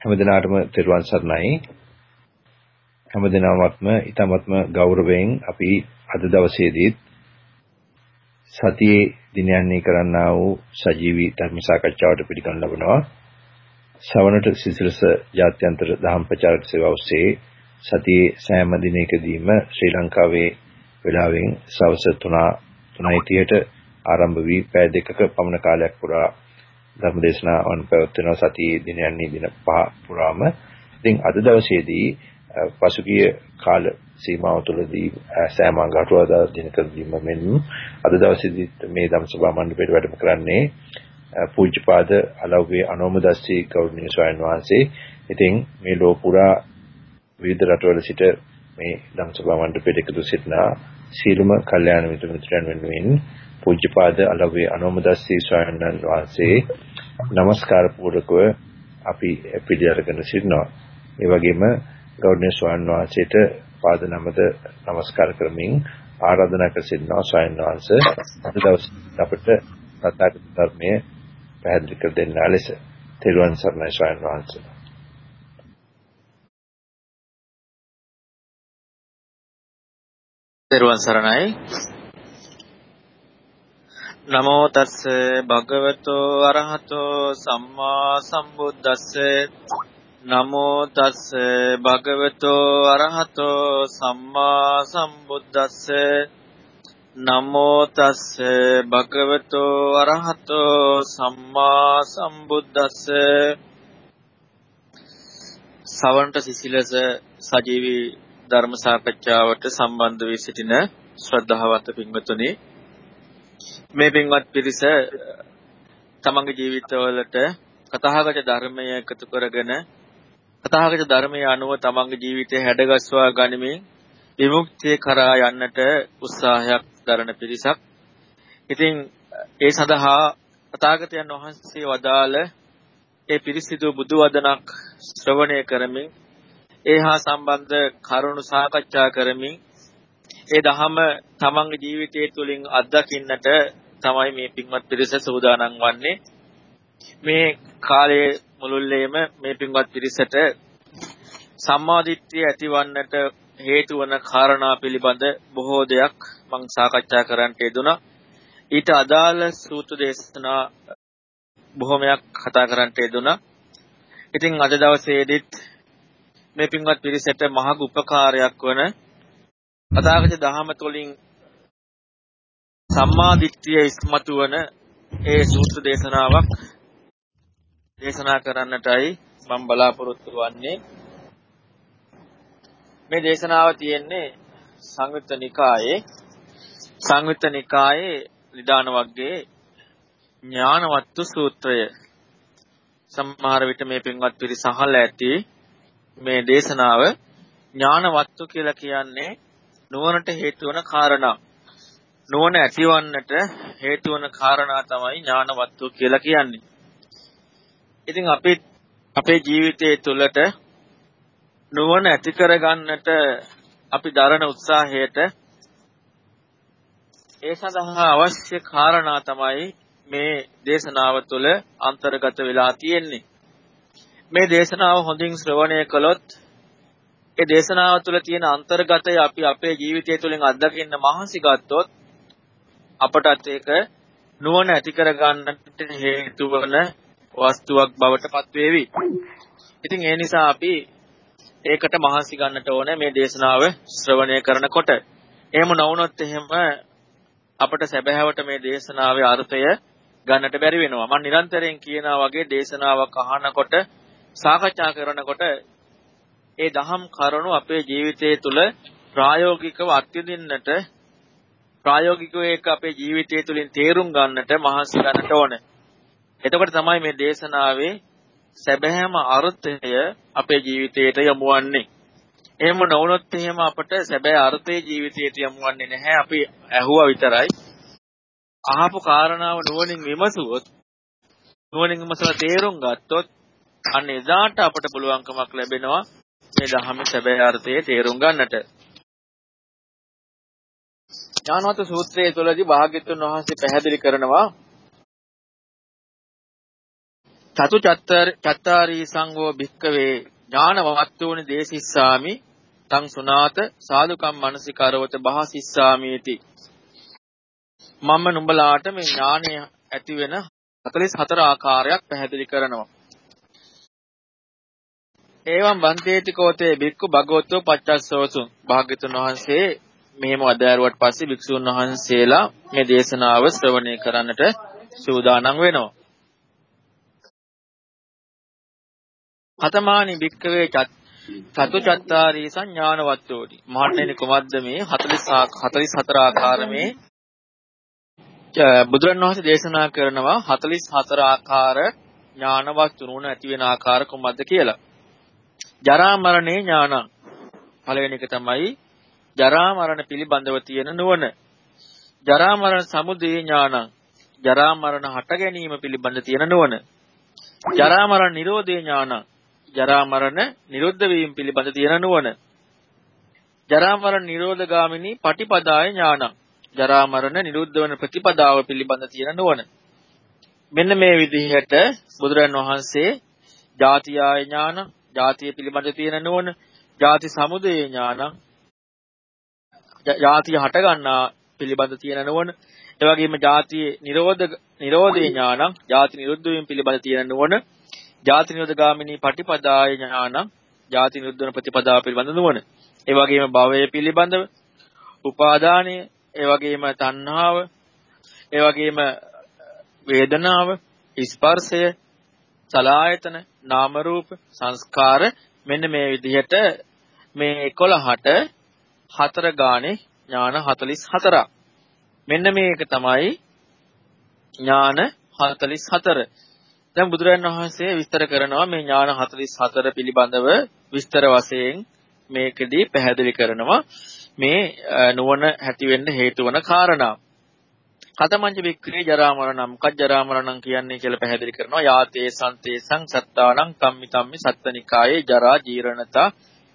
හැමදිනාටම තෙරුවන් සරණයි. හැමදිනාමත්ම ඊ타මත්ම ගෞරවයෙන් අපි අද දවසේදීත් සතියේ දිනයන්හි කරන්නා වූ සජීවී ධර්ම සාකච්ඡාවට පිළිගන්න ලබනවා. ශ්‍රවණට සිසිලස ජාත්‍යන්තර දහම් ප්‍රචාරක සේවාව ඔස්සේ සතියේ සෑම දිනයකදීම ශ්‍රී ලංකාවේ වේලාවෙන් සවස් 3 3:30ට ආරම්භ වී පැය දෙකක පමණ කාලයක් පුරා ධර්මදේශනාවන් පැවැත්වෙන සතියේ දිනයන්හි දින පහ පුරාම ඉතින් අද දවසේදී පසුගිය කාල සීමාව තුළදී සෑම අඟහරුවාදා දිනකදීම මෙන් අද දවසේදී මේ ධම්සභා මණ්ඩපයට වැඩම කරන්නේ පූජ්‍යපාද අලව්වේ අනෝමදස්සී ගෞරවනීය ස්වාමීන් වහන්සේ. ඉතින් මේ ලෝ පුරා විවිධ රටවල සිට මේ ධම්සභා මණ්ඩපයට එකතු සිටින සීලම කල්යාණ මිත්‍ර මිත්‍රයන් වෙනුවෙන් පූජ්‍යපාද අලවේ අනෝමදස්සී ස්වාමීන් වහන්සේ নমස්කාර පූර්වකව අපි පිළිඅරගෙන සිටිනවා. ඒ වගේම ගෞරවනීය ස්වාමීන් වහන්සේට පාද නමද নমස්කාර කරමින් ආරාධනා කර සිටිනවා ස්වාමීන් වහන්සේ අද දවසේ අපට සත්‍යගත ධර්මයේ පැහැදිලි කර දෙන්න ලෙස තෙරුවන් සරණයි ස්වාමීන් වහන්සේ. තෙරුවන් සරණයි නමෝ තස්ස භගවතෝ අරහතෝ සම්මා සම්බුද්දස්ස. නමෝ තස්ස භගවතෝ අරහතෝ සම්මා සම්බුද්දස්ස. නමෝ තස්ස භගවතෝ අරහතෝ සම්මා සම්බුද්දස්ස. සවන්ට සිසිලස සජීවී ධර්ම සාකච්ඡාවට සම්බන්ධ වී සිටින ශ්‍රද්ධාවන්ත පින්වතුනි මේ පින්වත් පිරිස තමන්ගේ ජීවිතවලට කතාහගත ධර්මය එකතු කරගෙන කතාහගත ධර්මයේ අනුව තමන්ගේ ජීවිතය හැඩගස්වා ගනිමින් විමුක්තිය කරා යන්නට උත්සාහයක් දරන පිරිසක්. ඉතින් ඒ සඳහා තථාගතයන් වහන්සේ වදාළ ඒ පිරිසිදු බුදු වදනක් ශ්‍රවණය කරමින් ඒ හා සම්බන්ධ කරුණු සාකච්ඡා කරමින් ඒ දහම තමන්ගේ ජීවිතය තුළින් අත්දකින්නට තමයි මේ පින්වත් පිරිස සූදානම් වන්නේ. මේ කාලයේ මුළුල්ලේම මේ පින්වත් පිරිසට සම්මාදිට්ඨිය ඇතිවන්නට හේතු වන කාරණා පිළිබඳ බොහෝ දෙයක් මම සාකච්ඡා කරන්නට යෙදුණා. ඊට අදාළ සූත්‍ර දේශනා බොහොමයක් කතා කරන්නට යෙදුණා. ඉතින් අද දවසේදීත් මේ පින්වත් පිරිසට මහඟ උපකාරයක් වන අදාගත දහම තුළින් සම්මා දිට්ඨිය ඉස්මතු වන ඒ සූත්‍ර දේශනාවක් දේශනා කරන්නටයි මම බලාපොරොත්තු වෙන්නේ. මේ දේශනාව තියෙන්නේ සංයුත්ත නිකායේ සංයුත්ත නිකායේ නිදාන වර්ගයේ ඥානවත්තු සූත්‍රය. සමහර විට මේ පින්වත් පිරිස අහලා ඇති මේ දේශනාව ඥානවත්තු කියලා කියන්නේ නුවණට හේතු වන කාරණා නුවණ ඇතිවන්නට හේතු වන කාරණා තමයි ඥානවත්තු කියලා කියන්නේ. ඉතින් අපි අපේ ජීවිතයේ තුළට නුවණ ඇති කරගන්නට අපි දරන උත්සාහයට ඒ සඳහා අවශ්‍ය කාරණා තමයි මේ දේශනාව තුළ අන්තර්ගත වෙලා තියෙන්නේ. මේ දේශනාව හොඳින් ශ්‍රවණය කළොත් ඒ දේශනාව තුළ තියෙන අන්තර්ගතය අපි අපේ ජීවිතය තුළින් අත්දකින්න මහන්සි ගත්තොත් අපටත් ඒක නුවණ ඇති කරගන්නට හේතු වන වස්තුවක් බවට පත් වේවි. ඉතින් ඒ නිසා අපි ඒකට මහන්සි ගන්නට ඕනේ මේ දේශනාව ශ්‍රවණය කරනකොට. එහෙම නොවුනොත් එහෙම අපට සැබෑවට මේ දේශනාවේ අර්ථය ගන්නට බැරි වෙනවා. මම නිරන්තරයෙන් කියනා වගේ දේශනාවක් අහනකොට සාකච්ඡා කරනකොට ඒ දහම් කරුණු අපේ ජීවිතය තුළ ප්‍රායෝගිකව අත්විඳින්නට ප්‍රායෝගිකව ඒක අපේ ජීවිතය තුළින් තේරුම් ගන්නට මහන්සි ගන්නට ඕනේ. එතකොට තමයි මේ දේශනාවේ සැබෑම අර්ථය අපේ ජීවිතයට යොමුවන්නේ. එහෙම නොවුනොත් එහෙම අපට සැබෑ අර්ථය ජීවිතයට යොමුවන්නේ නැහැ. අපි ඇහුවා විතරයි. අහපු කාරණාව නුවණින් විමසුවොත් නුවණින් විමසලා තේරුම් ගත්තොත් අන්න එදාට අපට පුළුවන්කමක් ලැබෙනවා මේ ධර්මයේ සැබෑ අර්ථය තේරුම් ගන්නට. ඥානවත සූත්‍රයේ තුලදී භාග්‍යතුන් වහන්සේ පැහැදිලි කරනවා චතු චත්තාරී සංඝෝ භික්කවේ ඥානවත්තුනි දේසිස්සාමි තං සුනාත සාදුකම් මනසිකරවත බහසිස්සාමීති මම නුඹලාට මේ ඥානය ඇති වෙන 44 ආකාරයක් පැහැදිලි කරනවා ඒවම් බන්තේති කෝතේ බික්කු භගවතෝ පච්චස්සෝසුන් භාග්‍යතුන් වහන්සේ මෙහෙම අදාරුවට පස්සේ භික්ෂුන් වහන්සේලා මේ දේශනාව ශ්‍රවණය කරන්නට සූදානම් වෙනවා. හතමානි භික්කවේ චතු චත්තාරී සංඥානවත්තෝටි. මහණෙනි කුමද්ද මේ 44 ආකාරමේ බුදුරණවහන්සේ දේශනා කරනවා 44 ආකාර ඥානවත් තුනුන ඇති වෙන ආකාර කුමද්ද කියලා. ජරා මරණේ ඥානං. පළවෙනි එක තමයි ජරා මරණ පිළිබඳව තියෙන නුවණ. ජරා මරණ සමුදය ඥානං. ජරා මරණ හට ගැනීම පිළිබඳ තියෙන නුවණ. ජරා මරණ නිරෝධේ ඥානං. ජරා මරණ නිරුද්ධ වීම පිළිබඳ තියෙන නුවණ. ජරා මරණ නිරෝධගාමිනී පටිපදාය ඥානං. ජරා මරණ නිරුද්ධ වන ප්‍රතිපදාව පිළිබඳ තියෙන නුවණ. මෙන්න මේ විදිහට බුදුරන් වහන්සේ ජාතියාය ඥාන, ජාතිය පිළිබඳ තියෙන නුවණ, ජාති සමුදය ඥාන, ජාතිය හට ගන්නා පිළිබඳ තියෙන නුවණ, ඒ වගේම ජාතියේ නිරෝධ නිරෝධේ ඥානං, ජාති නිරුද්ධ වීම පිළිබඳ තියෙන නුවණ, ජාති නිරෝධ ගාමිනී පටිපදාය ඥානං, ජාති නිරුද්ධ වන ප්‍රතිපදාව පිළිබඳ නුවණ. ඒ වගේම භවය පිළිබඳව, උපාදානය, ඒ වගේම තණ්හාව, ඒ වගේම වේදනාව, ස්පර්ශය, සලායතන, නාම රූප, සංස්කාර මෙන්න මේ විදිහට මේ 11ට හතර ගානේ ඥාන 44ක්. මෙන්න මේක තමයි ඥාන 44. දැන් බුදුරජාණන් වහන්සේ විස්තර කරනවා මේ ඥාන 44 පිළිබඳව විස්තර වශයෙන් මේකෙදී පැහැදිලි කරනවා මේ නුවණ ඇති වෙන්න හේතු වන කාරණා. කතමංච වික්‍රේ ජරා මරණම් මොකක් ජරා මරණම් කියන්නේ කියලා පැහැදිලි කරනවා. යාතේ සන්තේසං සත්තානං කම්මි තම්මි සත්තනිකායේ ජරා ජීරණතා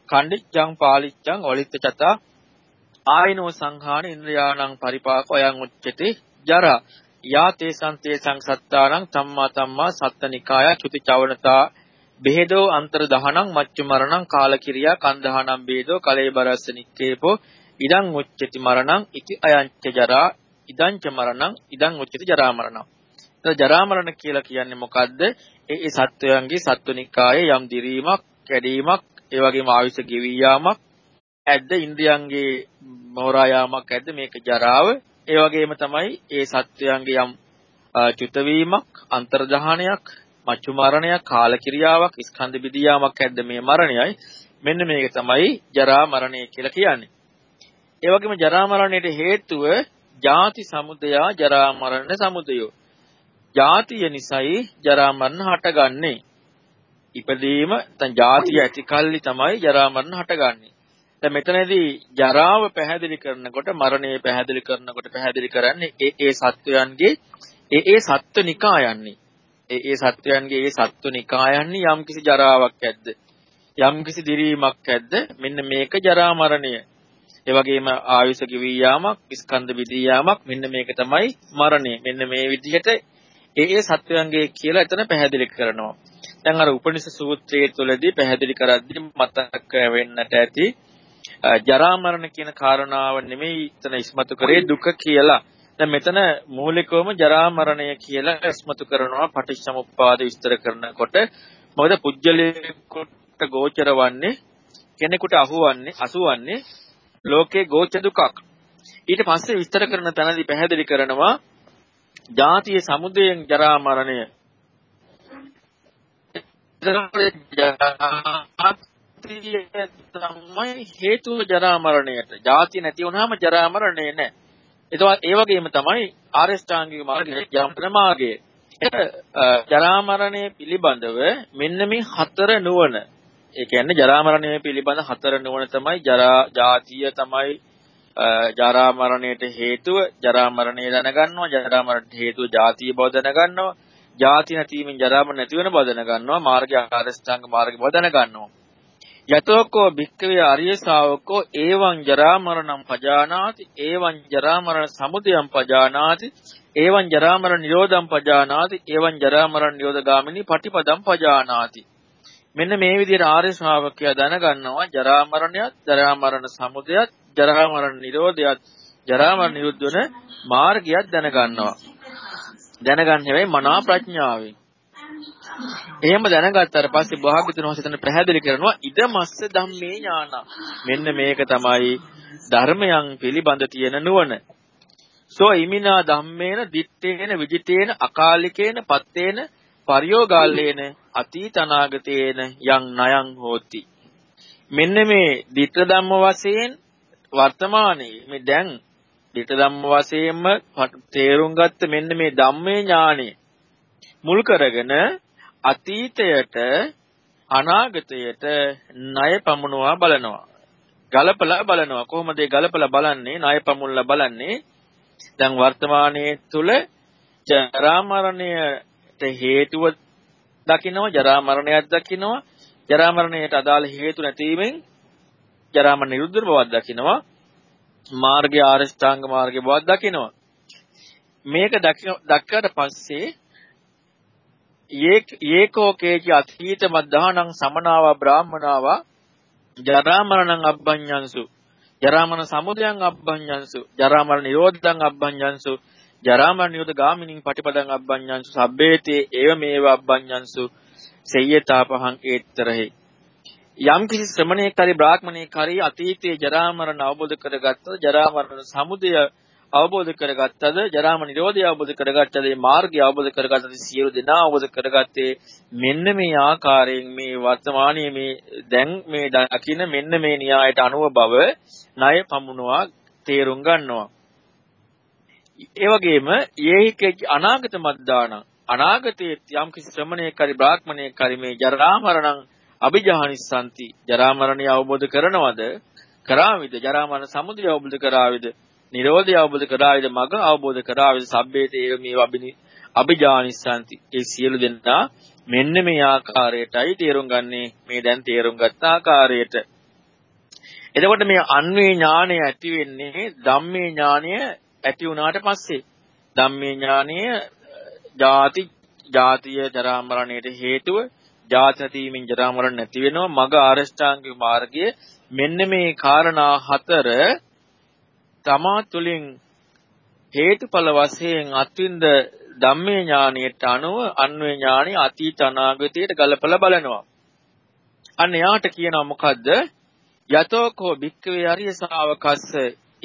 කණ්ඩිච්ඡං පාලිච්ඡං වලිත්තචතා ආයනෝ සංහාන ඉන්ද්‍රයාණං පරිපාක අයං උච්චති ජරා. යාතේ සන්තේසං සත්තානං තම්මා තම්මා සත්තනිකාය චුති චවනතා බෙහෙදෝ අන්තර දහනං මච්චු මරණං කාලකිරියා කන්දහනම් බේදෝ කලේබරස්ස නික්කේපෝ ඉදං උච්චති මරණං ඉති අයංච ජරා ඉදංච මරණං ඉදං උච්චති ජරා මරණං. එතකොට ජරා මරණ කියලා කියන්නේ මොකද්ද? ඒ ඒ සත්වයන්ගේ සත්වනිකායේ යම් දිරීමක්, කැඩීමක්, ඒ වගේම ආයුෂ ගෙවි යාමක් ඇද්ද ඉන්ද්‍රියන්ගේ මෝරා යාමක් ඇද්ද මේක ජරාව. ඒ වගේම තමයි ඒ සත්වයන්ගේ යම් චුත වීමක්, අන්තර්ධානයක්, මච්චු මරණයක්, කාලකිරියාවක්, ස්කන්ධ බිදියාමක් ඇද්ද මේ මරණයයි. මෙන්න මේක තමයි ජරා මරණය කියලා කියන්නේ. ඒ වගේම ජරා මරණයට හේතුව ජාති සමුදයා ජරා මරණ සමුදයෝ. ජාතිය නිසයි ජරා මරණ හටගන්නේ. ඉපදීම නැත්නම් ජාතිය ඇති කල්ලි තමයි ජරා මරණ හටගන්නේ. දැන් මෙතනදී ජරාව පැහැදිලි කරනකොට මරණය පැහැදිලි කරනකොට පැහැදිලි කරන්නේ ඒ ඒ සත්වයන්ගේ ඒ ඒ සත්වනිකායන්නේ. ඒ ඒ සත්වයන්ගේ ඒ සත්වනිකායන්නේ යම්කිසි ජරාවක් ඇද්ද? යම්කිසි දිරීමක් ඇද්ද? මෙන්න මේක ජරා මරණය. ඒ වගේම ආයුෂ ගෙවි යාමක්, ස්කන්ධ විදී යාමක් මෙන්න මේක තමයි මරණය. මෙන්න මේ විදිහට ඒ ඒ සත්වයන්ගේ කියලා එතන පැහැදිලි කරනවා. දැන් අර උපනිෂ සූත්‍රයේ තුලදී පැහැදිලි කරද්දී මතක වෙන්නට ඇති ජරා මරණ කියන කාරණාව නෙමෙයි එතන ඉස්මතු කරේ දුක කියලා. දැන් මෙතන මූලිකවම ජරා මරණය කියලා ඉස්මතු කරනවා පටිච්චසමුප්පාද විස්තර කරනකොට මොකද පුජ්‍යලයකට ගෝචර වන්නේ කෙනෙකුට අහුවන්නේ අසුවන්නේ ලෝකේ ගෝච දුකක්. ඊට පස්සේ විස්තර කරන තැනදී පැහැදිලි කරනවා ජාතිය සමුදයෙන් ජරා මරණය. තමයි හේතුව ජරා මරණයට. ජාතිය නැති වුනහම ජරා මරණය නැහැ. ඒතවත් ඒ වගේම තමයි ආරෂ්ඨාංගික මාර්ගයේ යම් මාර්ගය. ජරා මරණය පිළිබඳව මෙන්න මේ හතර නුවණ ඒ කියන්නේ ජරා මරණය පිළිබඳ හතර නුවණ තමයි ජරා ජාතිය තමයි ජරා මරණයට හේතුව ජරා මරණය දැනගන්නවා ජරා මරණයට හේතුව ජාතිය බව දැනගන්නවා ජාති නැතිවීමෙන් ජරා මරණ නැති වෙන බව දැනගන්නවා මාර්ගය ආරස්ථාංග මාර්ගය බව දැනගන්නවා. යතෝකෝ භික්කවේ අරිය ශාවකෝ ඒවං ජරා මරණං පජානාති ඒවං ජරා මරණ සමුදයං පජානාති එවං ජරා මරණ නිරෝධම් පජානාති එවං ජරා මරණ නිරෝධ ගාමිනී පටිපදම් පජානාති. මෙන්න මේ විදිහට ආර්ය ශ්‍රාවකයා දැනගන්නවා ජරා මරණයත් ජරා මරණ සමුදයත් ජරා මරණ නිරෝධයත් ජරා මරණ නිරුද්ධ වන මාර්ගයත් දැනගන්නවා දැනගන්න හැබැයි මනා ප්‍රඥාවෙන් එහෙම දැනගත්තාට පස්සේ භාග්‍යතුන් වහන්සේ තන පැහැදිලි කරනවා ඉදමස්ස ධම්මේ ඥාන. මෙන්න මේක තමයි ධර්මයන් පිළිබඳ තියෙන නුවණ. සෝ ඉමිනා ධම්මේන දිත්තේන විජිතේන අකාලිකේන පත්තේන පරියෝගාල්ලේන අතීත අනාගතේන යං නයං හෝති. මෙන්න මේ ditta ධම්ම වශයෙන් වර්තමානයේ මේ දැන් ditta ධම්ම වශයෙන්ම තේරුම් ගත්ත මෙන්න මේ ධම්මේ ඥානෙ මුල් කරගෙන අතීතයට අනාගතයට ණය පමුණවා බලනවා. ගලපලා බලනවා. කොහොමද ඒ ගලපලා බලන්නේ? ණය පමුණලා බලන්නේ. දැන් වර්තමානයේ තුල ජරා මරණයට හේතුව දකිනවා, ජරා මරණයක් දකිනවා. ජරා මරණයට අදාළ හේතු නැතිවීමෙන් ජරා මරණ නිරුද්ධ බවක් දකිනවා. මාර්ගය ආරෂ්ඨාංග මාර්ගය බවක් දකිනවා. මේක දැක්කට පස්සේ ඒකෝකේච අතීත මද්ධානං සමනාව බ්‍රාහමනාව ජරා මරණං අබ්බඤ්ඤංසු ජරා මරණ සමුදයං අබ්බඤ්ඤංසු ජරා මරණ නිරෝධං අබ්බඤ්ඤංසු ජරා මරණ නිරෝධ ගාමිනීන් පටිපදං අබ්බඤ්ඤංසු සබ්බේතේ ඒව මේව අබ්බඤ්ඤංසු සෙය්‍යතාපහං ඒත්තරහි. යම් කිසි ශ්‍රමණේක හරි බ්‍රාහ්මණේක හරි අතීතයේ ජරා මරණ අවබෝධ කරගත්තොත් ජරා මරණ සමුදය අවබෝධ කරගත්තද ජරාම නිරෝධය අවබෝධ කරගත්තද මේ මාර්ගය අවබෝධ කරගත්තද සියලු දෙනා අවබෝධ කරගත්තේ මෙන්න මේ ආකාරයෙන් මේ වර්තමානයේ මේ දැන් මේ දකින මෙන්න මේ න්‍යායට අනුව බව ණය පමුණවා තේරුම් ගන්නවා. ඒ වගේම යේහික අනාගත මද්දාන අනාගතයේ යම් කිසි ශ්‍රමණයෙක් හරි බ්‍රාහ්මණයෙක් හරි මේ ජරා මරණං අභිජානිස්සanti ජරා මරණය අවබෝධ කරනවද? කරාවිද? ජරා මරණ සමුදය අවබෝධ කරාවිද? නිරෝධය අවබෝධ කරාවිද? මග අවබෝධ කරාවිද? සබ්බේත ඒව මේ අබිනි අභිජානිස්සanti ඒ සියලු දෙනා මෙන්න මේ ආකාරයටයි තේරුම් ගන්නේ. මේ දැන් තේරුම් ගත්ත ආකාරයට. එතකොට මේ අන්වේ ඥානය ඇති වෙන්නේ ධම්මේ ඥානය ඇති වුණාට පස්සේ ධම්මේ ඥානය ಜಾති ජාතිය ජරා මරණයට හේතුව ජාති නැතිවීමෙන් ජරා මරණ නැති වෙනවා මග ආරෂ්ඨාංගික මාර්ගයේ මෙන්න මේ කාරණා හතර තමා තුළින් හේතුඵල වශයෙන් අත්විඳ ධම්මේ ඥානියට අනුව අන්වේ ඥානෙ අතීත අනාගතයට ගලපලා බලනවා. අන්න යාට කියනවා මොකද්ද? යතෝකෝ භික්ඛවේ අරිය ශාවකස්ස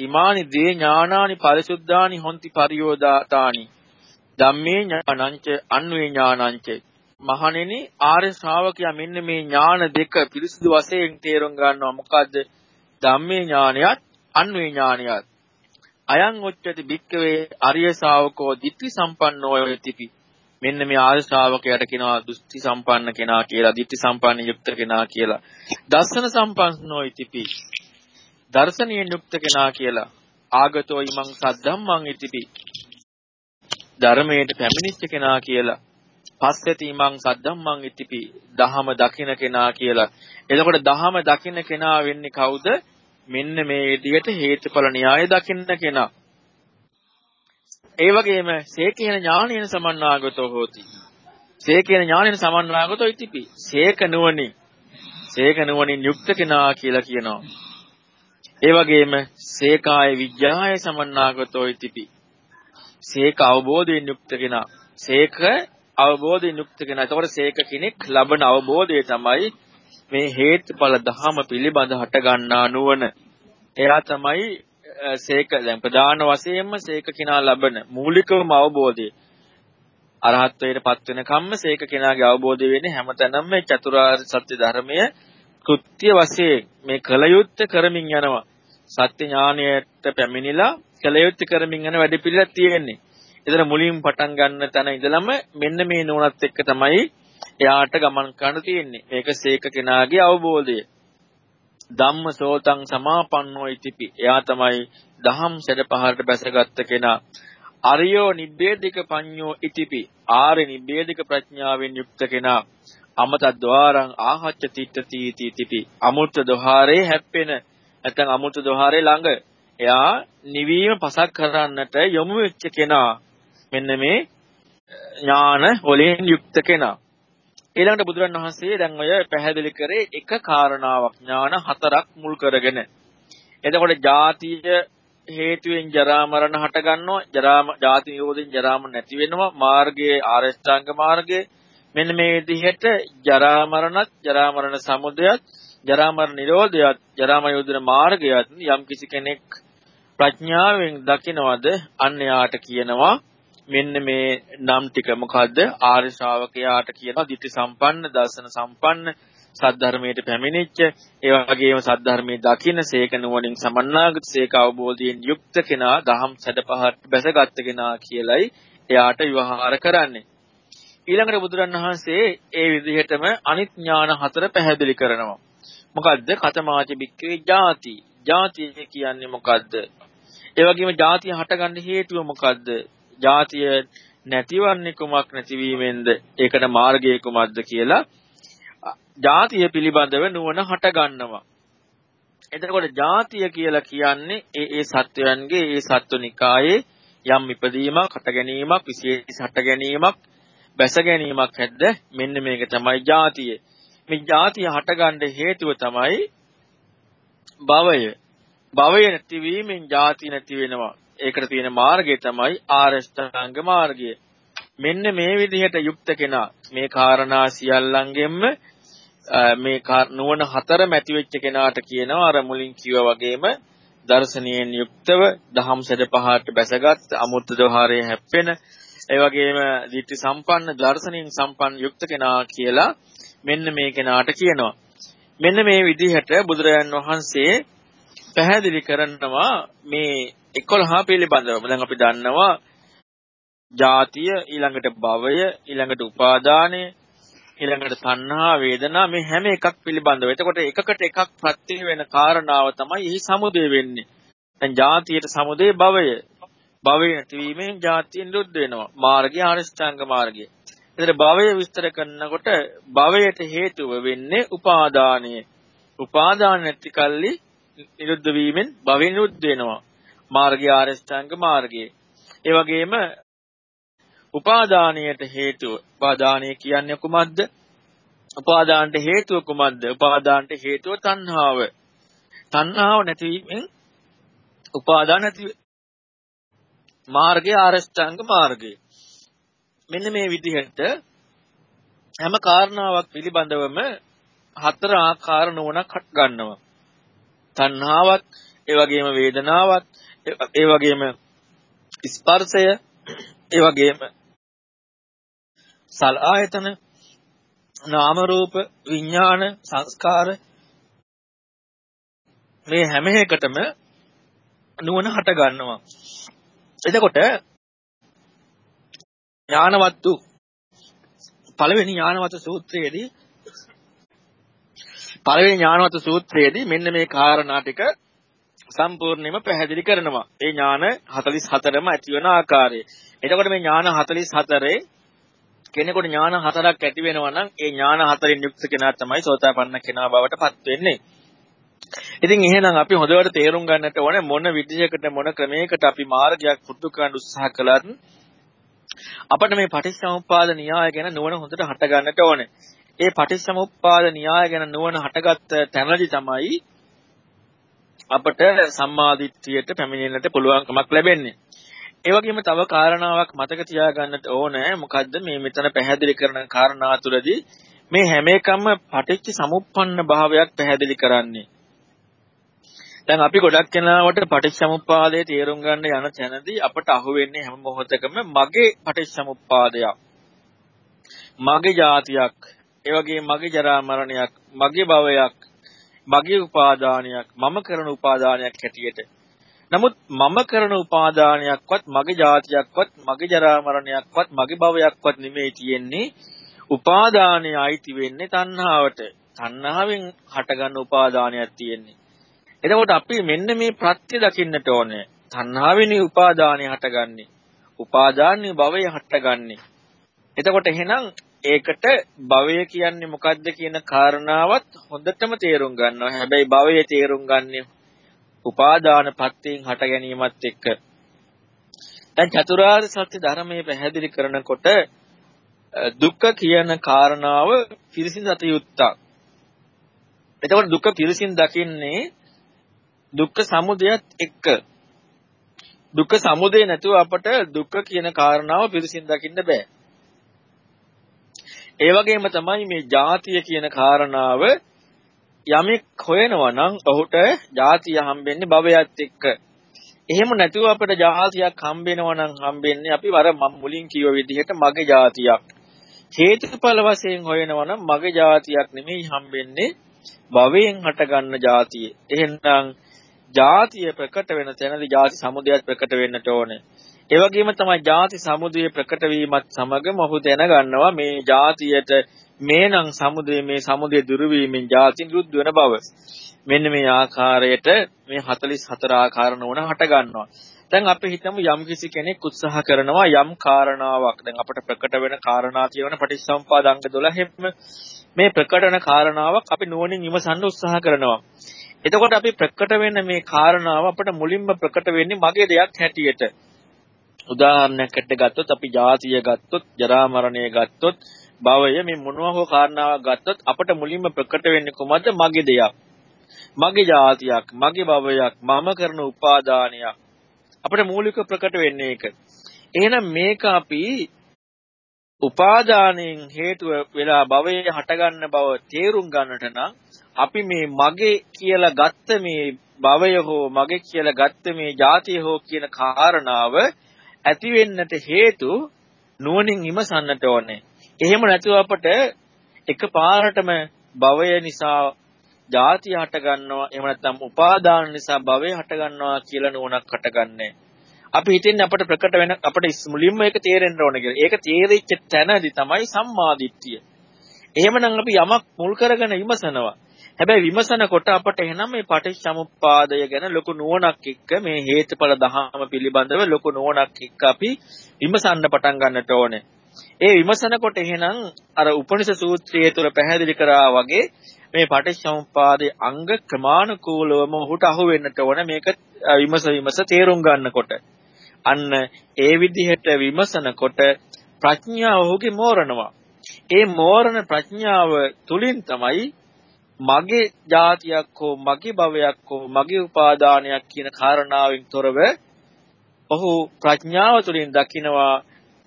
ඉමානි දේ ඥානානි පරිසුද්ධානි හොಂತಿ පරියෝදාතානි. ධම්මේ ඥානංච අන්වේ ඥානංච. මහණෙනි ආර්ය ශ්‍රාවකයා මෙන්න මේ ඥාන දෙක පිරිසිදු වශයෙන් තේරුම් ගන්නවා. මොකද්ද? ධම්මේ ඥානයත් අන්වේ ඥානයත්. අයං උච්චති භික්කවේ අරිය ශාවකෝ ditthi සම්පන්නෝ යතිපි මෙන්න මේ ආර්ය ශ්‍රාවකයාට කියනවා දෘෂ්ටි සම්පන්න කෙනා කියලා ditthi සම්පන්න යුක්ත කෙනා කියලා. දර්ශන සම්පන්නෝ යතිපි දර්ශනීය යුක්ත කෙනා කියලා ආගතෝ ඉමං සද්ධම්මං යතිපි ධර්මයට පැමිණිච්ච කෙනා කියලා පස්සති ඉමං සද්ධම්මං යතිපි දහම දකින කෙනා කියලා එතකොට දහම දකින කෙනා වෙන්නේ කවුද මෙන්න මේ විදිහට හේතුඵල න්‍යාය දකින්න කෙනා. ඒ වගේම සේකේන ඥානයෙන් සමන්නාගතෝ හෝති. සේකේන ඥානයෙන් සමන්නාගතෝ ඉතිපි. සේක නුවණින් සේක නුවණින් යුක්ත කෙනා කියලා කියනවා. ඒ වගේම සේකාය විඥාය සමන්නාගතෝ ඉතිපි. සේක අවබෝධයෙන් යුක්ත කෙනා. සේක අවබෝධයෙන් යුක්ත කෙනා. එතකොට සේක කෙනෙක් ලබන අවබෝධය තමයි මේ හේතුඵල ධහම පිළිබඳ හට ගන්නා නුවණ. එයා තමයි සේක දැන් ප්‍රධාන වශයෙන්ම සේක කිනා ලබන මූලිකවම අවබෝධය. අරහත්ත්වයට පත් වෙන කම්ම සේක කෙනාගේ අවබෝධය වෙන්නේ හැමතැනම මේ චතුරාර්ය සත්‍ය ධර්මය කෘත්‍ය වශයෙන් මේ කලයුත්ත කරමින් යනවා. සත්‍ය ඥානයට පැමිණිලා කලයුත්ත කරමින් යන වැඩපිළිවෙලක් තියෙන්නේ. ඒතර මුලින් පටන් ගන්න තැන ඉඳලම මෙන්න මේ නුවණත් එක්ක තමයි එයාට ගමන් කරන්න තියෙන්නේ. මේක සීක කෙනාගේ අවබෝධය. ධම්මසෝතං සමාපන්නෝ ඉතිපි. එයා තමයි දහම් සැඩ පහරට බැසගත්ත කෙනා. අරියෝ නිබ්බේධික පඤ්ඤෝ ඉතිපි. ආර්ය නිබ්බේධික ප්‍රඥාවෙන් යුක්ත කෙනා. අමත ద్వාරං ආහච්ච තිට්ඨති ඉතිපි. අමුත්ත දොහාරේ හැප්පෙන නැත්නම් අමුත්‍ත ద్వාරේ ළඟ එයා නිවීම පසක් කරන්නට යොමු වෙච්ච කෙනා මෙන්න මේ ඥාන වලින් යුක්ත කෙනා. ඊළඟට බුදුරන් වහන්සේ දැන් ඔය පැහැදිලි කරේ එක කාරණාවක් ඥාන හතරක් මුල් කරගෙන. එතකොට ජාතිය හේතුවෙන් ජරා මරණ හට ගන්නවා ජරා ජාති නිරෝධයෙන් ජරාම නැති වෙනවා මාර්ගයේ ආරෂ්ඨාංග මාර්ගයේ මෙන්න මේ විදිහට ජරා මරණත් ජරා මරණ සමුදයත් ජරා මරණ නිරෝධයත් ජරා මරණ යොදන මාර්ගයත් යම් කිසි කෙනෙක් ප්‍රඥාවෙන් දකිනවද අන්න යාට කියනවා. මෙන්න මේ නම් ටික මොකද්ද? ආර්ය ශ්‍රාවකයාට කියනවා ditthi සම්පන්න දර්ශන සම්පන්න සද්ධර්මයට පැමිණිච්ච ඒ වගේම සද්ධර්මයේ දකින්න සේක නුවණින් සමන්නාගත සේක අවබෝධයෙන් යුක්ත කෙනා දහම් සැඩපහත් බැසගත් කෙනා කියලයි එයාට විවහාර කරන්නේ. ඊළඟට බුදුරණවහන්සේ ඒ විදිහටම අනිත් ඥාන හතර පැහැදිලි කරනවා. මොකද්ද? කතමාච බික්කේ ಜಾති ಜಾතිය කියන්නේ මොකද්ද? ඒ වගේම ಜಾතිය හටගන්න හේතුව මොකද්ද? ಜಾතිය නැතිවන්නේ කුමක් නැතිවීමෙන්ද? ඒකට මාර්ගය කුමක්ද කියලා ಜಾතිය පිළිබඳව නුවණ හටගන්නවා. එතකොට ಜಾතිය කියලා කියන්නේ ඒ ඒ සත්වයන්ගේ ඒ සත්වනිකායේ යම් ඉපදීමක් හට ගැනීමක් විශේෂ හට ගැනීමක් බැස ගැනීමක් ඇද්ද මෙන්න මේක තමයි ಜಾතිය මේ ಜಾතිය හටගන්න හේතුව තමයි භවය. භවය නැතිවීමෙන් ಜಾති නැති වෙනවා. ඒකට තියෙන මාර්ගය තමයි ආරෂ්ඨාංග මාර්ගය. මෙන්න මේ විදිහට යුක්ත කෙනා මේ කාරණා සියල්ලංගෙම මේ නුවණ හතර මැති වෙච්ච කෙනාට කියනවා අර මුලින් කිව්වා වගේම දර්ශනීයෙන් යුක්තව දහම් සැඩ පහට බැසගත් අමුත්ත දවහාරයේ හැප්පෙන ඒ වගේම ධිට්ඨි සම්පන්න දර්ශනීයෙන් සම්පන්න යුක්ත කෙනා කියලා මෙන්න මේ කෙනාට කියනවා මෙන්න මේ විදිහට බුදුරජාන් වහන්සේ පැහැදිලි කරනවා මේ 11 පිළිබඳව දැන් අපි දන්නවා ජාතිය ඊළඟට භවය ඊළඟට උපාදානය ඊළඟට තණ්හා වේදනා මේ හැම එකක් පිළිබඳව. එතකොට එකකට එකක් ප්‍රත්‍ය වෙන කාරණාව තමයි එහි සමුදේ වෙන්නේ. දැන් ජාතියට සමුදේ භවය. භවය නැතිවීමෙන් ජාතිය නිරුද්ධ වෙනවා. මාර්ගය ආරෂ්ඨාංග මාර්ගය. එතන භවය විස්තර කරනකොට භවයට හේතුව වෙන්නේ උපාදානය. උපාදාන නැති කල්ලි නිරුද්ධ වීමෙන් භවය නිරුද්ධ වෙනවා. මාර්ගය ආරෂ්ඨාංග මාර්ගය. ඒ වගේම උපාදානයට හේතුව උපාදානය කියන්නේ කුමක්ද? උපාදානට හේතුව කුමක්ද? උපාදානට හේතුව තණ්හාව. තණ්හාව නැතිවීමෙන් උපාදාන නැති මාර්ගය ආරෂ්ඨාංග මාර්ගය. මෙන්න මේ විදිහට හැම කාරණාවක් පිළිබඳවම හතර ආකාර නුවණක් ගන්නවා. තණ්හාවක්, ඒ වගේම වේදනාවක්, ඒ වගේම ස්පර්ශය, ඒ වගේම සල් ආයතන නාම රූප විඥාන සංස්කාර මේ හැම එකටම නුවණ හට ගන්නවා එතකොට ඥානවත්තු පළවෙනි ඥානවත්තු සූත්‍රයේදී පළවෙනි ඥානවත්තු සූත්‍රයේදී මෙන්න මේ කාරණා ටික සම්පූර්ණයෙන්ම පැහැදිලි කරනවා. ඒ ඥාන 44ම ඇති වෙන ආකාරය. එතකොට මේ ඥාන 44 කෙනෙකුට ඥාන හතරක් ඇති වෙනවා නම් ඒ ඥාන හතරෙන් යුක්ත කෙනා තමයි සෝතාපන්න කෙනා බවට පත් වෙන්නේ. ඉතින් එහෙනම් අපි හොඳට තේරුම් ගන්නට ඕනේ මොන විදිහකට මොන ක්‍රමයකට අපි මාර්ගයක් පුරුදු කරන්න උත්සාහ කළත් අපිට මේ පටිච්චසමුප්පාද න්‍යාය ගැන නුවණ හොඳට හට ගන්නට ඕනේ. ඒ පටිච්චසමුප්පාද න්‍යාය ගැන නුවණ හටගත්ත තැනදී තමයි අපට සම්මාදිට්ඨියට පැමිණෙන්නට පුළුවන්කමක් ලැබෙන්නේ. ඒ වගේම තව කාරණාවක් මතක තියාගන්නට ඕනේ මොකද්ද මේ මෙතන පැහැදිලි කරන කාරණා තුළදී මේ හැම එකම පටිච්ච සමුප්පන්න භාවයක් පැහැදිලි කරන්නේ. දැන් අපි ගොඩක් කෙනාවට පටිච්චසමුප්පාදයේ තේරුම් ගන්න යන තැනදී අපට අහුවෙන්නේ හැම මොහොතකම මගේ පටිච්චසමුප්පාදයක්. මගේ જાතියක්, ඒ වගේම මගේ ජරා මරණයක්, මගේ භවයක්, මගේ උපාදානයක්, මම කරන උපාදානයක් හැටියට. නමුත් මම කරන උපාදානයක්වත් මගේ જાතියක්වත් මගේ ජරා මරණයක්වත් මගේ භවයක්වත් නෙමෙයි තියෙන්නේ උපාදානය අයිති වෙන්නේ තණ්හාවට. තණ්හාවෙන් හටගන්න උපාදානයක් තියෙන්නේ. එතකොට අපි මෙන්න මේ ප්‍රත්‍ය දකින්නට ඕනේ. තණ්හාවෙනි උපාදානය හටගන්නේ. උපාදානයේ භවය හටගන්නේ. එතකොට එහෙනම් ඒකට භවය කියන්නේ මොකද්ද කියන කාරණාවත් හොඳටම තේරුම් ගන්නවා. හැබැයි භවය තේරුම් ගන්නේ උපාදාන පත්‍යයෙන් හට ගැනීමත් එක්ක. දැන් චතුරාර්ය සත්‍ය ධර්මයේ පැහැදිලි කරනකොට දුක්ඛ කියන කාරණාව පිරිසිදු අත යුක්තක්. එතකොට දුක්ඛ පිරිසින් දකින්නේ දුක්ඛ සමුදයත් එක්ක. දුක්ඛ සමුදය නැතුව අපට දුක්ඛ කියන කාරණාව පිරිසින් දකින්න බෑ. ඒ වගේම තමයි මේ ජාතිය කියන කාරණාව යමෙක් හොයනවා නම් ඔහුට ජාතිය හම්බෙන්නේ භවයත් එක්ක. එහෙම නැතුව අපිට ජාතියක් හම්බෙනවා නම් හම්බෙන්නේ අපි වර මුලින් කිව්ව විදිහට මගේ ජාතියක්. හේතුඵල වශයෙන් හොයනවා නම් මගේ ජාතියක් නෙමෙයි හම්බෙන්නේ භවයෙන් හටගන්න ජාතිය. එහෙනම් ජාතිය ප්‍රකට වෙන තැනදී ජාති සමුදයත් ප්‍රකට වෙන්නට ඕනේ. ඒ වගේම තමයි ಜಾති සමුදය ප්‍රකට වීමත් සමගම ඔහු දැනගන්නවා මේ ಜಾතියට මේනම් සමුදය මේ සමුදය දුරු වීමෙන් ಜಾති නිරුද්ධ වෙන බව. මෙන්න මේ ආකාරයට මේ 44 ආකාර නෝන හට ගන්නවා. දැන් අපි හිතමු යම් කිසි කෙනෙක් උත්සාහ කරනවා යම් කාරණාවක් දැන් අපට ප්‍රකට වෙන කාරණා තියෙන පටිච්චසමුපාද අංග 12 මේ ප්‍රකටන කාරණාවක් අපි නුවණින් විමසන්න උත්සාහ කරනවා. එතකොට අපි ප්‍රකට වෙන මේ කාරණාව අපට මුලින්ම ප්‍රකට වෙන්නේ මගේ දෙයක් හැටියට. උදාහරණයකට ගත්තොත් අපි ජාතිය ගත්තොත් ජරා මරණය ගත්තොත් භවය මේ මොනවා හෝ කාරණාවක් ගත්තොත් අපට මුලින්ම ප්‍රකට වෙන්නේ කොහොමද? මගේ දෙයක්. මගේ ජාතියක් මගේ භවයක් මම කරන උපාදානයක්. අපට මූලික ප්‍රකට වෙන්නේ ඒක. එහෙනම් මේක අපි උපාදානයෙන් හේතුව වෙලා භවයේ හටගන්න බව තේරුම් ගන්නට නම් අපි මේ මගේ කියලා ගත්ත මේ භවය හෝ මගේ කියලා ගත්ත මේ ජාතිය හෝ කියන කාරණාව ඇති වෙන්නට හේතු නුවණින් විමසන්නට ඕනේ. එහෙම නැතුව අපට එකපාරටම භවය නිසා ජාතිය හට ගන්නවා එහෙම නැත්නම් උපාදාන නිසා භවය හට ගන්නවා කියලා නුවණක් හටගන්නේ. අපි හිතන්නේ අපට ප්‍රකට වෙන අපට මුලින්ම ඒක තේරෙන්න ඕන කියලා. ඒක තේරිච්ච තැනදී තමයි සම්මාදිට්ඨිය. එහෙමනම් අපි යමක් මුල් කරගෙන විමසනවා. හැබැයි විමසනකොට අපට එහෙනම් මේ පටිච්චසමුප්පාදය ගැන ලොකු නුවණක් එක්ක මේ හේතුඵල දහම පිළිබඳව ලොකු නුවණක් එක්ක අපි විමසන්න පටන් ගන්නට ඕනේ. ඒ විමසනකොට එහෙනම් අර උපනිෂ සූත්‍රයේ තුල පැහැදිලි කරා වගේ මේ පටිච්චසමුප්පාදයේ අංග ක්‍රමානුකූලවම ඔහුට අහු වෙන්නට ඕන මේක විමස විමස තේරුම් ගන්නකොට. අන්න ඒ විදිහට විමසනකොට ප්‍රඥාව ඔහුගේ මෝරනවා. ඒ මෝරණ ප්‍රඥාව තුලින් තමයි මගේ જાතියක් හෝ මගේ භවයක් හෝ මගේ උපාදානයක් කියන කාරණාවෙන් තොරව ඔහු ප්‍රඥාව තුළින් දකිනවා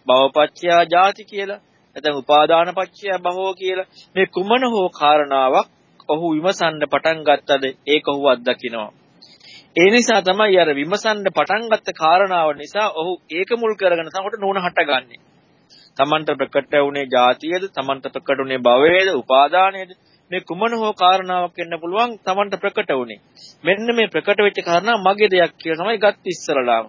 භවපච්චයා ಜಾති කියලා නැත්නම් උපාදානපච්චයා භවෝ කියලා මේ කුමන හෝ කාරණාවක් ඔහු විමසන්න පටන් ගත්තද ඒක ඔහු අත්දකිනවා ඒ නිසා තමයි අර විමසන්න පටන් ගත්ත කාරණාව නිසා ඔහු ඒක මුල් කරගෙන සමහරට නෝන හටගන්නේ. තමන්ට ප්‍රකට වුණේ જાතියද, තමන්ට ප්‍රකට වුණේ භවයේද, උපාදානයේද, මේ කුමන හෝ කාරණාවක් වෙන්න පුළුවන් Tamanට ප්‍රකට වුනේ. මෙන්න මේ ප්‍රකට වෙච්ච කාරණා මගේ දෙයක් කියලා තමයි ගත්ත ඉස්සරලාම.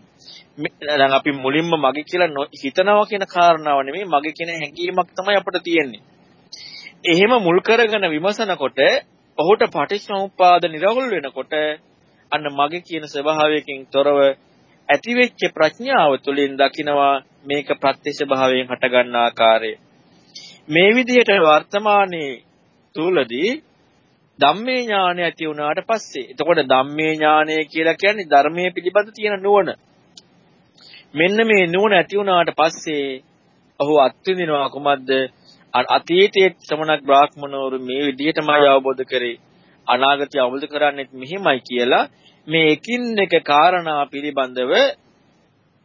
දැන් අපි මුලින්ම මගේ කියලා හිතනවා කියන කාරණාව නෙමෙයි මගේ කියන හැඟීමක් තමයි අපිට තියෙන්නේ. එහෙම මුල් කරගෙන විමසනකොට ඔහුට පටිච්චසමුප්පාද නිරවුල් වෙනකොට අන්න මගේ කියන ස්වභාවයකින් තොරව ඇතිවෙච්ච ප්‍රඥාව තුළින් දකිනවා මේක ප්‍රත්‍යක්ෂ භාවයෙන් හටගන්න ආකාරය. මේ විදිහට වර්තමානයේ තුලදී ධම්මේ ඥානය ඇති වුණාට පස්සේ එතකොට ධම්මේ ඥානය කියලා කියන්නේ ධර්මයේ පිළිබඳ තියෙන නුවණ. මෙන්න මේ නුවණ ඇති වුණාට පස්සේ ඔහු අත්විඳිනවා කුමක්ද? අතීතයේ ශ්‍රමණක් බ්‍රාහ්මණවරු මේ විදිහටමයි අවබෝධ කරේ. අනාගතය අවබෝධ කරන්නේ මෙහිමයි කියලා මේ එකින් එක කාරණා පිළිබඳව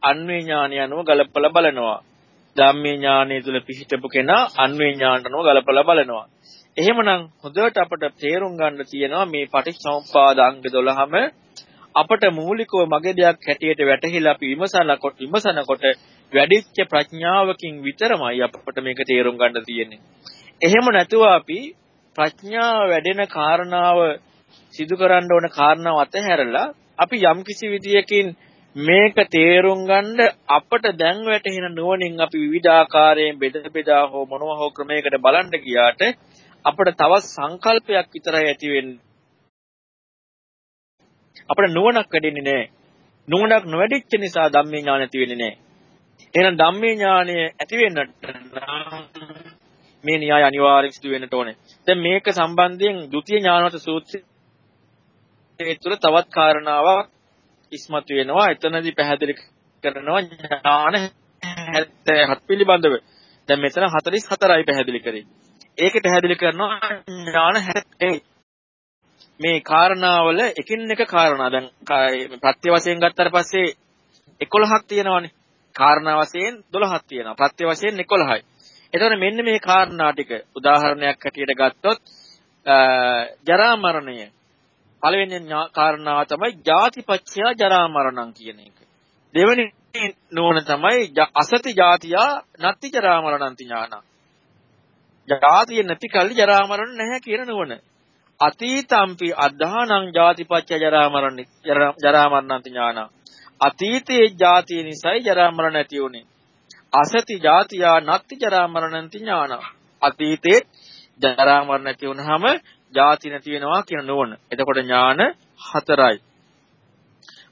අන්වේ ඥානය අනුව ගලපලා බලනවා. ධම්මේ ඥානය තුල පිහිටපු කෙනා අන්වේ ඥානට අනුව ගලපලා බලනවා. එහෙමනම් හොඳට අපට තේරුම් ගන්න තියෙනවා මේ පටිච්චසමුප්පාද අංග 12ම අපට මූලිකව මගේ දෙයක් හැටියට වැටහිලා අපි විමසනකොට විමසනකොට වැඩිච්ච ප්‍රඥාවකින් විතරමයි අපට මේක තේරුම් ගන්න තියෙන්නේ. එහෙම නැතුව අපි ප්‍රඥාව වැඩෙන කාරණාව සිදු කරන්න ඕන කාරණාව අතහැරලා අපි යම්කිසි විදියකින් මේක තේරුම් ගන්න අපට දැන් වැටහෙන නුවණින් අපි විවිධාකාරයෙන් බෙද බෙදා හෝ මොනවා හෝ ක්‍රමයකට බලන්න ගියාට අපිට තවත් සංකල්පයක් විතරයි ඇති වෙන්නේ. අපිට නුවණක් වැඩෙන්නේ නැහැ. නුවණක් නොවැඩිච්ච නිසා ධම්මේ ඥාන ඇති වෙන්නේ නැහැ. එහෙනම් ධම්මේ ඥානය ඇති වෙන්නට මේ න්‍යාය අනිවාර්යෙන් සිදු වෙන්නට ඕනේ. දැන් මේක සම්බන්ධයෙන් ဒုတိ ය ඥානවත සූත්‍රයේ තුළ තවත් කාරණාවක් ඉස්මතු වෙනවා. එතනදී පැහැදිලි කරනවා ඥාන 77 පිළිබඳව. දැන් මෙතන 44යි පැහැදිලි කරේ. ඒක පැහැදිලි කරනවා ඥාන 77. මේ කාරණාවල එකින් එක කාරණා දැන් ප්‍රත්‍ය වශයෙන් ගත්තාට පස්සේ 11ක් තියෙනවානේ. කාරණා වශයෙන් 12ක් තියෙනවා. ප්‍රත්‍ය වශයෙන් 11යි. එතකොට මෙන්න මේ කාරණා ටික උදාහරණයක් හැටියට ගත්තොත් ජරා මරණය පළවෙනි කාරණාව තමයි ජාතිපච්චය ජරා මරණං කියන එක. දෙවෙනි නුවණ තමයි අසති ජාතියා නත්ති ජරා මරණන්ති ඥාන. ජාතිය නැති කල්ලි ජරා මරණ නැහැ කියන නුවණ. අතීතම්පි අද්ධානං ජාතිපච්චය ජරා මරණ ජරා මරණන්ති ඥාන. අතීතයේ ජාතිය නිසායි ජරා මරණ ඇති උනේ. අසති ජාතියා නත්ති ජරා මරණන්ති ඥාන. අතීතේ ජරා මරණ නැති වුනහම ජාති නැති වෙනවා කියන නුවණ. එතකොට ඥාන හතරයි.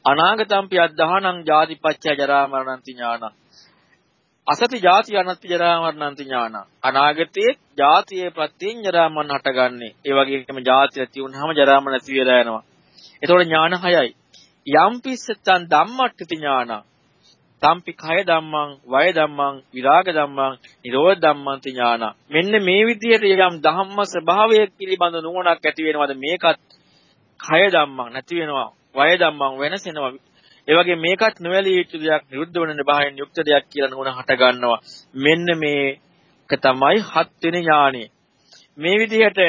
අනාගතම්පි අද්ධානං ජාතිපච්චය ජරා මරණන්ති ඥාන. අසති ජාති අනත්ති ජරා මරණන්ති ඥාන. අනාගතයේ ජාතියේ ප්‍රත්‍යයෙන් ජරා මරණ හටගන්නේ. ඒ වගේම ජාති නැති වුනහම ජරා මරණ නැති වෙලා යනවා. එතකොට ඥාන හයයි. යම්පිස්සතන් ධම්මට්ඨති ඥාන. තම්පි කය ධම්මං වය ධම්මං විරාග ධම්මං නිරෝධ ධම්මන්ති ඥාන මෙන්න මේ විදිහට යම් ධම්ම ස්වභාවය පිළිබඳ නුවණක් ඇති වෙනවද මේකත් කය ධම්මං නැති වෙනවා වය ධම්මං වෙනසෙනවා ඒ වගේ මේකත් නොවැළී යුතු දෙයක් නිරුද්ධ වෙන නිබහයෙන් යුක්ත දෙයක් කියලා නුවණ හට ගන්නවා මෙන්න මේක තමයි හත් වෙනි ඥානෙ මේ විදිහට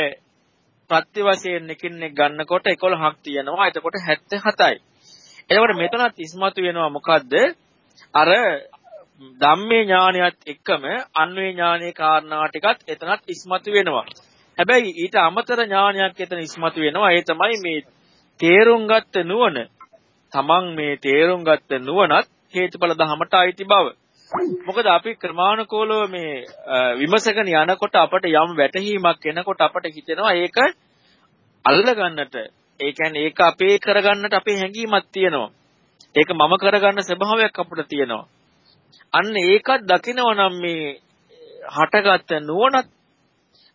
ප්‍රත්‍ය වශයෙන් එකිනෙක ගන්නකොට 11ක් තියෙනවා එතකොට 77යි එතකොට මෙතනත් ඉස්මතු වෙනවා මොකද්ද අර ධම්මේ ඥානයත් එක්කම අන්වේ ඥානයේ කාරණා ටිකත් එතනත් ඉස්මතු වෙනවා. හැබැයි ඊට අමතර ඥානයක් එතන ඉස්මතු වෙනවා. ඒ තමයි මේ තේරුම් ගත්ත නුවණ. තමන් මේ තේරුම් ගත්ත නුවණත් හේතුඵල ධමයට අයිති බව. මොකද අපි ක්‍රමානුකූලව මේ විමසගෙන යනකොට අපට යම් වැටහීමක් එනකොට අපට හිතෙනවා ඒක අල්ල ගන්නට ඒ කියන්නේ ඒක අපේ කරගන්නට අපේ හැඟීමක් තියෙනවා. ඒක මම කරගන්න ස්වභාවයක් අපිට තියෙනවා. අන්න ඒකත් දකිනවා නම් මේ හටගත් නුවණත්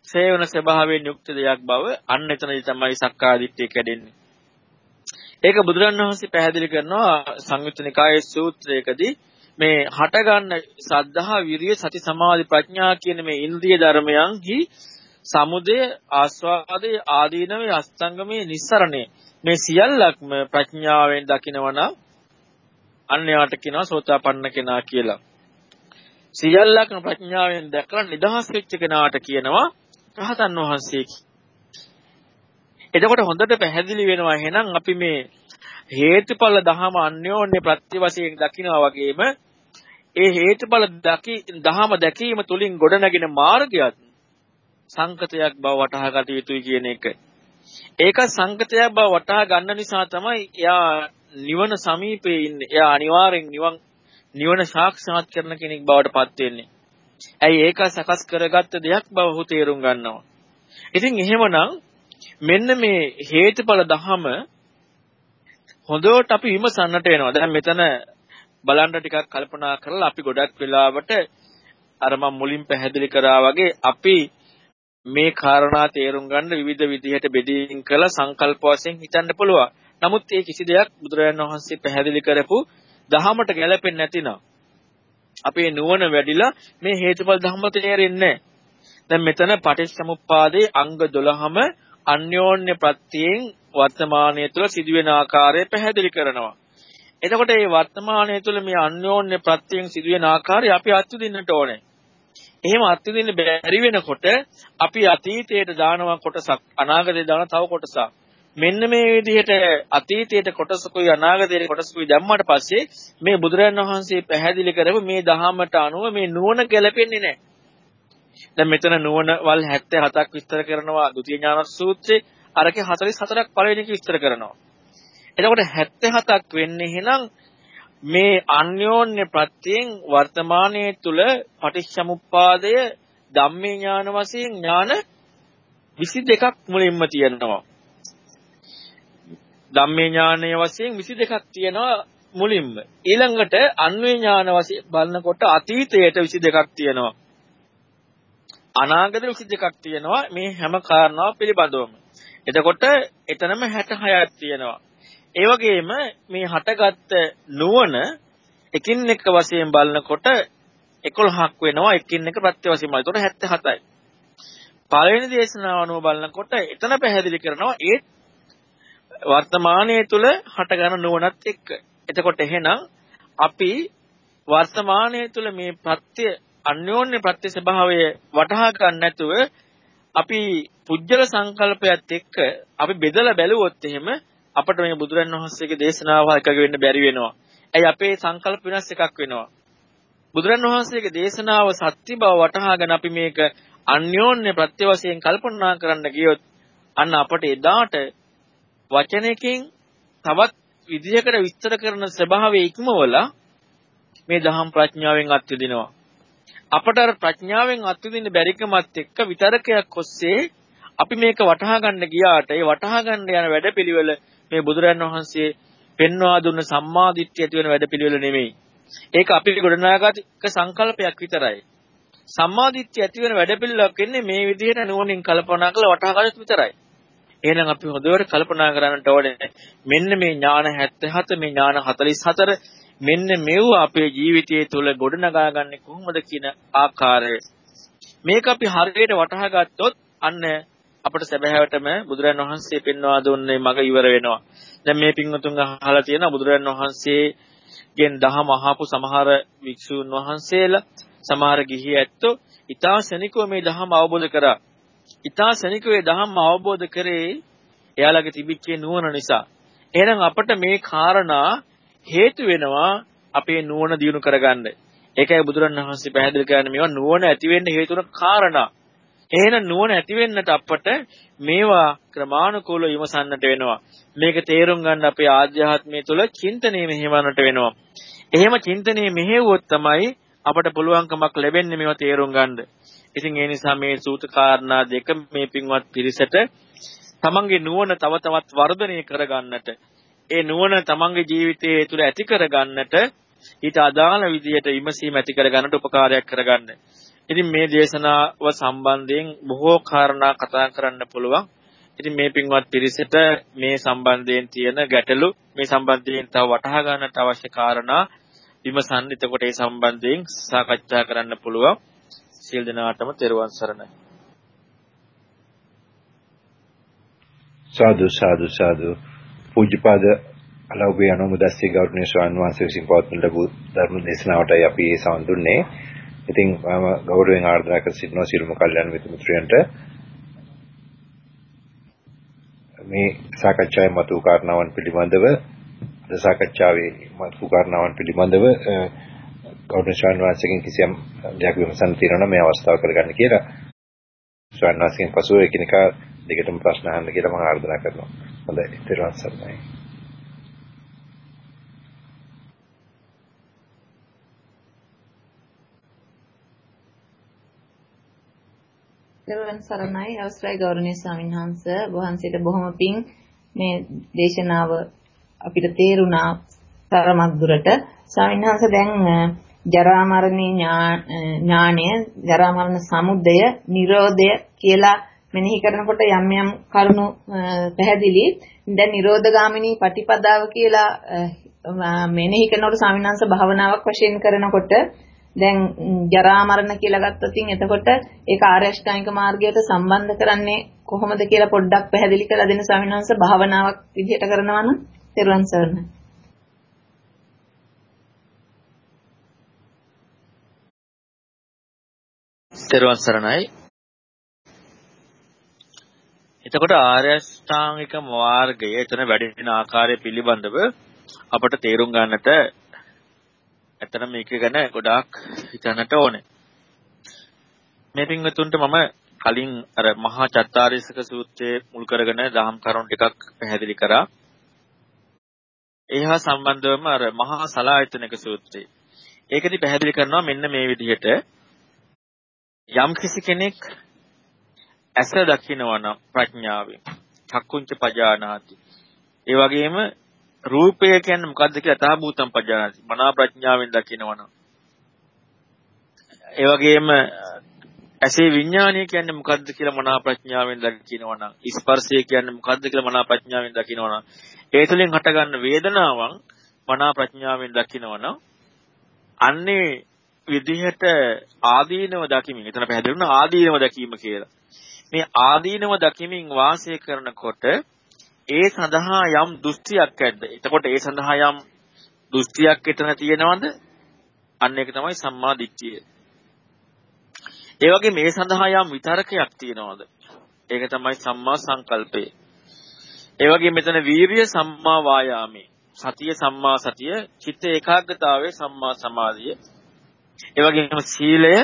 සේවන ස්වභාවයෙන් යුක්ත දෙයක් බව අන්න එතනදි තමයි සක්කාදිට්ඨිය කැඩෙන්නේ. ඒක බුදුරණවහන්සේ පැහැදිලි කරනවා සංයුත්ත නිකායේ සූත්‍රයකදී මේ හටගන්න සද්ධා විරිය සති සමාධි ප්‍රඥා කියන මේ ඉන්ද්‍රිය ධර්මයන්හි සමුදය ආස්වාදයේ ආදීනවේ අස්තංගමේ නිස්සරණය මේ සියල්ලක්ම ප්‍රඥාවෙන් දකිනවනම් අන්න යාට කියනවා සෝතාපන්න කෙනා කියලා. සියල්ලක්ම ප්‍රඥාවෙන් දැකලා නිදහස් වෙච්ච කෙනාට කියනවා රහතන් වහන්සේ එතකොට හොඳට පැහැදිලි වෙනවා එහෙනම් අපි මේ හේතුඵල දහම අන්‍යෝන්‍ය ප්‍රත්‍ය වශයෙන් දකිනවා වගේම ඒ හේතුඵල දකි දහම දැකීම තුලින් ගොඩනගෙන මාර්ගයත් සංකතයක් බව වටහා ගත යුතුයි කියන එක. ඒක සංකතයක් බව වටහා ගන්න නිසා තමයි එයා නිවන සමීපයේ ඉන්නේ. එයා අනිවාර්යෙන් නිවන් නිවන සාක්ෂාත් කරන කෙනෙක් බවට පත් වෙන්නේ. ඇයි ඒක සකස් කරගත්ත දෙයක් බව ඔහු තේරුම් ගන්නවා. ඉතින් එහෙමනම් මෙන්න මේ හේතුඵල ධහම හොඳට අපි විමසන්නට වෙනවා. දැන් මෙතන බලන්න ටිකක් කල්පනා කරලා අපි ගොඩක් වෙලාවට අර මම මුලින් පැහැදිලි කරා වගේ අපි මේ කාරණා තේරුම් ගන්න විවිධ විදිහට බෙදීම් කළ සංකල්ප වශයෙන් හිතන්න පුළුවන්. නමුත් ඒ කිසි දෙයක් බුදුරජාණන් වහන්සේ පැහැදිලි කරපු දහමට ගැලපෙන්නේ නැතිනම් අපේ නුවණ වැඩිලා මේ හේතුඵල ධම්ම තේරෙන්නේ දැන් මෙතන පටිච්චසමුප්පාදේ අංග 12ම අන්‍යෝන්‍ය ප්‍රත්‍යයෙන් වර්තමානයේ තුල සිදුවෙන ආකාරය පැහැදිලි කරනවා. එතකොට මේ වර්තමානයේ තුල මේ අන්‍යෝන්‍ය ප්‍රත්‍යයෙන් සිදුවෙන ආකාරය අපි අත්විඳින්නට ඕනේ. එහෙම අත්විඳින්න බැරි වෙනකොට අපි අතීතයට දානවා කොටසක් අනාගතයට දාන තව කොටසක්. මෙන්න මේ විදිහට අතීතයේ කොටසකුයි අනාගතයේ කොටසකුයි දැම්මට පස්සේ මේ බුදුරජාණන් වහන්සේ පැහැදිලි කරපු මේ දහමට අනුව මේ නුවණ ගැලපෙන්නේ නැහැ. දැන් මෙතන නුවණ වල් 77ක් විස්තර කරනවා ဒုတိ ය ඥාන සූත්‍රයේ අරකේ 44ක් පළවෙනි එක විස්තර කරනවා. එතකොට 77ක් වෙන්නේ එහෙනම් මේ අන්‍යෝන්‍ය ප්‍රත්‍යයෙන් වර්තමානයේ තුල පටිච්චසමුප්පාදය ධම්මේ ඥාන වශයෙන් ඥාන 22ක් මුලින්ම තියෙනවා. ධම්මේ ඥානය වශයෙන් 22ක් තියෙනවා මුලින්ම. ඊළඟට අන්වේ ඥාන වශයෙන් බලනකොට අතීතයට 22ක් තියෙනවා. අනාගත 22ක් තියෙනවා මේ හැම කාරණාව පිළිබඳවම. එතකොට එතනම 66ක් තියෙනවා. ඒ වගේම මේ හටගත්ත නුවණ එකින් එක වශයෙන් බලනකොට 11ක් වෙනවා එකින් එක ප්‍රත්‍ය වශයෙන් බලනකොට 77යි. පළවෙනි දේශනාව අනුව බලනකොට එතන පැහැදිලි කරනවා ඒ වර්තමානයේ තුල හටගන්න නුවණත් එක්ක. එතකොට එහෙනම් අපි වර්තමානයේ තුල මේ ප්‍රත්‍ය අන්‍යෝන්‍ය ප්‍රත්‍ය ස්වභාවය වටහා ගන්න නැතුව අපි පුජ්‍යල සංකල්පයත් එක්ක අපි බෙදලා බැලුවොත් එහෙම අපිට මේ බුදුරන් වහන්සේගේ දේශනාව එකග වෙන්න බැරි වෙනවා. ඇයි අපේ සංකල්ප වෙනස් එකක් වෙනවා. බුදුරන් වහන්සේගේ දේශනාව සත්‍ය බව වටහාගෙන අපි මේක අන්‍යෝන්‍ය ප්‍රත්‍ය වශයෙන් කල්පනා කරන්න ගියොත් අන්න අපට එදාට වචනයකින් තවත් විදිහකට විස්තර කරන ස්වභාවය ඉක්මවලා මේ දහම් ප්‍රඥාවෙන් අත්විදිනවා. අපට අර ප්‍රඥාවෙන් අත්විඳින්න බැරිකමත් එක්ක විතරකයක් ඔස්සේ අපි මේක වටහා ගන්න ගියාට ඒ වටහා ගන්න යන වැඩපිළිවෙල මේ බුදුරන් වහන්සේ පෙන්වා දුන්න සම්මාදිට්ඨිය ඇති වෙන වැඩපිළිවෙල නෙමෙයි. ඒක අපි ගොඩනගාගත් සංකල්පයක් විතරයි. සම්මාදිට්ඨිය ඇති වෙන වැඩපිළිවෙලක් වෙන්නේ මේ විදිහට නුවණින් කල්පනා කරලා වටහා ගන්නත් විතරයි. එහෙනම් අපි හොඳට කල්පනා කරන්නට ඕනේ මෙන්න මේ ඥාන 77 මේ ඥාන 44 මෙන්න මෙව අපේ ජීවිතයේ තුල ගොඩනගා ගන්න කොහොමද කියන ආකාරය මේක අපි හරියට වටහා ගත්තොත් අන්න අපට සැබෑවටම බුදුරන් වහන්සේ පෙන්වා දුන්නේ මග ඉවර වෙනවා. දැන් මේ පින්වතුන් අහලා තියෙනවා බුදුරන් වහන්සේගෙන් දහම අහපු සමහර වික්ෂූන් වහන්සේලා සමහර ගිහි ඇත්තෝ ඊතා ශනිකව මේ දහම අවබෝධ කරා. ඊතා ශනිකව මේ දහම අවබෝධ කරේ එයාලගේ තිබිච්ච නුවණ නිසා. එහෙනම් අපට මේ කාරණා හේතු වෙනවා අපේ නුවණ දියුණු කරගන්න. ඒකයි බුදුරණවහන්සේ පැහැදිලි කරන්නේ මේවා නුවණ ඇති වෙන්න හේතු වෙන කාරණා. එහෙනම් නුවණ ඇති වෙන්නට අපට මේවා ක්‍රමානුකූලව විමසන්නට වෙනවා. මේක තේරුම් ගන්න අපේ ආධ්‍යාත්මය තුළ චින්තනය මෙහෙවන්නට වෙනවා. එහෙම චින්තනය මෙහෙවුවොත් තමයි අපට පුළුවන්කමක් ලැබෙන්නේ මේවා තේරුම් ගන්න. ඉතින් ඒ නිසා මේ සූත කාරණා දෙක මේ පින්වත් පිරිසට තමන්ගේ නුවණ තව තවත් වර්ධනය කරගන්නට ඒ නුවණ තමන්ගේ ජීවිතයේ තුළ ඇති කරගන්නට ඊට අදාළ විදිහට විමසීම ඇති කරගන්නට උපකාරයක් කරගන්න. ඉතින් මේ දේශනාව සම්බන්ධයෙන් බොහෝ කාරණා කතා කරන්න පුළුවන්. ඉතින් මේ පින්වත් පිරිසට මේ සම්බන්ධයෙන් තියෙන ගැටලු මේ සම්බන්ධයෙන් තව වටහා ගන්නට අවශ්‍ය කාරණා විමසන්න. එතකොට ඒ සම්බන්ධයෙන් සාකච්ඡා කරන්න පුළුවන්. සියලු දෙනාටම තෙරුවන් සරණයි. සාදු සාදු සාදු පූජ්‍යපාද අලව්වේ අනුමුදස්සේ ගෞරවනීය ස්වාමීන් වහන්සේ විසින් පවත්වන ලැබූ ධර්ම දේශනාවටයි අපි ඒ සවන් දුන්නේ. ඉතින් මම ගෞරවයෙන් ආරාධනා කර සිටිනවා සියලුම කල්යනා මිත්‍ර මිත්‍රයන්ට මේ සාකච්ඡාවේ මතු කාරණාවන් පිළිබඳව අද සාකච්ඡාවේ මතු කාරණාවන් පිළිබඳව ගෞරවනීය ස්වාමීන් වහන්සේගෙන් කිසියම් දෙයක් විමසන්න තියෙනවා මේ අවස්ථාව කරගන්න කියලා ස්වාමීන් වහන්සේගෙන් පසුව එකිනෙකා දෙකටම ප්‍රශ්න අහන්න කියලා මම ආරාධනා කරනවා. හොඳයි. ඊට පස්සේ දෙවන් සරණයි. අවසරයි ගෞරවනීය ස්වාමීන් වහන්සේ. වහන්සේට බොහොම පිං මේ දේශනාව අපිට තේරුණා තරමක් දුරට. ස්වාමීන් වහන්සේ දැන් ජරා මරණ ඥාණය ජරා මරණ සමුදය නිරෝධය කියලා මෙනෙහි කරනකොට යම් යම් කරුණු පැහැදිලි දැන් නිරෝධගාමිනී පටිපදාව කියලා මෙනෙහි කරනකොට ස්වාමීන් වහන්සේ භාවනාවක් වශයෙන් කරනකොට දැන් ජරා මරණ කියලා ගත්තොත් එතකොට ඒක ආර්ය අෂ්ටාංගික මාර්ගයට සම්බන්ධ කරන්නේ කොහොමද කියලා පොඩ්ඩක් පැහැදිලි කරලා දෙන්න ස්වාමීන් වහන්සේ භාවනාවක් විදිහට කරනවා නම් තෙරුවන් සරණයි. තෙරුවන් සරණයි. එතකොට ආර්ය අෂ්ටාංගික මාර්ගය එතන වැඩෙන ආකාරය පිළිබඳව අපට තේරුම් ගන්නට ඇත්තට මේක ගැන ගොඩාක් හිතන්නට ඕනේ. මේ පින්වතුන්ට මම කලින් අර මහා චත්තාරීසක සූත්‍රයේ මුල් කරගෙන දහම් කරුණු ටිකක් පැහැදිලි කරා. ඒහා සම්බන්ධවම අර මහා සලායතනක සූත්‍රය. ඒකෙදි පැහැදිලි කරනවා මෙන්න මේ විදිහට යම් කිසි කෙනෙක් ඇස දකිනවා නම් ප්‍රඥාවෙන් චක්කුංච පජානාති. ඒ වගේම රූපය කියන්නේ මොකද්ද කියලා තහබූතම් පජානාති. මනා ප්‍රඥාවෙන් දකිනවනම්. ඒ වගේම ඇසේ විඥානය කියන්නේ මොකද්ද කියලා මනා ප්‍රඥාවෙන් දකිනවනම්. ස්පර්ශය කියන්නේ මොකද්ද කියලා මනා ප්‍රඥාවෙන් දකිනවනම්. ඒ තුළින් හටගන්න වේදනාවන් මනා ප්‍රඥාවෙන් දකිනවනම් අන්නේ විදිහට ආදීනව දකිමින් එතන පැහැදිලි වුණා ආදීනව දැකීම කියලා. මේ ආදීනව දකිමින් වාසය කරනකොට ඒ සඳහා යම් දෘෂ්ටියක් ඇද්ද? එතකොට ඒ සඳහා යම් දෘෂ්ටියක් එතන තියෙනවද? අන්න ඒක තමයි සම්මා දිට්ඨිය. ඒ වගේ මේ සඳහා යම් විතරකයක් තියෙනවද? ඒක තමයි සම්මා සංකල්පය. ඒ වගේ මෙතන වීරිය සම්මා වායාමේ. සතිය සම්මා සතිය, චිත්ත ඒකාග්‍රතාවයේ සම්මා සමාධිය. ඒ වගේම සීලය,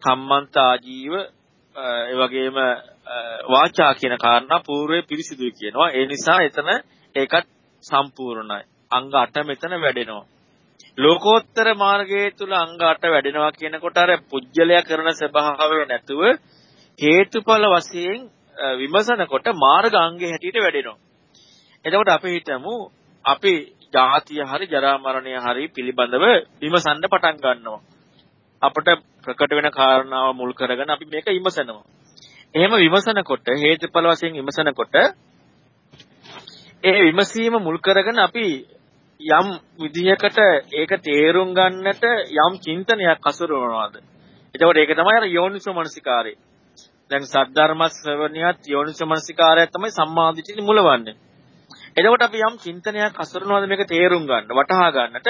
කම්මන්ත ආජීව, ඒ වගේම වාචා කියන කාරණා పూర్වේ පිරිසිදුයි කියනවා. ඒ නිසා එතන ඒකත් සම්පූර්ණයි. අංග 8 මෙතන වැඩෙනවා. ලෝකෝත්තර මාර්ගයේ තුල අංග 8 වැඩෙනවා කියනකොට අර පුජ්‍යලයා කරන ස්වභාවය නැතුව හේතුඵල වශයෙන් විමසනකොට මාර්ග අංගයේ හැටියට වැඩෙනවා. එතකොට අපි හිතමු අපි ජාතිය හරි ජරා මරණය හරි පිළිබඳව විමසන්න පටන් ගන්නවා. අපට ප්‍රකට වෙන කාරණාව මුල් කරගෙන අපි මේක විමසනවා. එහෙම විමසනකොට හේතුඵල වශයෙන් විමසනකොට ඒ විමසීම මුල් කරගෙන අපි යම් විදිහකට ඒක තේරුම් ගන්නට යම් චින්තනයක් අසුරවනවාද එතකොට ඒක තමයි අර යෝනිසෝ මනසිකාරය. දැන් සද්ධර්ම ශ්‍රවණියත් යෝනිසෝ මනසිකාරය තමයි සම්මාදිටින් මුලවන්නේ. එතකොට අපි යම් චින්තනයක් හසුරනවාද මේක තේරුම් ගන්න වටහා ගන්නට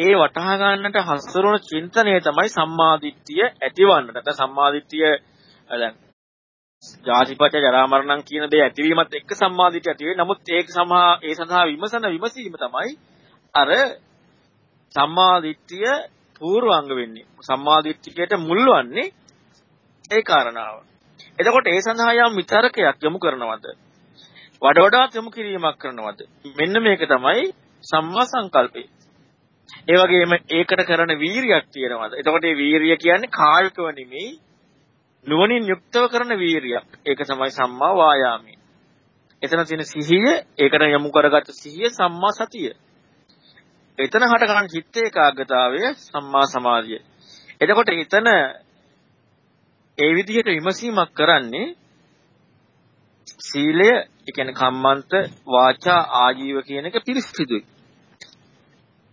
ඒ වටහා ගන්නට හසුරන චින්තනය තමයි සම්මාදිට්ඨිය ඇතිවන්නට. නැත්නම් සම්මාදිට්ඨිය දැන් ජාතිපත්‍ය ජරා මරණම් කියන දේ ඇතිවීමත් එක්ක සම්මාදිට්ඨිය ඇති වෙයි. නමුත් ඒක සමහා ඒ සඳහා විමසන විමසීම තමයි අර සම්මාදිට්ඨිය පූර්වාංග වෙන්නේ. සම්මාදිට්ඨියට මුල් වන්නේ ඒ කාරණාව. එතකොට ඒ සඳහා යම් විතරකයක් යොමු කරනවද? වඩ වඩාත් යොමු කිරීමක් කරනවද? මෙන්න මේක තමයි සම්මා සංකල්පය. ඒ වගේම ඒකට කරන වීරියක් තියෙනවද? එතකොට මේ වීරිය කියන්නේ කායිකව නෙමෙයි නුවණින් යුක්තව කරන වීරියක්. ඒක තමයි සම්මා වායාමය. එතන තියෙන සිහිය, ඒකට යොමු කරගත්ත සිහිය සම්මා සතිය. එතන හට ගන්න චිත්ත ඒකාග්‍රතාවය සම්මා සමාධිය. එතකොට එතන ඒ විදිහට විමසීමක් කරන්නේ සීලය, ඒ කියන්නේ කම්මන්ත, වාචා, ආජීව කියන එක පිරිසිදුයි.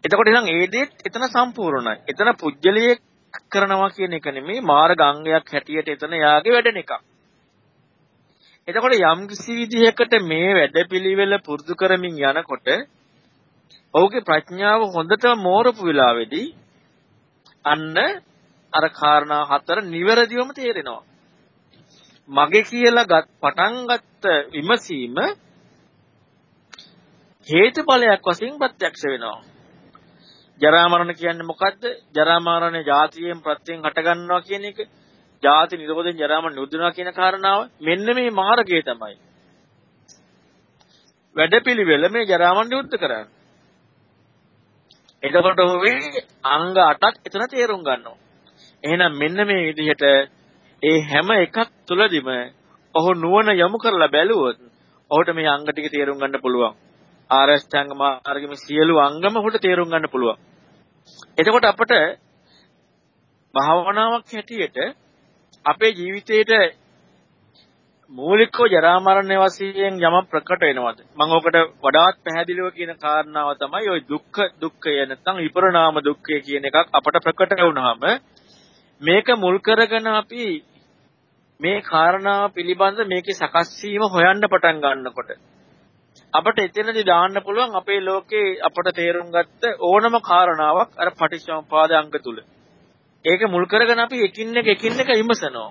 එතකොට ඉතින් ඒ දේත් එතන සම්පූර්ණයි. එතන පුජ්‍යලිය කරනවා කියන එක නෙමෙයි මාර්ග අංගයක් හැටියට එතන යාගේ වැඩෙන එකක්. එතකොට යම් කිසි විදිහකට මේ වැඩපිළිවෙල පුරුදු කරමින් යනකොට ඔහුගේ ප්‍රඥාව හොඳටම මෝරපු වෙලාවේදී අන්න අර කාරණා හතර නිවැරදිවම තේරෙනවා. මගේ කියලා පටන් ගත්ත විමසීම හේතුඵලයක් වශයෙන් ප්‍රත්‍යක්ෂ වෙනවා. ජරා මරණ කියන්නේ මොකද්ද? ජරා මරණය જાතියෙන් ප්‍රත්‍යයෙන් හටගන්නවා කියන එක. ಜಾති නිරෝධයෙන් ජරා මරණ නිරුද්ධනවා කියන කාරණාව මෙන්න මේ මාර්ගය තමයි. වැඩපිළිවෙල මේ ජරා මරණ නිරුද්ධ කරන්නේ. එතකොට ඔහුගේ අංග 8ක් එතන තේරුම් ගන්නවා. එහෙනම් මෙන්න මේ විදිහට ඒ හැම එකක් තුලදිම ඔහු නුවණ යොමු කරලා බැලුවොත් ඔහුට මේ අංග ටික තේරුම් ගන්න පුළුවන්. ආරෂ්ඨාංග මාර්ගෙම සියලු අංගම ඔහුට තේරුම් ගන්න පුළුවන්. එතකොට අපට භාවනාවක් හැටියට අපේ ජීවිතේට මූලිකව ජරා මරණ වශයෙන් යමක් ප්‍රකට වෙනවද මම ඔකට වඩාත් පැහැදිලිව කියන කාරණාව තමයි ওই දුක්ඛ දුක්ඛය නැත්නම් විපරණාම දුක්ඛය කියන එකක් අපට ප්‍රකට වුණාම මේක මුල් කරගෙන අපි මේ කාරණාව පිළිබඳ මේකේ සකස් වීම හොයන්න පටන් ගන්නකොට අපට එතනදී දාන්න පුළුවන් අපේ ලෝකේ අපට තේරුම් ගත්ත ඕනම කාරණාවක් අර පටිච්චසමුපාද අංග තුල. ඒක මුල් කරගෙන අපි එකින් එක එකින් එක විමසනවා.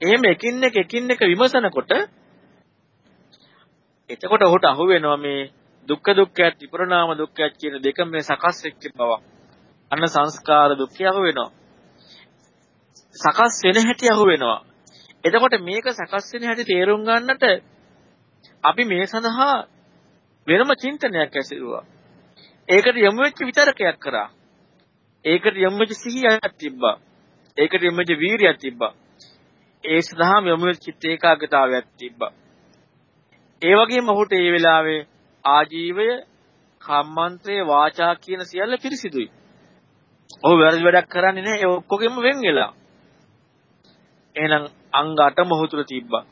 එහෙම එකින් එක එකින් එක විමසනකොට එතකොට ඔහුට අහු වෙනවා මේ දුක්ඛ දුක්ඛයත් විපරණාම දුක්ඛයත් කියන දෙක මේ සකස් වෙච්ච බව. අන්න සංස්කාර දුක්ඛය අහු වෙනවා. සකස් වෙන හැටි අහු වෙනවා. එතකොට මේක සකස් වෙන හැටි තේරුම් ගන්නට අපි මේ සඳහා වෙනම චින්තනයක් ඇසෙරුවා. ඒකට යොමු වෙච්ච විතරකයක් කරා. ඒකට යොමු වෙච්ච සිහියක් තිබ්බා. ඒකට යොමු වෙච්ච වීරියක් තිබ්බා. ඒ සඳහාම යොමු වෙච්ච චිත්ත ඒකාග්‍රතාවයක් තිබ්බා. ඒ වගේම ඔහුට ඒ වෙලාවේ ආජීවය, කම්මන්ත්‍රය, වාචා කියන සියල්ල පිරිසිදුයි. ඔහු වැරදි වැඩක් කරන්නේ නැහැ. ඒ ඔක්කොගෙම වෙන් වෙලා. එහෙනම් අංග 8 මොහු තුල තිබ්බා.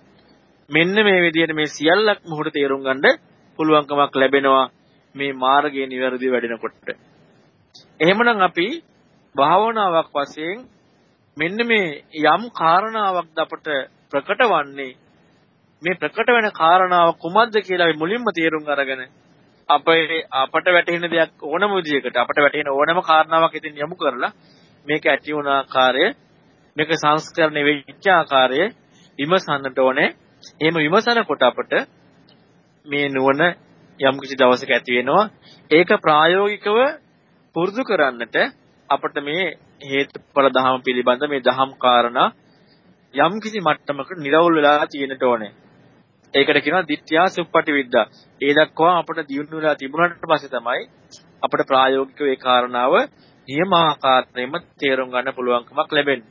මෙන්න මේ විදිහට මේ සියල්ලක් මොහොත තේරුම් ගන්න පුළුවන්කමක් ලැබෙනවා මේ මාර්ගයේ නිවැරදි වැඩෙනකොට. එහෙමනම් අපි භාවනාවක් වශයෙන් මෙන්න මේ යම් කාරණාවක් අපට ප්‍රකට වන්නේ මේ ප්‍රකට වෙන කාරණාව කුමක්ද කියලා අපි මුලින්ම තේරුම් අරගෙන අපේ අපට වැටහෙන දෙයක් ඕනම විදිහකට අපට වැටහෙන ඕනම කාරණාවක් ඉතින් යොමු කරලා මේක ඇති වුණ ආකාරය මේක සංස්කරණය වෙච්ච ආකාරය විමසන්නට ඕනේ. එහෙම විමසනකොට අපට මේ නුවණ යම් කිසි දවසක ඇති වෙනවා. ඒක ප්‍රායෝගිකව පුරුදු කරන්නට අපට මේ හේතුඵල ධහම පිළිබඳ මේ ධහම් කාරණා යම් කිසි මට්ටමකට නිරවුල් වෙලා තියෙන්නට ඕනේ. ඒකට කියනවා ditthiya suppati viddha. ඒ දක්වා අපට දියුණු වෙලා තිබුණාට පස්සේ තමයි අපට ප්‍රායෝගිකව ඒ කාරණාව නියමාකාරයෙන්ම තේරුම් ගන්න පුළුවන්කමක් ලැබෙන්නේ.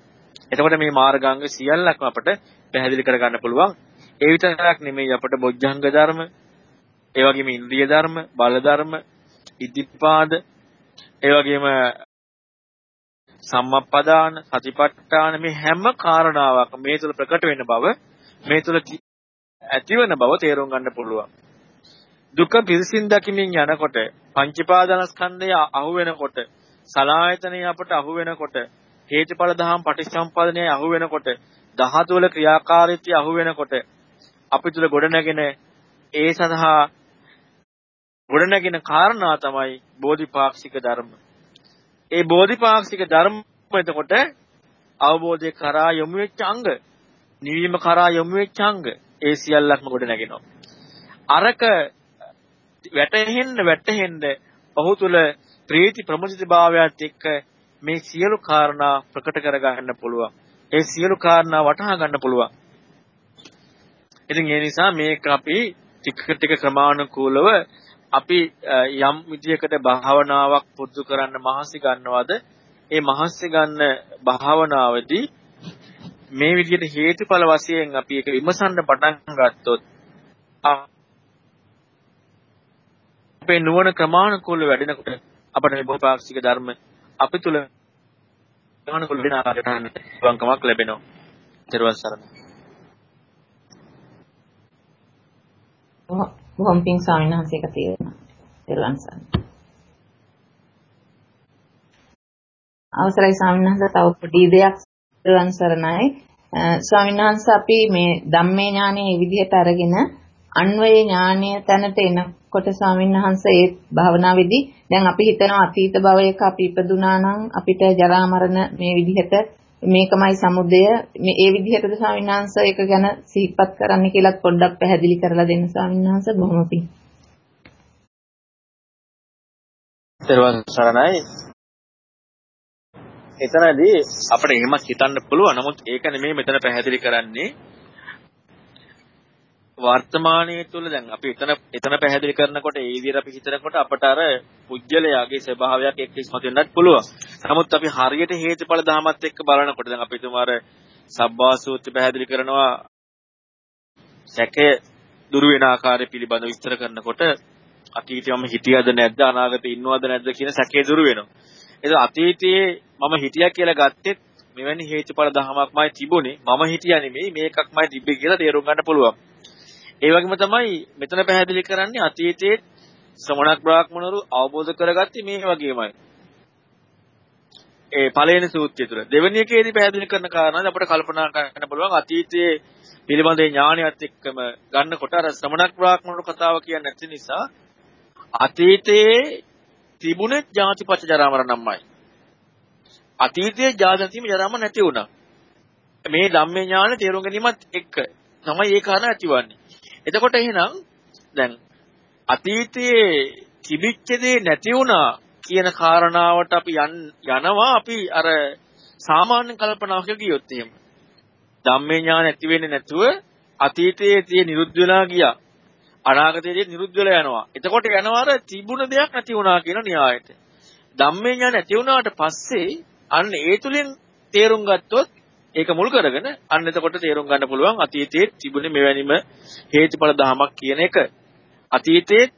එතකොට මේ මාර්ගාංග සියල්ලක්ම අපට පැහැදිලි කර ගන්න පුළුවන්. ඒ විතරක් නෙමෙයි අපට බොජ්ජංග ධර්ම, ඒ වගේම ඉන්ද්‍රිය ධර්ම, බල ධර්ම, ඉදිපාද, ඒ වගේම සම්මප්පදාන, සතිපට්ඨාන මේ හැම කාරණාවක් මේ තුල ප්‍රකට වෙන බව මේ තුල ඇතිවන බව තේරුම් ගන්න පුළුවන්. දුක පිරිසින් දකිමින් යනකොට පංචපාදනස්කන්ධය අහු වෙනකොට සලායතනෙ අපට අහු වෙනකොට හේතුඵල දහම් පටිච්චසම්පදනයේ අහු වෙනකොට ධාතු වල ක්‍රියාකාරීත්වය අහු වෙනකොට අපි තුල ගොඩනැගෙන ඒ සඳහා ගොඩනැගෙන කාරණා තමයි බෝධිපාක්ෂික ධර්ම. ඒ බෝධිපාක්ෂික ධර්ම එතකොට අවබෝධය කරා යොමු වෙච්ච අංග, නිවීම කරා යොමු වෙච්ච අංග, ඒ සියල්ලක්ම ගොඩ නැගෙනවා. අරක වැටහෙන්න වැටහෙන්න ඔහු තුල ප්‍රීති ප්‍රමුදිතභාවයත් එක්ක මේ සියලු කාරණා ප්‍රකට කර ගන්න පුළුවන්. ඒ සියලු කාරණා වටහා ගන්න පුළුවන්. ඉතින් ඒ නිසා මේක අපි ටික ටික ක්‍රමානුකූලව අපි යම් විදියකට භාවනාවක් පුරුදු කරන්න මහන්සි ගන්නවද ඒ මහන්සි ගන්න භාවනාවේදී මේ විදිහට හේතුඵල වශයෙන් අපි ඒක විමසන්න පටන් ගත්තොත් අපේ නුවණ ක්‍රමානුකූලව වැඩෙනකොට අපට මේ බෝපාක්ෂික ධර්ම අපි තුල ක්‍රමානුකූල වෙන ආකාරයට වංකමක් ලැබෙනවා. ඊට සරණ. බොහොම පිං ස්වාමීන් වහන්සේක තියෙනවා. ඊට සරණ. අවසරයි ස්වාමීන් වහන්සේ තව පොඩි දෙයක් ඊට සරණයි. ස්වාමීන් වහන්සේ අපි මේ ධම්මේ ඥානෙ මේ විදිහට අරගෙන අන්වය ඥානය තැනට එනකොට ස්වාමීන් වහන්සේ ඒ භාවනාවේදී දැන් අපි හිතනවා අතීත භවයක අපි ඉපදුනා නම් අපිට ජරා මරණ මේ විදිහට මේකමයි සමුදය මේ ඒ විදිහටද ස්වාමීන් වහන්සේ ඒක ගැන සිහිපත් කරන්න කියලාත් පොඩ්ඩක් පැහැදිලි කරලා දෙන්න ස්වාමීන් වහන්සේ බොහොම පිං. සර්වන් සරණයි එතනදී අපිට එහෙමත් හිතන්න පුළුවන්. නමුත් ඒක නෙමෙයි මෙතන පැහැදිලි කරන්නේ. වර්තමානයේ තුල දැන් අපි එතන එතන පැහැදිලි කරනකොට ඒ විදිහට අපි හිතනකොට අපට අර පුජ්‍යලයාගේ ස්වභාවයක් එක්ක ඉස්මතු වෙන්නත් පුළුවන්. නමුත් අපි හරියට හේතුඵල ධමත් එක්ක බලනකොට දැන් අපි තුමාර සබ්බාසූත්‍ර පැහැදිලි කරනවා සැකේ දුරු වෙන ආකාරය පිළිබඳව විස්තර කරනකොට අතීතයේම හිටියද නැද්ද අනාගතේ ඉන්නවද නැද්ද කියන සැකේ දුරු වෙනවා. ඒක අතීතයේ මම හිටියා කියලා ගත්තෙත් මෙවැනි හේතුඵල ධමයක්මයි තිබුණේ මම හිටියා නෙමෙයි මේකක්මයි තිබ්බේ කියලා තේරුම් ගන්න පුළුවන්. ඒ වගේම තමයි මෙතන පැහැදිලි කරන්නේ අතීතයේ ශ්‍රමණක් බ්‍රාහ්මණවරු අවබෝධ කරගත්තේ මේ වගේමයි. ඒ පළවෙනි සූත්‍රය තුළ දෙවෙනි එකේදී පැහැදිලි කරන කාරණාද අපිට කල්පනා කරන්න පුළුවන් අතීතයේ පිළිබඳ ඥානයත් එක්කම ගන්නකොට අර ශ්‍රමණක් බ්‍රාහ්මණවරු කතාව කියන්නේ නැති නිසා අතීතයේ තිබුණේ ජාතිපච්ච ජරා මරණම්මයි. අතීතයේ ජාතිම ජරාම නැති වුණා. මේ ධම්මේ ඥාන තේරුම් ගැනීමත් එක්ක තමයි ඒ කාරණා ඇතිවන්නේ. එතකොට එහෙනම් දැන් අතීතයේ තිබිච්ච දේ නැති වුණා කියන කාරණාවට අපි යනවා අපි අර සාමාන්‍ය කල්පනාවක ගියොත් එහෙම. ධම්මේ ඥාන ඇති වෙන්නේ නැතුව අතීතයේ tie නිරුද්ධ වෙලා ගියා. අනාගතයේදී නිරුද්ධ වෙලා යනවා. එතකොට යනවා අර තිබුණ දෙයක් නැති වුණා කියන න්‍යායයට. ධම්මේ ඥාන නැති වුණාට පස්සේ අන්න ඒ තුලින් තේරුම් ගත්තොත් ඒක මුල් කරගෙන අන්න එතකොට තේරුම් ගන්න පුළුවන් අතීතයේ තිබුණේ මෙවැනිම හේතුඵල ධමයක් කියන එක. අතීතයේ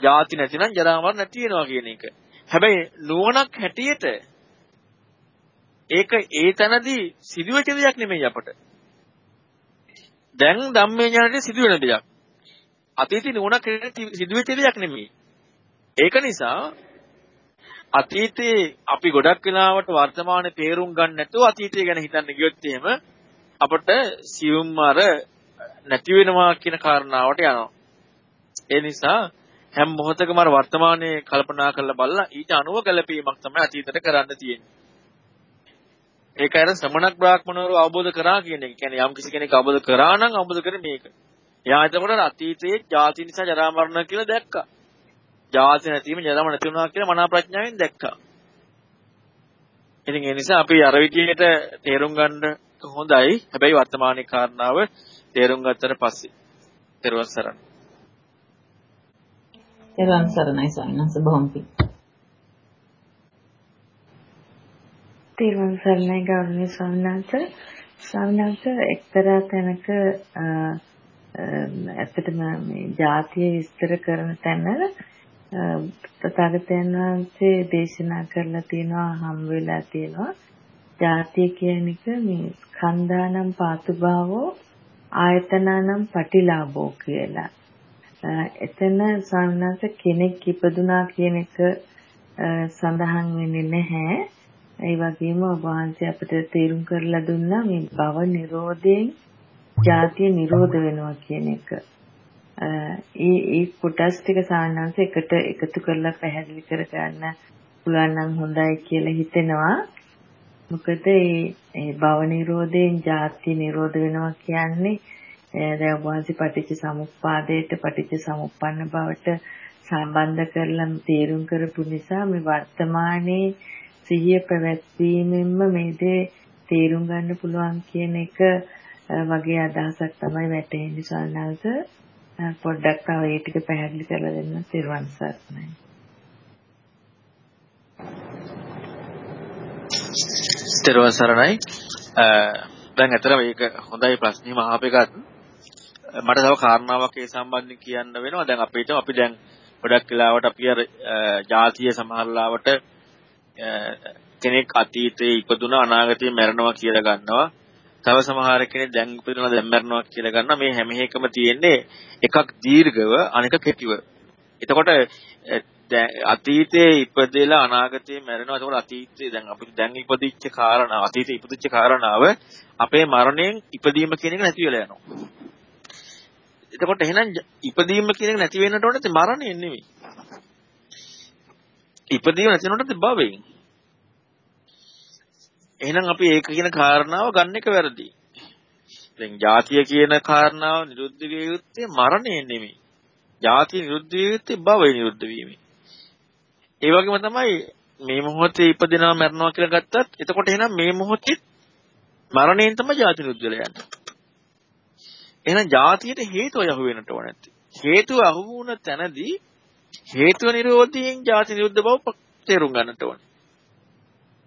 ಜಾති නැතිනම් ජරා මරණ නැති වෙනවා කියන එක. හැබැයි නුවණක් හැටියට ඒක ඒ තැනදී සිදුවෙච්ච දෙයක් නෙමෙයි අපට. දැන් ධම්මේ ඥානයේ සිදුවෙන දෙයක්. අතීතේ නුවණක් සිදුවෙච්ච දෙයක් නෙමෙයි. ඒක නිසා අතීතේ අපි ගොඩක් වෙලාවට වර්තමානයේ තේරුම් ගන්න නැතුව අතීතය ගැන හිතන්න ගියොත් එහෙම අපට සියුම් අර නැති වෙනවා කියන කාරණාවට යනවා. ඒ නිසා හැම මොහොතකම අර වර්තමානයේ කල්පනා කරලා බලලා ඊට අනුව ගැලපීමක් තමයි අතීතයට කරන්න තියෙන්නේ. ඒක අර ශ්‍රමණක් බ්‍රාහ්මණවරු අවබෝධ කරා කියන එක. කියන්නේ යම් කිසි කෙනෙක් අවබෝධ කරා නම් අවබෝධ කරේ මේක. එයා එතකොට අතීතයේ ජාති නිසා ජරා මරණ කියලා දැක්කා. ජාති නැතිවීම ජරාම නැති වුණා කියලා මනා ප්‍රඥාවෙන් දැක්කා. ඉතින් ඒ නිසා අපි අර විදිහට තේරුම් ගන්න හොඳයි. හැබැයි වර්තමානයේ කාරණාව තේරුම් ගත්තට පස්සේ. ඊට සරණ. ඊට සරණයි සයන්ස බොහොම පිං. තේරුම් සරණයි ගෞරවනීය. ස්වාමීන් වහන්සේ එක්තරා තැනක ඇත්තටම මේ ಜಾතිය විස්තර කරන තැන තථාගතයන් වහන්සේ දේශනා කරලා තියෙනවා හම් වෙලා තියෙනවා ಜಾතිය කියන එක මේ ස්කන්ධානම් පාතුභාවෝ ආයතනානම් පටිලාභෝ කියලා. එතන සම්නස කෙනෙක් ඉපදුනා කියන එක සඳහන් වෙන්නේ නැහැ. ඒ වගේම ඔබ වහන්සේ අපිට තේරුම් කරලා දුන්නා මේ භව නිරෝධයෙන් ජාතිය නිරෝධ වෙනවා කියන එක. ඒ ඒ කොටස් ටික සාමාන්‍යයෙන් එකට එකතු කරලා පැහැදිලි කර ගන්න පුළුවන් නම් හොඳයි කියලා හිතෙනවා. මොකද ඒ භව නිරෝධයෙන් ජාති නිරෝධ වෙනවා කියන්නේ දැන් වහන්සේ පටිච්ච සමුප්පාදයට පටිච්ච සමුප්පන්න බවට සම්බන්ධ කරලා තේරුම් කරපු නිසා මේ වර්තමානයේ සිහිය පැවැත්වීමෙන්ම මේ දේ තේරුම් ගන්න පුළුවන් කියන එක වගේ අදහසක් තමයි වැටෙන්නේ සල්නාල්ස පොඩ්ඩක් තව ඒ ටික පැහැදිලි කරලා දෙන්න තිරුවන් සරණයි. තිරුවන් සරණයි. දැන් අතර මේක හොඳයි ප්‍රශ්නීම අහපේකත් මට තව කාරණාවක් ඒ සම්බන්ධයෙන් කියන්න වෙනවා. දැන් අපිට අපි දැන් ගොඩක් වෙලාවට අපි අර ජාතිය සමහරලාවට කෙනෙක් අතීතයේ ඉපදුනා අනාගතයේ මැරෙනවා කියලා ගන්නවා. තව සමහර කෙනෙක් දැන් ඉපදුණා දැන් මැරෙනවා කියලා ගන්නවා. මේ හැම එකම තියෙන්නේ එකක් දීර්ඝව අනික කෙටිව. එතකොට අතීතයේ ඉපදෙලා අනාගතයේ මැරෙනවා. එතකොට අතීතයේ දැන් අපිට දැන් ඉපදිච්ච කාරණා අතීතයේ ඉපදිච්ච කාරණාව අපේ මරණයෙන් ඉපදීම කියන එක නැති වෙලා යනවා. එතකොට එහෙනම් ඉපදීම කියන එක නැති වෙන්නට ඕනේ මරණය නෙමෙයි. ඉපදීම නැති වෙනකොට භවයෙන්. එහෙනම් අපි ඒක කියන කාරණාව ගන්න එක වැරදි. දැන් ජාතිය කියන කාරණාව නිරුද්ධ විය යුත්තේ මරණය නෙමෙයි. ජාතිය නිරුද්ධ විය යුත්තේ භවය නිරුද්ධ වීමයි. ඒ වගේම තමයි මේ මොහොතේ ඉපදෙනවා මරනවා කියලා ගත්තත් එතකොට එහෙනම් මේ මොහොතේ මරණයෙන් තමයි ජාති නිරුද්ධ වෙලා යන්නේ. එහෙනම් ජාතියට හේතුව යහු වෙන්නට ඕන නැත්තේ. හේතුව අහු වුණ තැනදී හේතුව නිරෝධයෙන් ජාති නිරුද්ධ බව තේරුම් ගන්නට ඕනේ.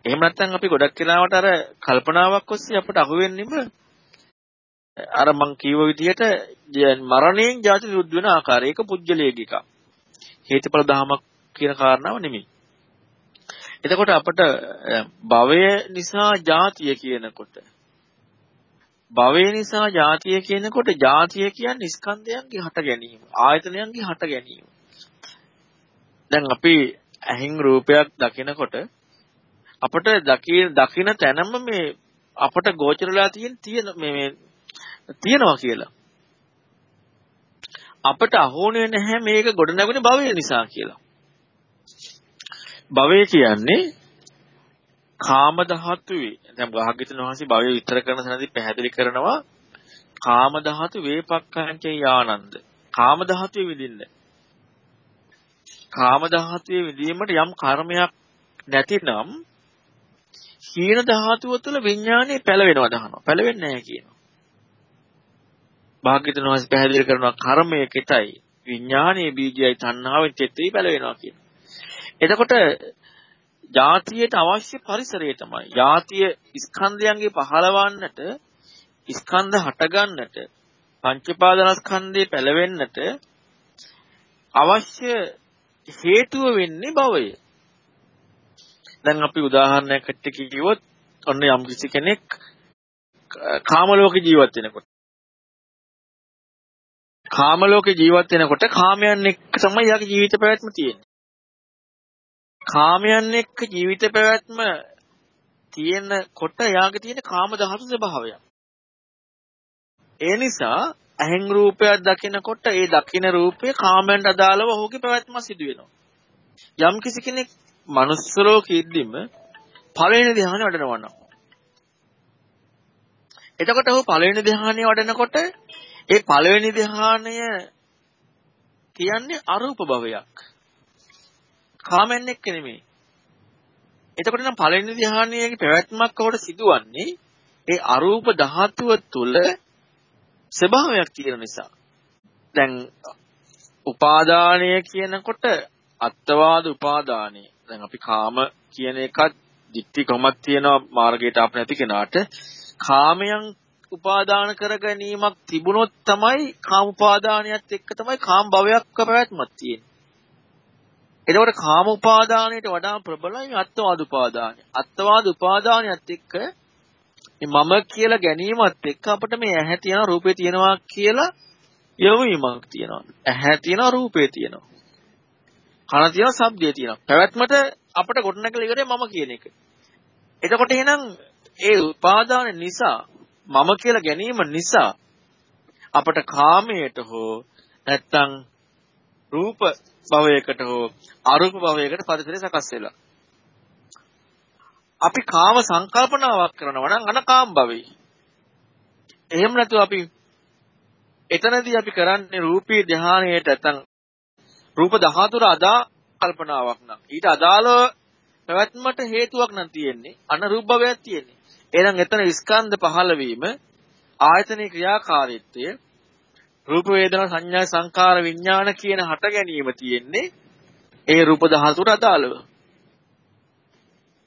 එහෙම නැත්නම් අපි ගොඩක් වෙලාවට අර කල්පනාවක් ඔස්සේ අපට අහුවෙන්නෙම අර මං කියව විදිහට මරණයෙන් ජාති නිරුද්ධ වෙන ආකාරය. ඒක පුජ්‍යලයක එකක්. හේතුඵල ධමයක් කියන කාරණාව නෙමෙයි. එතකොට අපට භවය නිසා ජාතිය කියනකොට භවය නිසා ජාතිය කියනකොට ජාතිය කියන්නේ ස්කන්ධයන්ගේ හට ගැනීම ආයතනයන්ගේ හට ගැනීම දැන් අපි ඇහින් රූපයක් දකිනකොට අපට දකින තැනම මේ අපට ගෝචරලා තියෙන තියෙන මේ මේ තියනවා කියලා. අපට අහෝනේ නැහැ මේක ගොඩ නැගුණේ භවය නිසා කියලා. භවය කියන්නේ කාම ධාතුවේ දැන් භාග්‍යතුන් වහන්සේ භවය විතර කරන තැනදී පැහැදිලි කරනවා කාම ධාතු වේපක්ඛංචේ ආනන්ද කාම ධාතුවේ විඳින්න කාම ධාතුවේ විඳීමට යම් කර්මයක් නැතිනම් හීන ධාතුව තුළ විඥානේ පැලවෙනවා දහනවා. පැලවෙන්නේ නැහැ කියනවා. භාග්‍යතුන් වහන්සේ පැහැදිලි කරනවා කර්මය කෙතයි විඥානයේ බීජයයි තණ්හාවෙන් තෙත්වි පැලවෙනවා කියනවා. එතකොට ಜಾතියට අවශ්‍ය පරිසරය තමයි. ಜಾතිය ස්කන්ධයන්ගේ පහළවන්නට ස්කන්ධ හටගන්නට පංචපාදනස්කන්ධේ පැලවෙන්නට අවශ්‍ය හේතුව වෙන්නේ භවය. දැන් අපි උදාහරණයකට කිව්වොත් ඔන්න යම් කිසි කෙනෙක් කාම ලෝකේ ජීවත් වෙනකොට කාම ලෝකේ ජීවත් වෙනකොට කාමයන් එක්ක තමයි යාගේ ජීවිත පැවැත්ම තියෙන්නේ. කාමයන් එක්ක ජීවිත පැවැත්ම තියෙනකොට එයාගේ තියෙන කාම ධාතු ස්වභාවය. ඒ නිසා ඇහෙන් රූපයක් දකිනකොට ඒ දකින රූපේ කාමයන්ට අදාළව ඔහුගේ පැවැත්ම සිදු වෙනවා. යම් කිසි කෙනෙක් manuss ලෝකෙද්දිම පළවෙනි ධ්‍යානෙ වඩනවා නම් එතකොට ඔහු පළවෙනි ධ්‍යානෙ වඩනකොට ඒ පළවෙනි ධ්‍යානය කියන්නේ අරූප භවයක්. කාමෙන් එක්ක නෙමෙයි. එතකොට නම් පළවෙනි ධ්‍යානයේ පැවැත්මක් කොට සිදුවන්නේ ඒ අරූප ධාතුව තුල ස්වභාවයක් තියෙන නිසා. දැන් උපාදානය කියනකොට අත්වාද උපාදානය. දැන් අපි කාම කියන එකත් දික්ටි කොමක් තියෙනවා මාර්ගයට අප නැති කෙනාට කාමයන් උපාදාන කර ගැනීමක් තිබුණොත් තමයි කාම උපාදානියත් එක්ක තමයි කාම භවයක් පැවැත්මක් තියෙන්නේ. එතකොට කාම උපාදානයට වඩා ප්‍රබලයි අත්වාද උපාදානය. අත්වාද උපාදානයත් එක්ක මම කියලා ගැනීමත් එක්ක අපිට මේ ඇහැ තියෙනවා රූපේ තියෙනවා කියලා යොමුවීමක් තියෙනවා. ඇහැ තියෙනවා රූපේ තියෙනවා. කන තියෙනවා ශබ්දය තියෙනවා. පැවැත්මට අපිට ගොඩනැගලා ඉවරේ මම කියන එක. එතකොට එහෙනම් ඒ උපාදාන නිසා මම කියලා ගැනීම නිසා අපට කාමයට හෝ නැත්තම් රූප භවයකට හෝ අරූප භවයකට පරිසරය සකස් වෙලා. අපි කාම සංකල්පනාවක් කරනවා නම් අනකාම භවෙයි. එහෙම නැතුව අපි එතනදී අපි කරන්නේ රූපී ධානයේට නැත්තම් රූප 14 අදා කල්පනාවක් නම් ඊට අදාළව පැවැත්මට හේතුවක් නම් තියෙන්නේ අනරූප භවයක් තියෙන්නේ. එහෙනම් එතන ස්කන්ධ පහළ වීම ආයතනයේ ක්‍රියාකාරීත්වය රූප වේදනා සංඥා සංකාර විඥාන කියන හට ගැනීම තියෙන්නේ ඒ රූප ධාතුවට අදාළව.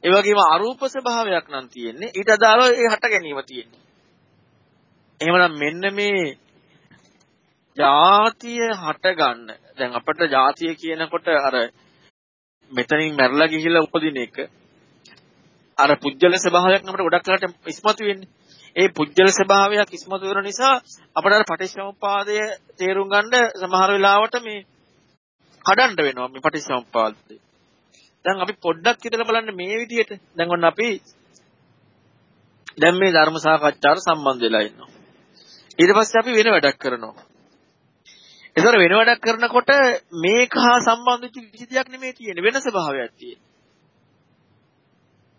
ඒ වගේම අරූප ස්වභාවයක් නම් තියෙන්නේ ඊට අදාළව ඒ හට ගැනීම තියෙන්නේ. එහෙමනම් මෙන්න මේ ජාතිය හට ගන්න. දැන් අපිට ජාතිය කියනකොට අර මෙතනින් මැරලා ගිහිල්ලා උපදින එක අර පුජ්‍යල ස්වභාවයක් අපිට ගොඩක් කරලා ඉස්මතු වෙන්නේ. ඒ පුජ්‍යල ස්වභාවයක් ඉස්මතු වෙන නිසා අපිට අර පටිච්චසමුපාදය තේරුම් ගන්න සමහර වෙලාවට මේ කඩන්න වෙනවා මේ පටිච්චසමුපාදය. දැන් අපි පොඩ්ඩක් හිතලා බලන්න මේ විදිහට. දැන් ඔන්න අපි දැන් මේ ධර්ම සාකච්ඡාවට සම්බන්ධ වෙලා ඉන්නවා. ඊට පස්සේ අපි වෙන වැඩක් කරනවා. ඒතර වෙන වැඩක් කරනකොට මේක හා සම්බන්ධ වෙච්ච විදිහක් නෙමෙයි තියෙන්නේ වෙන ස්වභාවයක් තියෙන්නේ.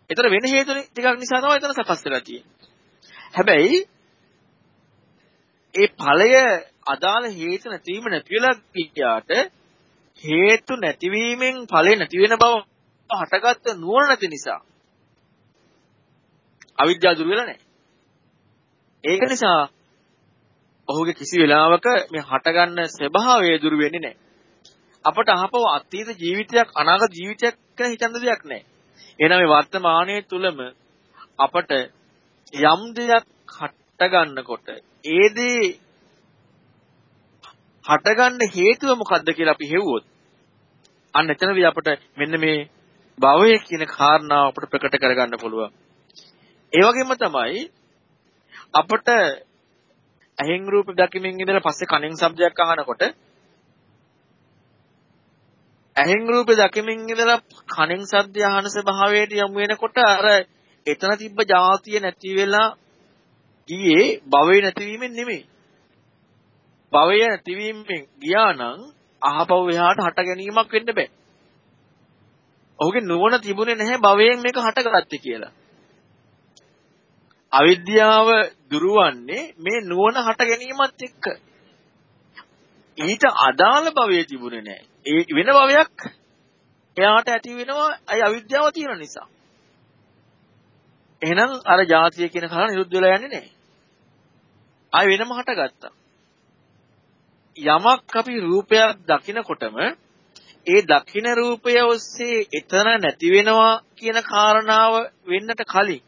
ඒතර වෙන හේතු ටිකක් නිසා තමයි එතන සකස් වෙලා තියෙන්නේ. හැබැයි ඒ ඵලය අදාළ හේතු නැතිවීම නැති වෙලා ගියාට හේතු නැතිවීමෙන් ඵලෙ නැති වෙන බව හටගත්ත නුවණ නැති නිසා අවිද්‍යාව දුර වෙලා නැහැ. ඒක නිසා ඔහුගේ කිසි වෙලාවක මේ හටගන්න ස්වභාවය දුර වෙන්නේ නැහැ. අපට අහපව අතීත ජීවිතයක් අනාගත ජීවිතයක් ගැන හිතන්න දෙයක් නැහැ. එහෙනම් මේ වර්තමානයේ තුලම අපට යම් දෙයක් හටගන්නකොට ඒ දේ හටගන්න හේතුව මොකද්ද කියලා අපි හෙව්වොත් අන්න එතනදී අපට මෙන්න මේ භවය කියන කාරණාව අපට ප්‍රකට කරගන්න පුළුවන්. ඒ වගේම තමයි අපට ඇහෙන් රූප දකිමින් ඉඳලා පස්සේ කනෙන් ශබ්දයක් අහනකොට ඇහෙන් රූප දකිමින් ඉඳලා කනෙන් ශබ්දය අහන ස්වභාවයට යමු වෙනකොට අර එතන තිබ්බ જાතිය නැති වෙලා ගියේ භවය නැතිවීමෙන් නෙමෙයි. භවය නැතිවීමෙන් ගියා නම් අහපව එහාට හට ගැනීමක් වෙන්න බෑ. ඔහුගේ නුවණ තිබුණේ නැහැ භවයෙන් මේක හටගත්තේ කියලා. අවිද්‍යාව දුරවන්නේ මේ නුවණ හට ගැනීමත් එක්ක. ඊට අදාළ භවයේ තිබුණේ නැහැ. ඒ වෙන භවයක් එයාට ඇති වෙනවා අය අවිද්‍යාව තියෙන නිසා. එහෙනම් අර ජාතිය කියන කාරණා නිරුද්ධ වෙලා යන්නේ නැහැ. ආය වෙනම හටගත්තා. යමක් අපි රූපයක් දකිනකොටම ඒ දකින රූපය ඔස්සේ එතන නැති වෙනවා කියන කාරණාව වෙන්නට කලින්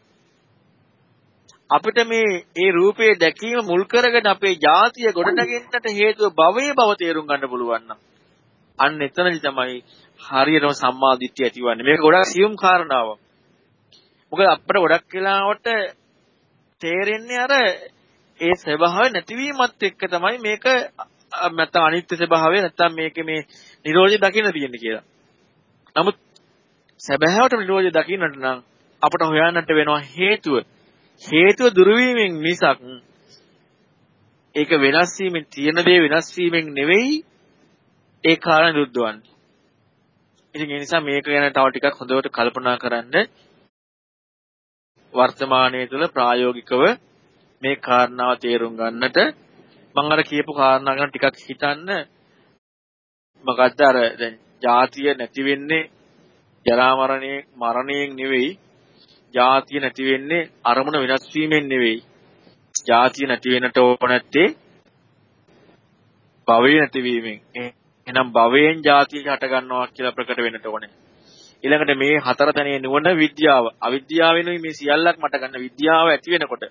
අපිට මේ ඒ රූපේ දැකීම මුල් කරගෙන අපේ ජාතිය ගොඩනගෙන්නට හේතුව භවයේ බව තේරුම් ගන්න පුළුවන් නම් අන්න එතනදි තමයි හරියටම සම්මාදිට්ඨිය ඇතිවන්නේ මේක ගොඩක් සියුම් කාරණාවක් මොකද අපිට ගොඩක් වෙලාවට තේරෙන්නේ අර ඒ ස්වභාවය නැතිවීමත් එක්ක තමයි මේක නැත්නම් අනිත්‍ය ස්වභාවය නැත්නම් මේකේ මේ නිරෝධය දකින්න තියෙන්නේ කියලා. නමුත් සැබෑවටම නිරෝධය දකින්නට නම් අපට හොයන්නට වෙනවා හේතුව. හේතුව දුරු වීමෙන් මිසක් ඒක වෙනස් වීමෙන් තියෙන දේ වෙනස් වීමෙන් නෙවෙයි ඒ කාරණා නිරුද්ධ වන්නේ. ඉතින් ඒ නිසා මේක ගැන තව ටිකක් හොඳට කල්පනා කරන්න. වර්තමානයේ තුල ප්‍රායෝගිකව මේ කාරණාව තේරුම් ගන්නට මම අර කියපු කාරණා ගැන ටිකක් හිතන්න. මොකද්ද? අර දැන් ජාතිය නැති වෙන්නේ ජරා මරණයේ මරණයෙන් නෙවෙයි ජාතිය නැති වෙන්නේ අරමුණ වෙනස් වීමෙන් නෙවෙයි. ජාතිය නැති වෙන්නට ඕන නැත්තේ භවය නැතිවීමෙන් එහෙනම් භවයෙන් ජාතිය හට ගන්නවා කියලා ප්‍රකට වෙන්නට ඕනේ. ඊළඟට මේ හතර තැනේ නුවණ විද්‍යාව. අවිද්‍යාවෙනුයි මේ සියල්ලක් මට ගන්න. විද්‍යාව ඇති වෙනකොට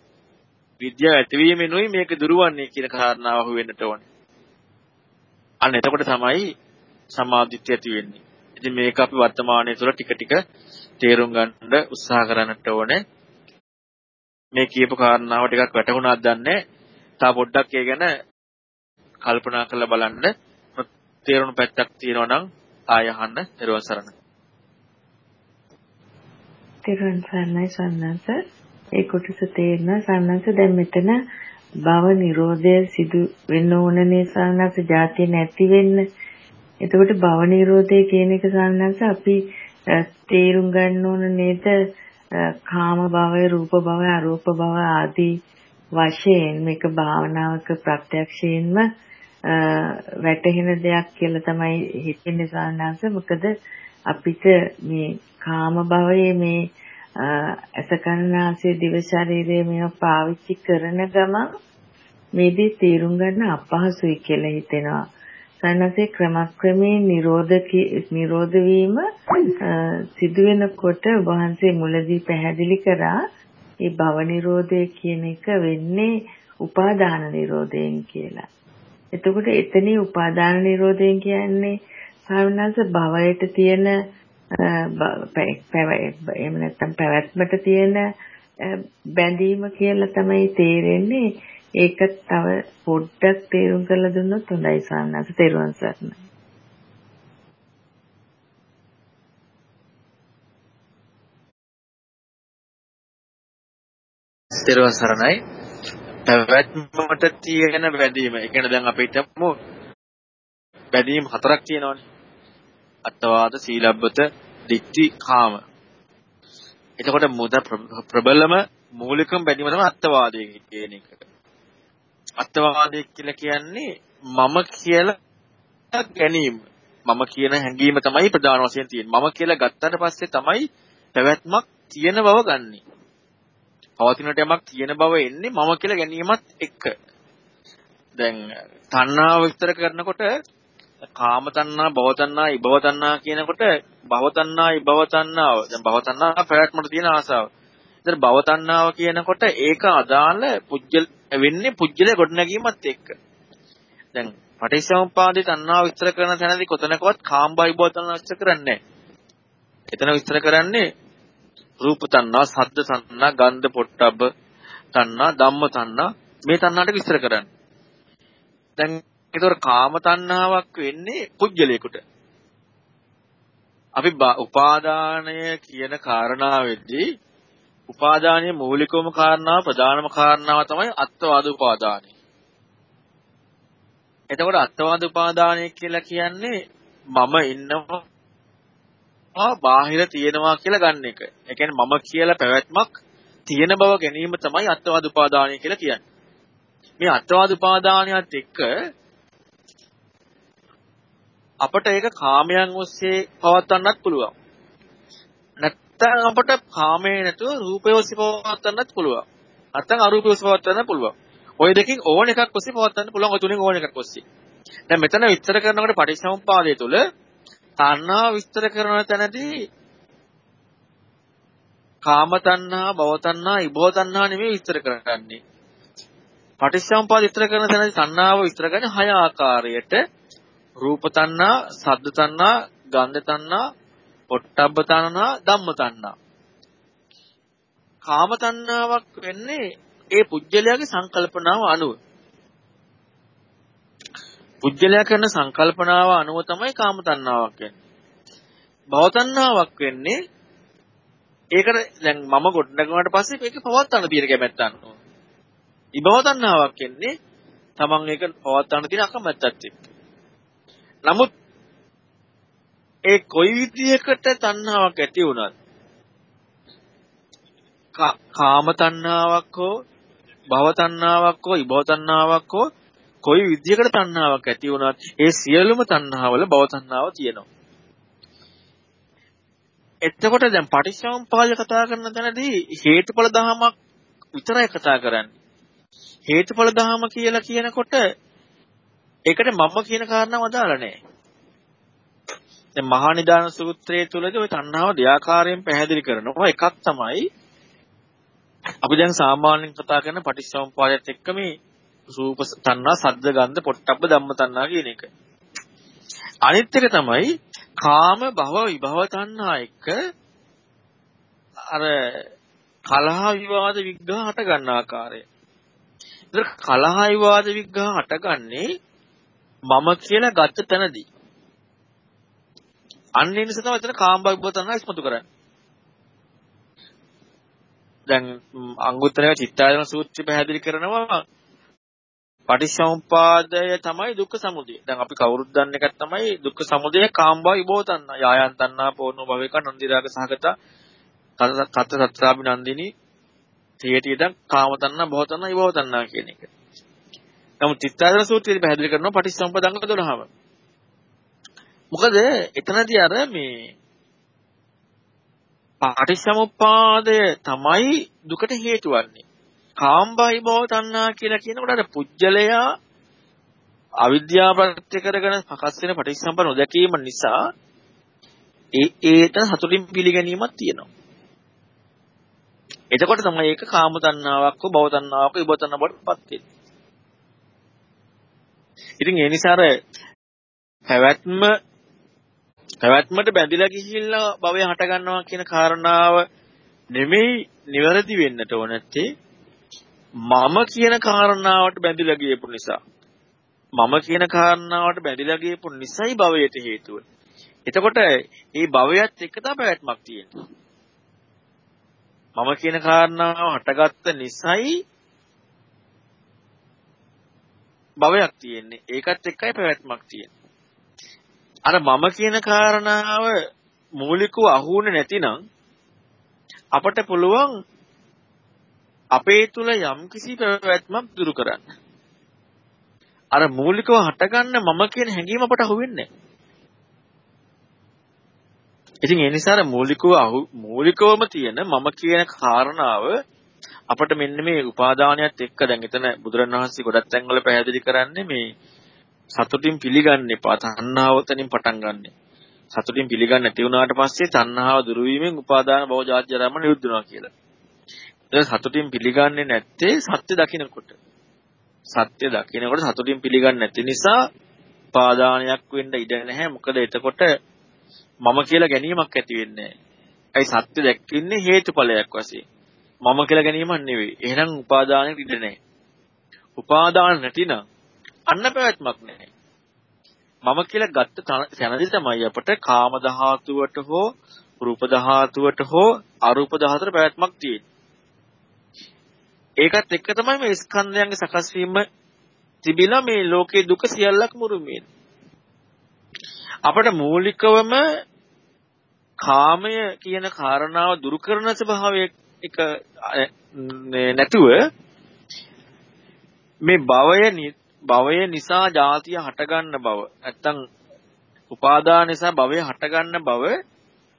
විද්‍යාව ඇතිවීමෙනුයි මේක දුරවන්නේ කියන කාරණාව අහු වෙන්නට ඕනේ. අන්න එතකොට තමයි සමාධිත්‍ය ඇති වෙන්නේ. ඉතින් මේක අපි වර්තමානයේ තුල ටික ටික තේරුම් ගන්න උත්සාහ කරන්නට ඕනේ. මේ කියපු කාරණාව ටිකක් වැටහුණාද දන්නේ. තා පොඩ්ඩක් ඒ ගැන කල්පනා කරලා බලන්න. තේරුණු පැත්තක් තියෙනවා නම් ආය අහන්න ඊළඟ සරණ. තෙරුවන් සරණයි සන්නස ඒ කොටස තේරෙන සන්නස දැන් මෙතන භව නිරෝධය සිදු වෙන්න ඕනනේ සන්නස ಜಾති නැති වෙන්න එතකොට භව නිරෝධය කියන එක සන්නස අපි තේරුම් ගන්න ඕන නේද? කාම භවය රූප භවය අරූප භව ආදී වශයෙන් මේක භාවනාවක ප්‍රත්‍යක්ෂයෙන්ම වැටහෙන දෙයක් කියලා තමයි හිතෙන්නේ සාහනංශ මොකද අපිට මේ කාම භවයේ මේ අසකරණාසයේ දිව ශරීරයේ මේව පාවිච්චි කරන ගමන් මේදී තීරුම් ගන්න අපහසුයි කියලා හිතෙනවා. සන්නසේ ක්‍රමක්‍රමයෙන් නිරෝධ නිරෝධ වීම සිදුවෙනකොට වහන්සේ මුලදී පැහැදිලි කරා ඒ භව නිරෝධය කියන එක වෙන්නේ උපාදාන නිරෝධයෙන් කියලා. එතකොට එතනින් උපාදාන නිරෝධයෙන් කියන්නේ සාවනස භවයට තියෙන එහෙම නැත්නම් පැවැත්මට තියෙන බැඳීම කියලා තමයි තේරෙන්නේ ඒක තව පොඩ්ඩක් තේරුම් කරලා දුන්නොත් හොඳයි සාන්නස තේරුවන් සරණයි. තේරුවන් සරණයි. පැවැත්මට තියෙන බැඳීම. ඒ කියන්නේ දැන් අපි හිතමු බැඳීම් හතරක් තියෙනවානේ. අත්වාද සීලබ්බත දික්ටි කාම. එතකොට මුද ප්‍රබලම මූලිකම බැඳීම තමයි අත්වාදය කියන එක. අත්වාදය කියලා කියන්නේ මම කියලා ගැනීම. මම කියන හැඟීම තමයි ප්‍රධාන වශයෙන් තියෙන්නේ. මම කියලා ගත්තට පස්සේ තමයි පැවැත්මක් තියෙන බව ගන්නෙ. පවතිනට යමක් තියෙන බව එන්නේ මම කියලා ගැනීමත් එක්ක. දැන් තණ්හාව විස්තර කරනකොට කාම තණ්හා, භව තණ්හා, ඉභව තණ්හා කියනකොට භව තණ්හා, ඉභව තණ්හාව. දැන් භව තණ්හා පැවැත්මට තියෙන ආසාව. ඉතින් භව තණ්හාව කියනකොට ඒක අදාළ පුජ්‍යල වෙන්නේ පුජ්‍යල ගොඩනැගීමත් එක්ක. දැන් පටිච්චසමුප්පාදේ තණ්හාව විස්තර කරන තැනදී කොතනකවත් කාම්බයිබෝ තණ්හාව විස්තර කරන්නේ නැහැ. එතන විස්තර කරන්නේ රූප තණ්හා, සද්ද තණ්හා, ගන්ධ පොට්ටබ්බ තණ්හා, ධම්ම තණ්හා මේ තණ්හාට විස්තර කරන්නේ. දැන් ඒතකොට කාම තණ්හාවක් වෙන්නේ පුජ්‍යලයකට. අපි උපාදානය කියන කාරණාවෙදී උපාදානයේ මූලිකවම කාරණාව ප්‍රධානම කාරණාව තමයි අත්වාද උපාදානය. එතකොට අත්වාද උපාදානය කියලා කියන්නේ මම ඉන්නවා බාහිර තියෙනවා කියලා ගන්න එක. ඒ කියන්නේ මම කියලා පැවැත්මක් තියෙන බව ගැනීම තමයි අත්වාද උපාදානය කියලා කියන්නේ. මේ අත්වාද උපාදානයත් එක්ක අපට ඒක කාමයන් ඔස්සේ පවත්වන්නත් පුළුවන්. නැත්නම් අපට කාමයේ නැතුව රූපය ඔස්සේ පවත්වන්නත් පුළුවන්. නැත්නම් අරූපය ඔස්සේ පවත්වන්න පුළුවන්. ওই දෙකෙන් ඕන එකක් ඔස්සේ පවත්වන්න පුළුවන්. ඔය තුනෙන් ඕන එකක් ඔස්සේ. දැන් මෙතන විස්තර කරනකොට පටිච්චසමුප්පාදය තුළ තණ්හා විස්තර කරන තැනදී කාම තණ්හා, භව තණ්හා, ඉබෝ තණ්හා නෙමෙයි විස්තර කරන්නේ. පටිච්චසමුපාද විස්තර කරන තැනදී තණ්හාව විස්තර කරන්නේ හය ආකාරයට රූප තණ්හා, සද්ද තණ්හා, ගන්ධ තණ්හා, පොට්ටබ්බ තණ්හා, ධම්ම තණ්හා. කාම තණ්හාවක් වෙන්නේ ඒ පුජ්‍යලයාගේ සංකල්පනාව අනුව. පුජ්‍යලයා කරන සංකල්පනාව අනුව තමයි කාම තණ්හාවක් වෙන්නේ. භව තණ්හාවක් වෙන්නේ ඒකට දැන් මම ගොඩනගුණාට පස්සේ මේක පවත්වන්න තියෙන කැමැත්ත අන්නවා. ඉබව තණ්හාවක් එන්නේ තමන් ඒක පවත්වන්න තියෙන අකමැත්තත් එක්ක. නමුත් ඒ කොයි විදියකට තණ්හාවක් ඇති වුණත් කාම තණ්හාවක් හෝ භව තණ්හාවක් හෝ ඉබව තණ්හාවක් හෝ කොයි විදියකට තණ්හාවක් ඇති වුණත් ඒ සියලුම තණ්හාවල භව තණ්හාව තියෙනවා. එතකොට දැන් පටිච්චසමුප්පාද කතා කරන තැනදී හේතුඵල ධමයක් විතරයි කතා කරන්නේ. හේතුඵල ධම කියලා කියනකොට ඒකට මම කියන කාරණාව අදාළ නැහැ. දැන් මහා නිදාන සූත්‍රයේ තුලදී ওই තණ්හාව දෙආකාරයෙන් පැහැදිලි කරනවා. එකක් තමයි අපි දැන් සාමාන්‍යයෙන් කතා කරන පටිච්චසමුප්පාදයට එක්ක මේ රූප තණ්හා, සද්ද ගන්ධ, පොට්ටබ්බ ධම්ම තණ්හා කියන එක. අනිත් එක තමයි කාම භව විභව තණ්හා එක්ක අර කලහ විවාද විග්‍රහ හට ගන්න ආකාරය. ඒතර කලහ විවාද විග්‍රහ හටගන්නේ මම කියලා ගත්ත තැනදී. අන්න ඒ නිසා තමයි එතන කාම භව විභව තණ්හා ඉස්මතු කරන්නේ. දැන් අංගුත්තර චිත්තායන සූත්‍රය පැහැදිලි කරනවා පටිච්චසමුපාදය තමයි දුක්ඛ සමුදය. දැන් අපි කවුරුත් දන්න එකක් තමයි දුක්ඛ සමුදය කාම්භව විභවතන්න. යායන් තණ්හා පෝනෝ භවේක නන්දිරාග සහගත කත සත්‍රාභි නන්දිනී තියටියදන් කාම තණ්හා භව තණ්හා විභව තණ්හා කියන එක. නමුත් චිත්තාදර සූත්‍රයේදී පැහැදිලි කරනවා පටිච්චසමුපදංග 12ම. මොකද එතනදී අර මේ පටිච්චසමුප්පාදය තමයි දුකට හේතු වන්නේ. කාම්බයි භව තණ්හා කියලා කියනකොට අර පුජ්‍යලයා අවිද්‍යාව ප්‍රත්‍ය කරගෙන සකස් වෙන පටිච්චසමුප්පාද නොදැකීම නිසා ඒ ඒට සතුටින් පිළිගැනීමක් තියෙනවා. එතකොට තමයි ඒක කාම තණ්හාවක් හෝ භව තණ්හාවක් විභව තණ්හාවක් පත් වෙන්නේ. ඉතින් ඒ නිසා අර පැවැත්ම පැවැත්මට බැඳිලා ගිහිල්ලා භවය හට ගන්නවා කියන කාරණාව නෙමෙයි නිවැරදි වෙන්නට ඕන නැත්තේ මම කියන කාරණාවට බැඳිලා ගියපු නිසා මම කියන කාරණාවට බැඳිලා ගියපු නිසයි භවයට හේතුව. එතකොට මේ භවයත් එක්ක තමයි පැවැත්මක් තියෙන්නේ. මම කියන කාරණාව හටගත්ත නිසයි භවයක් තියෙන්නේ. ඒකත් එක්කයි පැවැත්මක් තියෙන්නේ. අර මම කියන කාරණාව මූලිකව අහුුනේ නැතිනම් අපට පුළුවන් අපේ තුල යම්කිසි පැවැත්මක් දුරු කරන්න. අර මූලිකව හටගන්න මම කියන හැඟීම අපට අහුවෙන්නේ නැහැ. ඉතින් ඒ නිසා අර මූලිකව අහු මූලිකවම තියෙන මම කියන කාරණාව අපිට මෙන්න මේ උපාදානියත් එක්ක දැන් එතන බුදුරණවහන්සේ ගොඩක් තැන්වල පැහැදිලි කරන්නේ මේ සතුටින් පිළිගන්න එපා තණ්හාවතනින් පටන් ගන්න. සතුටින් පිළිගන්න නැති වුණාට පස්සේ තණ්හාව දුරු වීමෙන් උපාදාන භව ජාත්‍ය ජරාම නිරුද්ධ වෙනවා කියලා. ඒක සතුටින් පිළිගන්නේ නැත්තේ සත්‍ය දකිනකොට. සත්‍ය දකිනකොට සතුටින් පිළිගන්නේ නැති නිසා උපාදානයක් වෙන්න ඉඩ නැහැ. මොකද එතකොට මම කියලා ගැනීමක් ඇති වෙන්නේ නැහැ. සත්‍ය දැක්කින්නේ හේතුඵලයක් වශයෙන්. මම කියලා ගැනීමක් නෙවෙයි. එහෙනම් උපාදානෙට ඉඩ නැහැ. උපාදාන නැතිනම් අන්න පැවැත්මක් නැහැ. මම කියලා ගත්ත තැනදී තමයි අපට කාම ධාතුවට හෝ රූප ධාතුවට හෝ අරූප ධාතුවට පැවැත්මක් තියෙන්නේ. ඒකත් එක්ක තමයි මේ ස්කන්ධයන්ගේ සකස් වීම තිබිලා මේ ලෝකේ දුක සියල්ලක් මුරුමේ. අපට මූලිකවම කාමය කියන කාරණාව දුරු කරන ස්වභාවය එක නැතුව මේ භවය භවය නිසා ජාතිය හටගන්න බව නැත්තම් උපාදාන නිසා භවය හටගන්න බව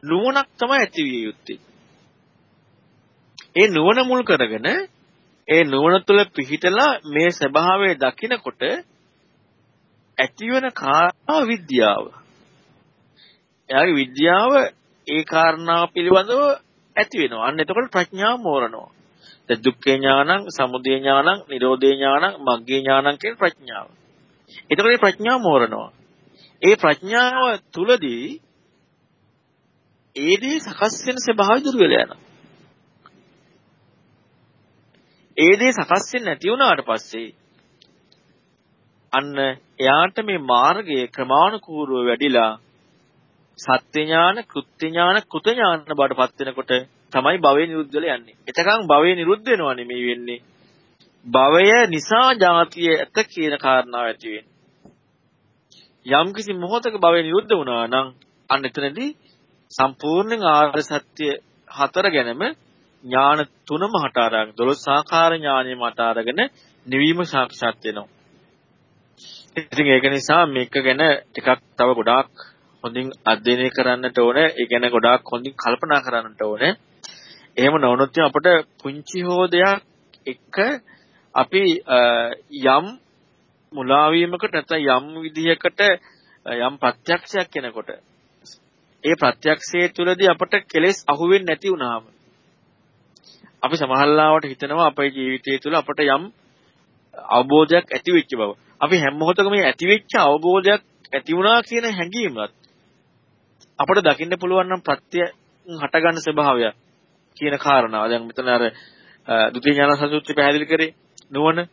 නුවණක් තමයි ඇති විය යුත්තේ. ඒ නුවණ මුල් කරගෙන ඒ නුවණ තුළ පිහිටලා මේ ස්වභාවය දකිනකොට ඇතිවන කාරණා විද්‍යාව. එයාගේ විද්‍යාව ඒ කාරණාව පිළිබඳව ඇති වෙනවා. අන්න එතකොට ප්‍රඥාව මෝරනවා. දැන් දුක්ඛේ ඥානං, සමුදය ඥානං, නිරෝධේ ඥානං, මග්ගේ ඥානං කියන ප්‍රඥාව. එතකොට මේ ප්‍රඥාව මෝරනවා. ඒ ප්‍රඥාව තුලදී ඒ දේ සකස් වෙන ස්වභාවය දුර වෙලා යනවා. ඒ දේ සකස් වෙන්නේ නැති වුණාට පස්සේ අන්න එයාට මේ මාර්ගයේ ක්‍රමානුකූලව වැඩිලා සත්‍ය ඥාන, කෘත්‍ය ඥාන, කෘත ඥාන බාටපත් වෙනකොට තමයි භවය නිරුද්ධ වෙලා යන්නේ. එතකන් භවය නිරුද්ධ වෙනවා නෙමෙයි වෙන්නේ. භවය නිසා ජාතිය ඇත කියන කාරණාව ඇති වෙන්නේ. යම්කිසි මොහොතක භවය නිරුද්ධ වුණා නම් අන්න එතනදී සම්පූර්ණයෙන් ආර්ය සත්‍ය හතර ගැනම ඥාන තුනම හට අරගෙන 12 ආකාර ඥානෙම හට අරගෙන නිවීම සාක්ෂාත් වෙනවා. ඉතින් ඒක නිසා මේක ගැන ටිකක් තව ගොඩාක් හොඳින් අධ්‍යයනය කරන්නට ඕනේ. ඒ ගැන ගොඩාක් හොඳින් කල්පනා කරන්නට ඕනේ. එහෙම නොවුනොත් අපිට පුංචි හෝ දෙයක් එක අපි යම් මුලා වීමකට නැත්නම් යම් විදිහකට යම් ප්‍රත්‍යක්ෂයක් කෙනකොට ඒ ප්‍රත්‍යක්ෂයේ තුලදී අපට කෙලෙස් අහුවෙන්නේ නැති වුනහම අපි සමහරවිට හිතනවා අපේ ජීවිතය තුළ අපට යම් අවබෝධයක් ඇති වෙච්ච බව. අපි හැම මොහොතකම මේ ඇති වෙච්ච අවබෝධයක් ඇති වුණා කියන හැඟීමත් අපට දකින්න පුළුවන් නම් ප්‍රත්‍ය හටගන්න ස්වභාවය කියන කාරණාව. දැන් මෙතන අර ဒုတိ ය ඥාන සසුත්‍රය පැහැදිලි කරේ නුවණ.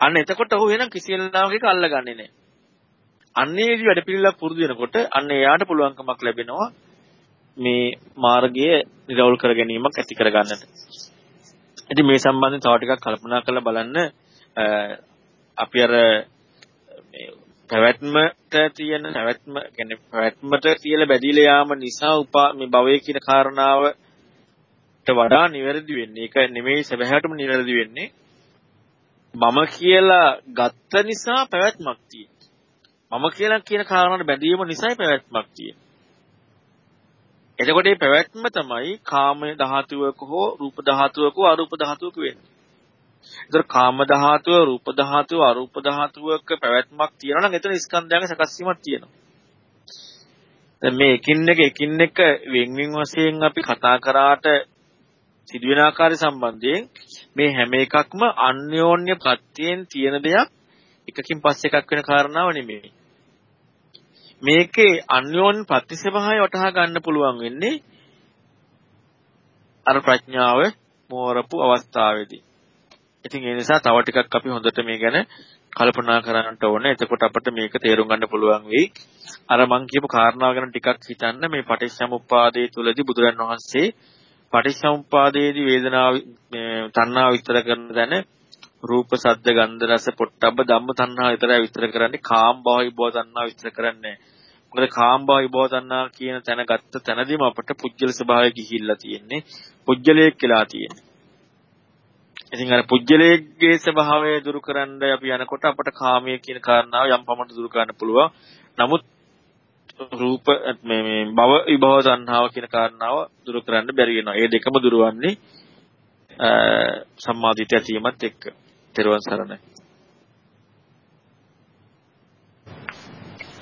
අන්න එතකොට ඔහු එනම් කිසි වෙලාවක එක අල්ලගන්නේ නැහැ. අන්නේදී වැඩ පිළිලක් පුරුදු වෙනකොට අන්න එයාට පුළුවන්කමක් ලැබෙනවා මේ මාර්ගය නිරවුල් කර ගැනීමක් ඇති කර ගන්නට. ඉතින් මේ සම්බන්ධයෙන් තව ටිකක් කල්පනා කරලා බලන්න අපි අර මේ පැවැත්මට තියෙන පැවැත්ම කියන්නේ පැවැත්මට කියලා බැඳීලා යාම නිසා උපා මේ භවය කියන කාරණාවට වඩා නිවැරදි වෙන්නේ. ඒක නෙමෙයි සැබෑවටම නිවැරදි වෙන්නේ. මම කියලා ගත්ත නිසා පැවැත්මක් තියෙනවා. මම කියලා කියන කාරණාවට බැඳීම නිසායි පැවැත්මක් තියෙන්නේ. එතකොට මේ පැවැත්ම තමයි කාම ධාතුවක හෝ රූප ධාතුවක හෝ අරූප ධාතුවක වෙන්නේ. ඒතර කාම ධාතුව, රූප ධාතුව, අරූප ධාතුවක පැවැත්මක් තියෙනවා නම් එතන ස්කන්ධයන්ගේ සකස් වීමක් තියෙනවා. දැන් මේ එකින් එක එකින් එක වෙන් වෙන් වශයෙන් අපි කතා කරාට සිදුවෙන ආකාරය සම්බන්ධයෙන් මේ හැම එකක්ම අන්‍යෝන්‍ය ප්‍රත්‍යයෙන් තියෙන දෙයක් එකකින් පස්සේ එකක් වෙන කාරණාව නෙමෙයි. මේකේ අන්‍යෝන්‍ය ප්‍රතිසභාවය වටහා ගන්න පුළුවන් වෙන්නේ අර ප්‍රඥාව මෝරපු අවස්ථාවේදී. ඉතින් ඒ නිසා තව ටිකක් අපි හොඳට මේ ගැන කල්පනා කරන්නට ඕනේ. එතකොට අපිට මේක තේරුම් ගන්න පුළුවන් වෙයි. අර මං කියපු කාරණාව ගැන ටිකක් හිතන්න මේ පටිච්චසමුප්පාදයේ තුලදී බුදුරන් වහන්සේ පටිච්චසමුප්පාදයේදී වේදනාව තණ්හාව විස්තර කරන දැන රූප ශබ්ද ගන්ධ රස පොට්ටබ්බ ධම්ම තණ්හාව විතරයි විස්තර කරන්නේ. කාම භව විභව තණ්හාව විස්තර කරන්නේ. මොකද කාම භව විභව තණ්හා කියන තැන ගත්ත තැනදීම අපට පුජ්‍යල ස්වභාවය ගිහිල්ලා තියෙන්නේ. පුජ්‍යලයක් කියලා තියෙන්නේ. ඉතින් අර පුජ්‍යලයේ ස්වභාවය දුරු කරන්න අපි යනකොට අපට කාමයේ කියන කාරණාව යම් පමණට දුරු කරන්න පුළුවන්. නමුත් රූප මේ මේ භව විභව සංහාව කියන කාරණාව දුරු කරන්න බැරි වෙනවා. ඒ දෙකම දුරවන්නේ සම්මාදිට්ඨිය ඇතිවීමත් එක්ක. තෙරුවන් සරණයි.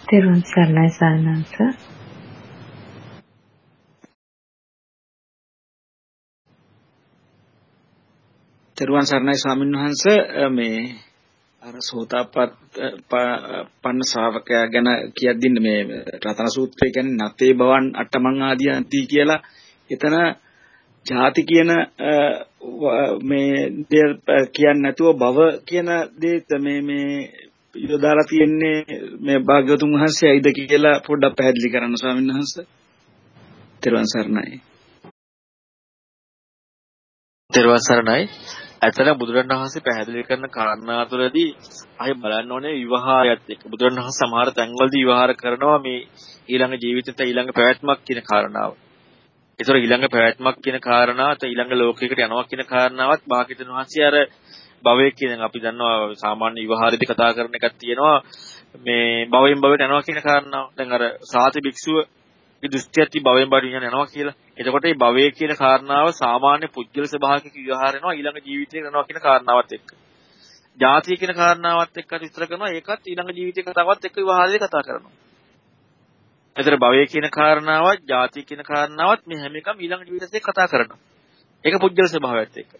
තෙරුවන් සරණයි සානන්ස. තෙරුවන් සරණයි ස්වාමීන් වහන්ස මේ අර සෝතාපත් පන්න ශ්‍රාවකයා ගැන කියද්දී මේ රතන සූත්‍රය කියන්නේ නතේ බවන් අටමං ආදියන්ති කියලා එතන ಜಾති කියන මේ දේ කියන්නේ නැතුව භව කියන දේ මේ මේ යොදාලා තියෙන්නේ මේ භාග්‍යවතුන් වහන්සේ ඇයිද කියලා පොඩ්ඩක් පැහැදිලි කරන්න ස්වාමීන් වහන්සේ. තෙරුවන් සරණයි. තෙරුවන් සරණයි. ඇතර බුදුරණවහන්සේ පැහැදිලි කරන කාරණා තුළදී අය බලන්න ඕනේ විවහාරයත් එක්ක. බුදුරණවහන්සේ සමහර තැන්වලදී විවහාර කරනවා මේ ඊළඟ ජීවිතේට ඊළඟ පැවැත්මක් කියන කාරණාව. ඒතර ඊළඟ පැවැත්මක් කියන කාරණාවත් ඊළඟ ලෝකයකට යනවා කියන කාරණාවත් භාග්‍යතුන් වහන්සේ අර භවයේ කියන අපි දන්නවා සාමාන්‍ය විවහාරයේදී කතා කරන එකක් තියෙනවා මේ භවයෙන් භවයට යනවා කියන කාරණාව. දැන් අර සාති භික්ෂුව දෘෂ්ටියත් භවයෙන් භවයට විඥාන යනවා කියලා. එතකොට මේ භවය කියන කාරණාව සාමාන්‍ය පුද්ගල ස්වභාවික විවහාර වෙනවා ඊළඟ ජීවිතේ කරනවා කියන කාරණාවත් එක්ක. ජාතිය කියන කාරණාවත් එක්ක විස්තර කරනවා ඒකත් ඊළඟ ජීවිතේ කතාවත් එක්ක විවහාරයේ කතා කරනවා. එතන භවය කියන කාරණාවත් ජාතිය කියන කාරණාවත් මේ හැම එකම ඊළඟ ජීවිතේ කතා කරනවා. ඒක පුද්ගල ස්වභාවයත් එක්ක.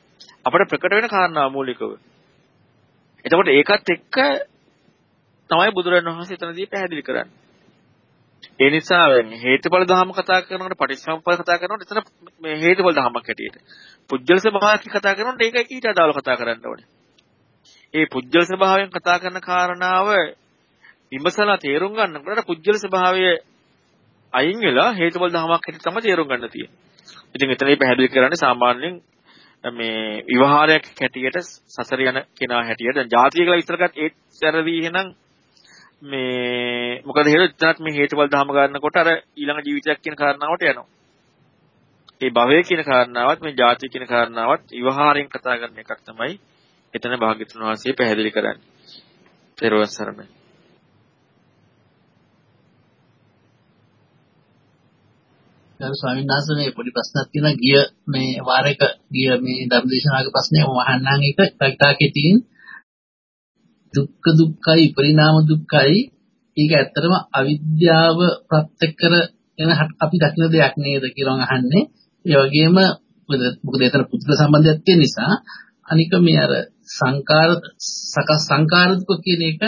අපිට ප්‍රකට වෙන කාරණා මූලිකව. එතකොට ඒකත් එක්ක තමයි බුදුරජාණන් වහන්සේ එතනදී පැහැදිලි කරන්නේ. ඒ නිසා හේතුඵල ධර්ම කතා කරනකොට පටිච්චසමුප්පාද කතා කරනකොට එතන මේ හේතුඵල ධර්මයක් හැටියට. පුජ්‍යල ස්වභාවයක් කතා කරනකොට ඒක ඊට අදාළව කතා කරන්න ඕනේ. ඒ පුජ්‍යල ස්වභාවයෙන් කතා කරන කාරණාව විමසලා තේරුම් ගන්නකොට පුජ්‍යල ස්වභාවය අයින් වෙලා හේතුඵල ධමයක් හැටියට තමයි තේරුම් ගන්න තියෙන්නේ. ඉතින් එතනදී පැහැදිලි කරන්නේ සාමාන්‍යයෙන් මේ විවහාරයක් හැටියට සසර යන කෙනා හැටියට දැන් ජාතිය කියලා විස්තර කරත් ඒත් සැරදී එහෙනම් මේ මොකද හේතුව එතනත් මේ හේතුඵල ධම ගන්නකොට අර ඊළඟ ජීවිතයක් කියන කාරණාවට යනවා. ඒ භවය කියන කාරණාවත් මේ ජාතිය කියන කාරණාවත් විවහාරයෙන් කතා කරන එකක් තමයි එතන භාග්‍යතුන් වහන්සේ පැහැදිලි කරන්නේ. ත්‍රිවස් සරණයි. ගරු ස්වාමීන් වහන්සේ මේ පොඩි ප්‍රශ්නක් තියෙනවා ගිය මේ වාරයක ගිය මේ ධර්මදේශනාගේ ප්‍රශ්නේ මම අහන්නම් එක ටක්ටාකේ තියෙන දුක්ඛ දුක්ඛයි පරිණාම දුක්ඛයි ඒක ඇත්තටම අවිද්‍යාව ප්‍රත්‍ය කරගෙන අපි දකින දෙයක් නේද කියලා මම අහන්නේ ඒ වගේම මොකද එතන පුදුල සම්බන්ධයක් තියෙන නිසා අනික මේ අර සංකාර සකස් සංකාරක කියන එක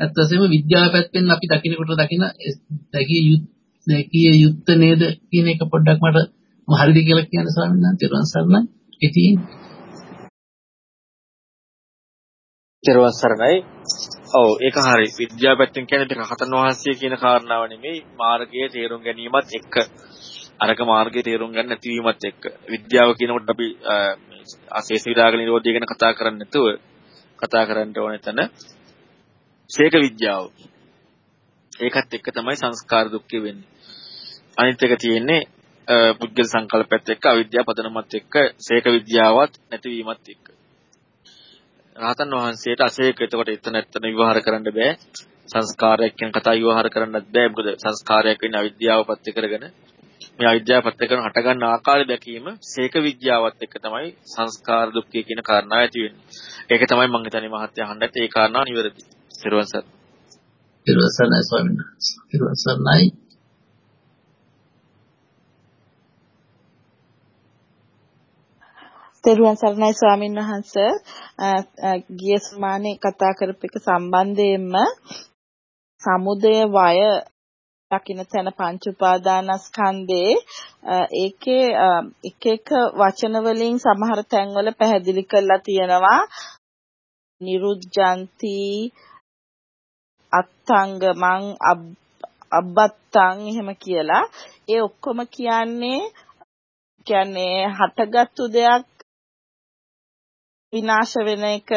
ඇත්තටම විද්‍යාව පැත්තෙන් අපි දකින්නකොට දකින දැකිය යුත්තේ දැකිය යුත්ත නේද කියන එක පොඩ්ඩක් මට හරිද කියලා කියන්න ස්වාමීන් වහන්සේ තිරුවන් සරණයි. ඉතින් තිරුවන් සරණයි. ඔව් ඒක හරි. විද්‍යාව පැත්තෙන් කියන්නේ ඒක හතන් වහන්සේ කියන කාරණාව නෙමෙයි මාර්ගයේ තේරුම් ගැනීමත් එක්ක අරක මාර්ගයේ තේරුම් ගන්න නැතිවීමත් එක්ක විද්‍යාව කියනකොට අපි අශේෂ විරාග නිරෝධය ගැන කතා කරන්නේ නැතුව කතා කරන්න ඕනේ තන ශේක විද්‍යාව. ඒකත් එක්ක තමයි සංස්කාර දුක්ඛ වෙන්නේ. අනිත් එක තියෙන්නේ පුද්ගල සංකල්පයත් එක්ක අවිද්‍යාව පදනමත් එක්ක සේක විද්‍යාවත් නැතිවීමත් එක්ක. රහතන් වහන්සේට අසේක එතකොට එතන එතන විවහාර කරන්න බෑ. සංස්කාරයක් කියන කතා විවහාර කරන්නත් බෑ. මොකද සංස්කාරයක් වෙන්නේ අවිද්‍යාව පත්‍ය කරගෙන මේ අවිද්‍යාව පත්‍ය කරන හට ගන්න ආකාරය දැකීම සේක විද්‍යාවත් එක්ක තමයි සංස්කාර දුක්ඛය කියන කාරණාව ඇති වෙන්නේ. ඒක තමයි මම හිතන්නේ මහත්ය අහන්නත් ඒ කාරණාව නිවැරදි. ඊළඟ සර්. ඊළඟ සර් ස්වාමීන් වහන්සේ. ඊළඟ සර්යි තෙරුවන් සරණයි ස්වාමින් වහන්ස. ගිය සමානේ කතා කරපු එක සම්බන්ධයෙන්ම සමුදය වය දකින්න තැන පංච උපාදානස්කන්ධේ ඒකේ එක එක වචන වලින් සමහර තැන්වල පැහැදිලි කරලා තියෙනවා. නිරුද්ධಂತಿ අත්තංගමං අබ්බත්තං එහෙම කියලා. ඒ ඔක්කොම කියන්නේ කියන්නේ හටගත්තු දෙයක් විනාශ වෙන එක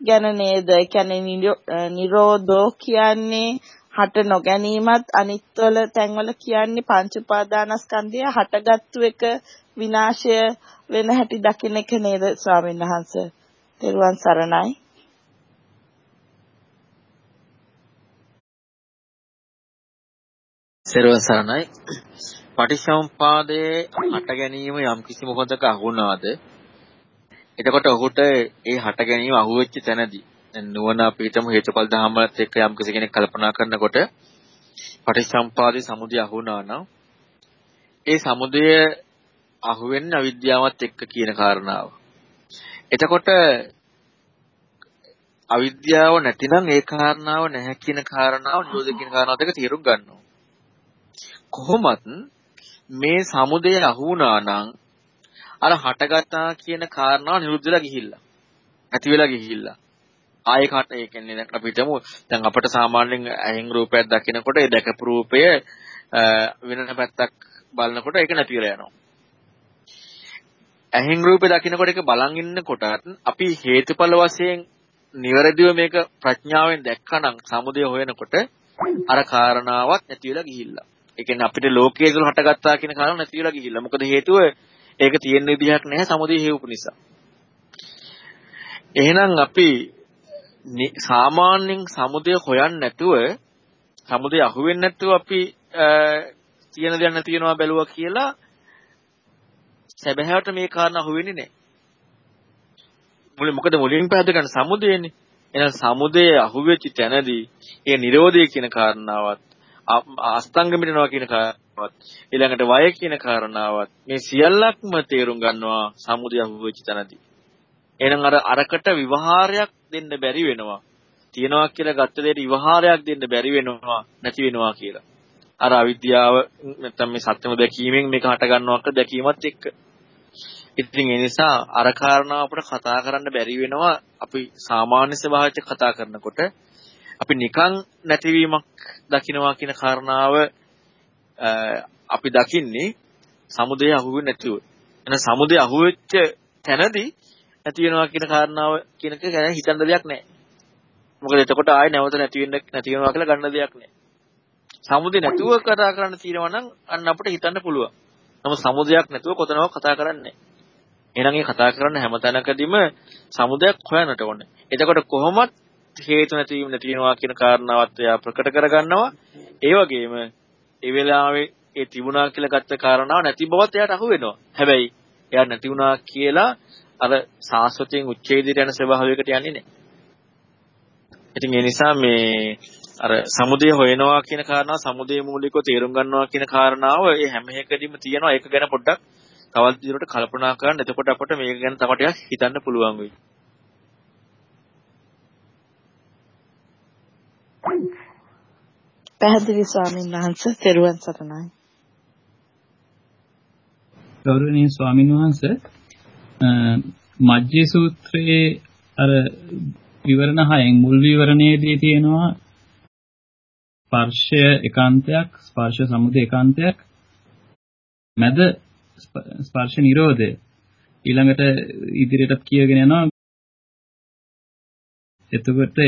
ගැන නේද? ඒ කියන්නේ නිරෝධෝ කියන්නේ හට නොගැනීමත් අනිත්වල තැන්වල කියන්නේ පංච උපාදානස්කන්ධය හටගත්තු එක විනාශය වෙන හැටි දකින්න එක නේද ස්වාමීන් වහන්සේ? තෙරුවන් සරණයි. තෙරුවන් සරණයි. පටිච්චසමුපාදයේ හට ගැනීම යම් කිසි මොහොතක අහුණාද එතකොට ඔහුට ඒ හට ගැනීම අහුවෙච්ච තැනදී දැන් නුවණ අපි හිතමු හේතුඵල ධර්මවත් එක්ක යම් කෙනෙක් කල්පනා කරනකොට පටිච්චසම්පාදේ සමුදය අහුණා නම් ඒ සමුදය අහුවෙන්නේ අවිද්‍යාවත් එක්ක කියන කාරණාව. එතකොට අවිද්‍යාව නැතිනම් ඒ කාරණාව නැහැ කියන කාරණාව නිරෝධ කියන කාරණාවත් එක්ක තේරුම් ගන්නවා. කොහොමත් මේ සමුදය අහුණා නම් අර හටගත්තා කියන කාරණාව නිරුද්ධ වෙලා ගිහිල්ලා. නැති වෙලා ගිහිල්ලා. ආයේ කට ඒ කියන්නේ දැන් අපි හිතමු දැන් අපිට සාමාන්‍යයෙන් ඇහෙන් රූපයක් දකිනකොට ඒ දැකපු රූපය වෙන පැත්තක් බලනකොට ඒක නැති වෙලා යනවා. ඇහෙන් රූපේ දකිනකොට ඒක බලන් ඉන්නකොටත් අපි හේතුඵල වශයෙන් නිවැරදිව මේක ප්‍රඥාවෙන් දැක්කනම් සමුදය හොයනකොට අර කාරණාවක් නැති වෙලා ගිහිල්ලා. ඒ කියන්නේ අපිට ලෝකයේ තුල හටගත්තා කියන කාරණා නැති වෙලා ගිහිල්ලා. මොකද හේතුව ඒක තියෙන විදිහක් නැහැ සමුදේ හේවපු නිසා. එහෙනම් අපි සාමාන්‍යයෙන් සමුදය හොයන්නේ නැතුව සමුදය අහුවෙන්නේ නැතුව අපි තියෙන දේ නැතිනවා බැලුවා කියලා සැබෑවට මේ කාරණා අහුවෙන්නේ නැහැ. මුලින් මොකද මුලින් පැහැදිලි කරන සමුදයනේ. එහෙනම් සමුදය අහුවෙච්ච තැනදී ඒ Nirodha කියන කාරණාවත් අස්තංග මිදෙනවා කියන කාරණාවත් ඊළඟට වය කියන කාරණාවත් මේ සියල්ලක්ම තේරුම් ගන්නවා සමුදය අහුවෙච්ච තැනදී. එහෙනම් අර අරකට විවහාරයක් දෙන්න බැරි වෙනවා. තියනවා කියලා ගත්ත දෙයට විවහාරයක් දෙන්න බැරි වෙනවා නැති වෙනවා කියලා. අර අවිද්‍යාව නැත්නම් මේ සත්‍යම දැකීමෙන් මේක හට ගන්නවක් දැකීමත් එක්ක. ඉතින් ඒ නිසා අර කාරණාව අපිට කතා කරන්න බැරි වෙනවා අපි සාමාන්‍ය ස්වභාවයෙන් කතා කරනකොට අපි නිකන් නැතිවීමක් දකින්නවා කියන කාරණාව අපි දකින්නේ සමුදය අහුවෙන්නේ නැතුව. එහෙනම් සමුදය අහුවෙච්ච තැනදී නැති වෙනවා කියන කාරණාව කියන එක ගැන හිතන්න දෙයක් නැහැ. මොකද එතකොට ආයෙ නැවත නැති වෙන්න නැති වෙනවා කියලා ගන්න දෙයක් නැහැ. සමුදය නැතුව කතා කරන්න තියෙනවා නම් අන්න අපිට හිතන්න පුළුවන්. නමුත් සමුදයක් නැතුව කොතනවත් කතා කරන්නේ නැහැ. එහෙනම් මේ කතා කරන හැම තැනකදීම සමුදයක් හොයන්නට ඕනේ. එතකොට කොහොමත් හේතු නැතිවීම නැතිවෙනවා කියන කාරණාවත් එයා ප්‍රකට කරගන්නවා. ඒ වගේම ඒ වෙලාවේ ඒ තිබුණා කියලා ගත්ත කාරණාව නැති බවත් එයාට අහු වෙනවා. හැබැයි එයා නැති වුණා කියලා අර සාස්වතයෙන් උච්ඡේදයට යන ස්වභාවයකට යන්නේ නැහැ. ඉතින් ඒ නිසා මේ අර සමුදය හොයනවා කියන කාරණාව සමුදය මූලිකව තේරුම් ගන්නවා කියන කාරණාව ඒ හැම එකදීම තියෙනවා. ඒක ගැන පොඩ්ඩක් තවත් දියුරට කල්පනා කරන්න. එතකොට අපට මේක ගැන තව ටිකක් හිතන්න පුළුවන් වෙයි. පැහැදිලි ස්වාමීන් වහන්සේ තෙරුවන් සරණයි. ගෞරවනීය ස්වාමීන් වහන්සේ මජ්ජේ සූත්‍රයේ අර විවරණ හයෙන් මුල් විවරණයේදී තියෙනවා ස්පර්ශය ඒකාන්තයක් ස්පර්ශ සමුදය ඒකාන්තයක් මැද ස්පර්ශ නිරෝධය ඊළඟට ඉදිරියටත් කියගෙන යනවා එතකොට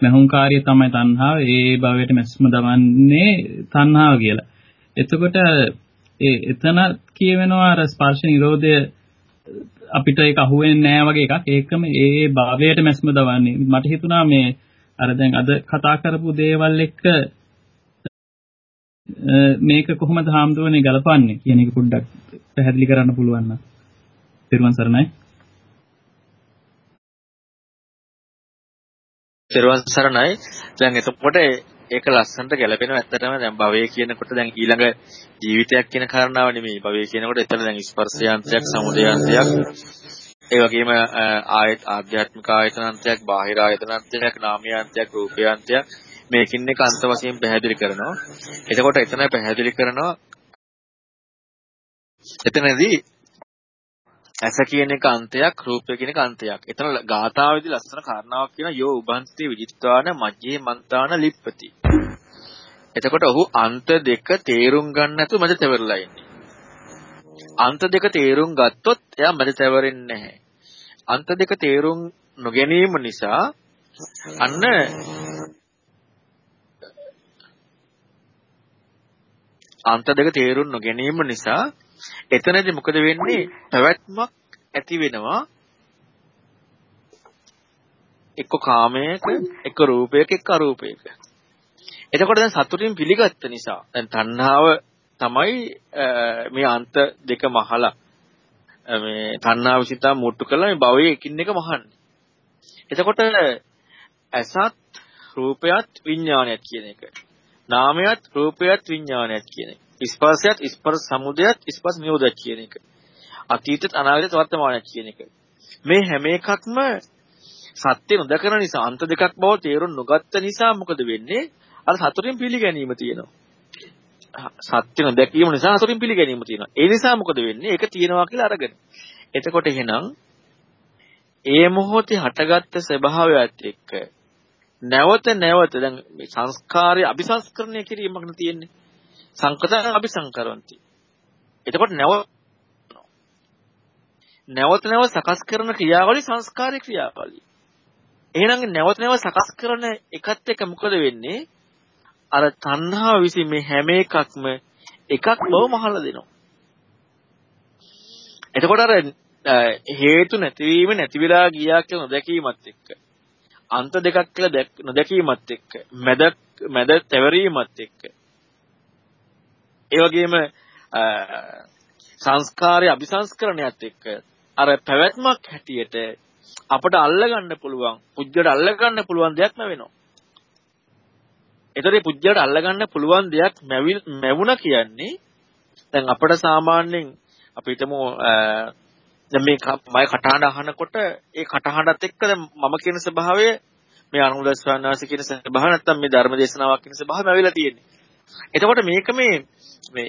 මහුංකාරිය තමයි තණ්හාව ඒ භවයට මැස්ම දවන්නේ තණ්හාව කියලා. එතකොට ඒ එතන කියවෙනවා අර ස්පර්ශ නිරෝධය අපිට ඒක අහුවෙන්නේ නැහැ වගේ එකක්. ඒකම ඒ භාවයට මැස්ම දවන්නේ. මට හිතුණා මේ අර දැන් අද කතා කරපු දේවල් එක්ක මේක කොහොමද හාමුදුරනේ ගලපන්නේ කියන එක පොඩ්ඩක් පැහැදිලි කරන්න පුළුවන් නම්. ත්වන් සරණයි. ත්වන් සරණයි. දැන් එතකොට ඒක ලස්සනට ගැලපෙනවා ඇත්තටම දැන් භවය කියනකොට දැන් ඊළඟ ජීවිතයක් කියන කාරණාව නෙමෙයි භවය කියනකොට එතන දැන් ස්පර්ශයන්තයක් සමුදයන්තයක් ඒ වගේම ආයත ආධ්‍යාත්මික ආයතනන්තයක් බාහිර ආයතනන්තයක් නාමයන්තයක් රූපයන්තයක් මේකින් එක අන්ත වශයෙන් පැහැදිලි කරනවා එතකොට එතන පැහැදිලි කරනවා එතනදී ඇස කියන එක අන්තයක් රූපය කියන එක අන්තයක්. එතන ගාථාවේදී ලස්සන කාරණාවක් කියන යෝ උභන්ති විජිත්වාන මජ්ජේ මන්තාන ලිප්පති. එතකොට ඔහු අන්ත දෙක තේරුම් ගන්න නැතුව මැද තැවරලා ඉන්නේ. අන්ත දෙක තේරුම් ගත්තොත් එයා මැද තැවරෙන්නේ නැහැ. අන්ත දෙක තේරුම් නොගැනීම නිසා අන්න අන්ත දෙක තේරුම් නොගැනීම නිසා එතනදී මොකද වෙන්නේ? පැවැත්මක් ඇති වෙනවා. එක්ක කාමයක, එක්ක රූපයක, එක්ක අරූපයක. එතකොට දැන් සතුටින් පිළිගත්ත නිසා දැන් තණ්හාව තමයි මේ අන්ත දෙක මහලා මේ තණ්හාව විසිතා මුට්ටු කළා මේ භවයේ එකින් එක මහන්නේ. එතකොට ඇසත් රූපයත් විඥානයත් කියන එක. නාමයත් රූපයත් විඥානයත් කියන එක. ස්පර්ශයත් ස්පර්ශ සමුදයත් ස්පර්ශ නිරෝධයත් කියන එක. අතීතත් අනාගතත් වර්තමානයත් කියන එක. මේ හැම එකක්ම සත්‍ය නොදකන නිසා අන්ත දෙකක් බව තේරුම් නොගත්ත නිසා මොකද වෙන්නේ? අර සතුටින් පිළිගැනීම තියෙනවා. සත්‍ය නොදැකීම නිසා සතුටින් පිළිගැනීම තියෙනවා. ඒ නිසා මොකද වෙන්නේ? ඒක තියෙනවා කියලා අරගෙන. එතකොට එහෙනම් ඒ මොහොතේ හටගත්ත ස්වභාවයත් එක්ක නැවත නැවත දැන් මේ සංස්කාරය අபிසංස්කරණය කිරීමක් න තියෙන්නේ. සංකතං අபிසංකරන්ති. එතකොට නැව නැවත නැවත සකස් කරන ක්‍රියාවලිය සංස්කාරී ක්‍රියාවලිය. එහෙනම් නැවත නැවත සකස් කරන එකත් එක්ක මොකද වෙන්නේ? අර තණ්හාව විසින් මේ හැම එකක්ම එකක් බව මහලා දෙනවා. එතකොට අර හේතු නැතිවීම නැති වෙලා ගියා කියලා නොදැකීමත් එක්ක අන්ත දෙකක් කියලා නොදැකීමත් එක්ක මැද මැද තැවරීමත් එක්ක ඒ වගේම සංස්කාරයේ අபிසංස්කරණයත් එක්ක අර පැවැත්මක් හැටියට අපට අල්ලගන්න පුළුවන් පුජ්‍යයට අල්ලගන්න පුළුවන් දෙයක් නැවෙනවා. ඒතරේ පුජ්‍යයට අල්ලගන්න පුළුවන් දෙයක් මැවුණා කියන්නේ දැන් අපට සාමාන්‍යයෙන් අපි හිතමු දැන් මේ මම කටහඬ අහනකොට ඒ කටහඬත් එක්ක දැන් මම කියන ස්වභාවය මේ අනුදස්සවන්නාසි කියන ස්වභාවය නැත්තම් මේ ධර්ම දේශනාවක් කියන ස්වභාවය ඇවිල්ලා තියෙන්නේ. එතකොට මේක මේ මේ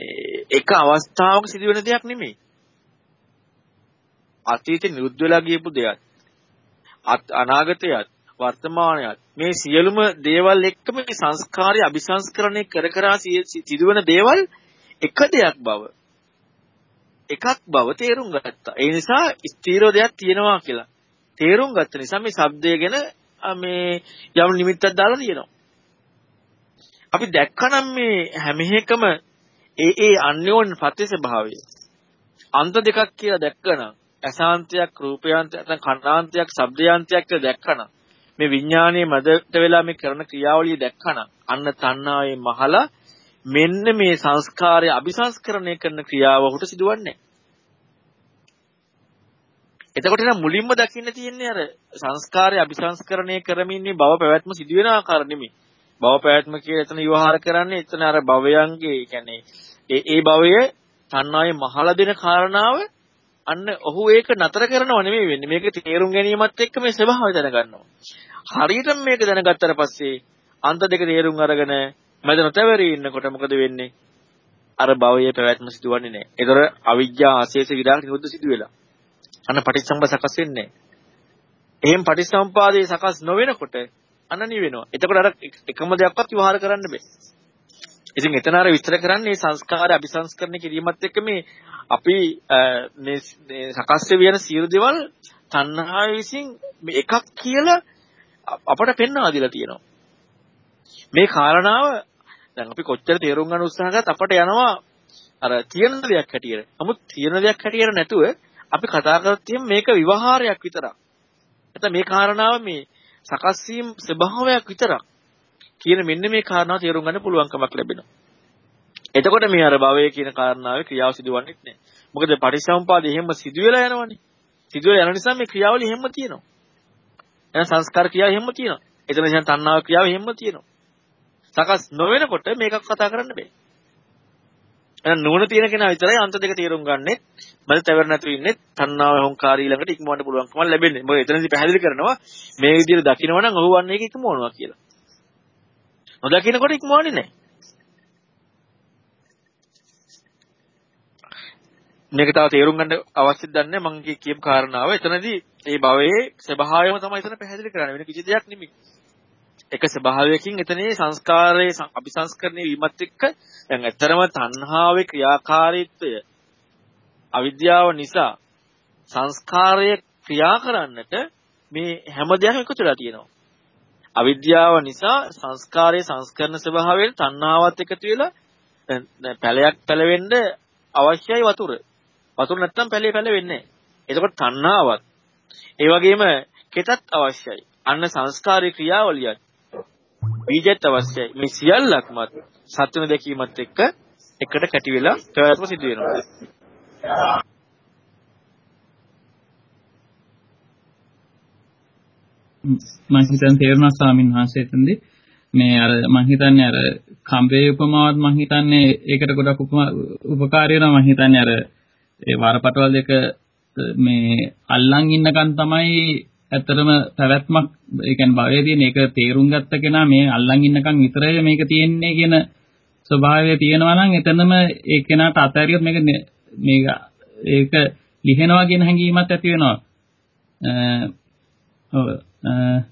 එක අවස්ථාවක සිදුවෙන දෙයක් නෙමෙයි. අතීතේ නිරුද්ධ වෙලා ගියපු දෙයක්. අනාගතයත් වර්තමානයත් මේ සියලුම දේවල් එක්කම මේ සංස්කාරය අபிසංස්කරණය කර කර සිදුවන දේවල් එක දෙයක් බව එකක් බව තේරුම් ගත්තා. ඒ නිසා ස්ථීරව දෙයක් තියෙනවා කියලා තේරුම් ගත්ත නිසා මේ shabdය ගැන මේ යම් නිමිත්තක් දාලා තියෙනවා. අපි දැක්කනම් මේ හැම එකම ඒ ඒ අන්‍යෝන්‍ය ප්‍රතිස භාවය අන්ත දෙකක් කියලා දැක්කනම් අසාන්තයක් රූපයාන්තයක් නැත්නම් කණාන්තයක් ශබ්දයාන්තයක් කියලා දැක්කනම් මේ විඥානයේ මැදට වෙලා මේ කරන ක්‍රියාවලිය දැක්කනම් අන්න තණ්හාවේ මහලා මෙන්න මේ සංස්කාරය අபிසංස්කරණය කරන ක්‍රියාව ඔහුට සිදුවන්නේ එතකොට නම් මුලින්ම දකින්න තියෙන්නේ අර සංස්කාරය අபிසංස්කරණය කරමින් මේ භව පැවැත්ම සිදුවෙන ආකාර නෙමෙයි. භව පැවැත්ම කියලා එතන විවහාර කරන්නේ එතන අර භවයන්ගේ කියන්නේ ඒ ඒ භවය තණ්හාවේ මහලා දෙන කාරණාව අන්න ඔහු ඒක නතර කරනව නෙමෙයි වෙන්නේ. මේක තේරුම් ගැනීමත් එක්ක මේ ස්වභාවය දැනගන්නවා. හරියටම මේක දැනගත්තට පස්සේ අන්ත දෙක තේරුම් අරගෙන මැද නොතවරී ඉන්නකොට මොකද වෙන්නේ? අර භවයේ පැවැත්ම සිදුවන්නේ නැහැ. ඒතර අවිජ්ජා ආශේෂ විරාග නිරුද්ධ සිදු වෙලා. අන්න පටිච්චසමුප්පාද සකස් වෙන්නේ නැහැ. එහෙන් පටිච්චසමුපාදයේ සකස් නොවෙනකොට අනනි වෙනවා. එතකොට අර එකම දෙයක්වත් විවහාර කරන්න බෑ. ඉතින් එතන අර විස්තර කරන්නේ සංස්කාර අபிසංස්කරණය කිරීමත් එක්ක මේ අපි මේ සකස් වෙන සියලු දේවල් තණ්හාව විසින් මේ එකක් කියලා අපට පෙන්වා දීලා තියෙනවා. මේ කාරණාව දැන් අපි කොච්චර තේරුම් ගන්න උත්සාහ කරත් අපට යනවා අර තියෙන දෙයක් හැටියට. නමුත් තියෙන දෙයක් හැටියට නැතුව අපි කතා කරත් මේක විවහාරයක් විතරක්. නැත්නම් මේ කාරණාව මේ සකස් වීම ස්වභාවයක් විතරක් කියන මෙන්න මේ කාරණාව තේරුම් ගන්න පුළුවන්කමක් ලැබෙනවා. එතකොට මේ අර භවය කියන කාරණාවේ ක්‍රියාව සිදුවන්නේ නැහැ. මොකද පටිච්චසමුපාදය එහෙම සිදුවෙලා යනවනේ. සිදුවෙලා යන නිසා මේ ක්‍රියාවලිය එහෙම තියෙනවා. එහෙනම් සංස්කාර ක්‍රියාව එහෙම තියෙනවා. එතන දැන් තණ්හාව ක්‍රියාව එහෙම තියෙනවා. සකස් නොවෙනකොට මේකක් කතා කරන්න බෑ. එහෙනම් නුවණ තියෙන කෙනා විතරයි අන්ත දෙක තේරුම් ගන්නෙ. මද තවර නැතුව ඉන්නේ තණ්හාව හොංකාරී ළඟට ඉක්මවන්න පුළුවන්කම ලැබෙන්නේ. මොකද එතනදී පැහැදිලි කරනවා මේ විදිහට දකිනවා නම් ඔහු වන්නේ ඒක ඉක්මවනවා කියලා. නොදකිනකොට ඉක්මවන්නේ නැහැ. මේක තව තේරුම් ගන්න අවශ්‍යද නැහැ මම කියපු කාරණාව. එතනදී මේ භවයේ ස්වභාවයම තමයි එතන පැහැදිලි කරන්නේ. වෙන කිසි දෙයක් නෙමෙයි. එක ස්වභාවයකින් එතනේ සංස්කාරයේ අபிසංස්කරණය වීමත් එක්ක දැන් ඇත්තරම තණ්හාවේ ක්‍රියාකාරීත්වය අවිද්‍යාව නිසා සංස්කාරය ක්‍රියා කරන්නට මේ හැම දෙයක්ම එකතු වෙලා තියෙනවා. අවිද්‍යාව නිසා සංස්කාරයේ සංස්කරණ ස්වභාවයෙන් තණ්හාවත් එකතු වෙලා පැලයක් පැලවෙන්න අවශ්‍යයි වතුර. වතුර නැත්තම් පැලේ පැලවෙන්නේ නැහැ. එතකොට තණ්හාවත් ඒ වගේම කෙතත් අවශ්‍යයි. අන්න සංස්කාරී ක්‍රියාවලියත් බීජත් අවශ්‍යයි. මේ සියල්ලක්ම සත්‍යන දැකීමත් එක්ක එකට කැටි වෙලා ප්‍රවැත්ම සිදු වෙනවා. මම හිතන්නේ තේරුණා ස්වාමීන් වහන්සේ එතනදී. මේ අර මම හිතන්නේ අර කම්බේ උපමාවත් මම හිතන්නේ ඒකට ගොඩක් උපකාරී වෙනවා. මම හිතන්නේ අර ඒ වරපටවල් දෙක මේ අල්ලන් ඉන්නකන් තමයි ඇත්තටම පැවැත්මක් ඒ කියන්නේ භවයේ තියෙන ඒක තේරුම් ගත්ත කෙනා මේ අල්ලන් ඉන්නකන් විතරයි මේක තියෙන්නේ කියන ස්වභාවය තියෙනවා නම් එතනම ඒ කෙනාට අතහැරියොත් මේක මේක ඒක ලිහෙනවා කියන හැඟීමක් ඇති වෙනවා. ඔව්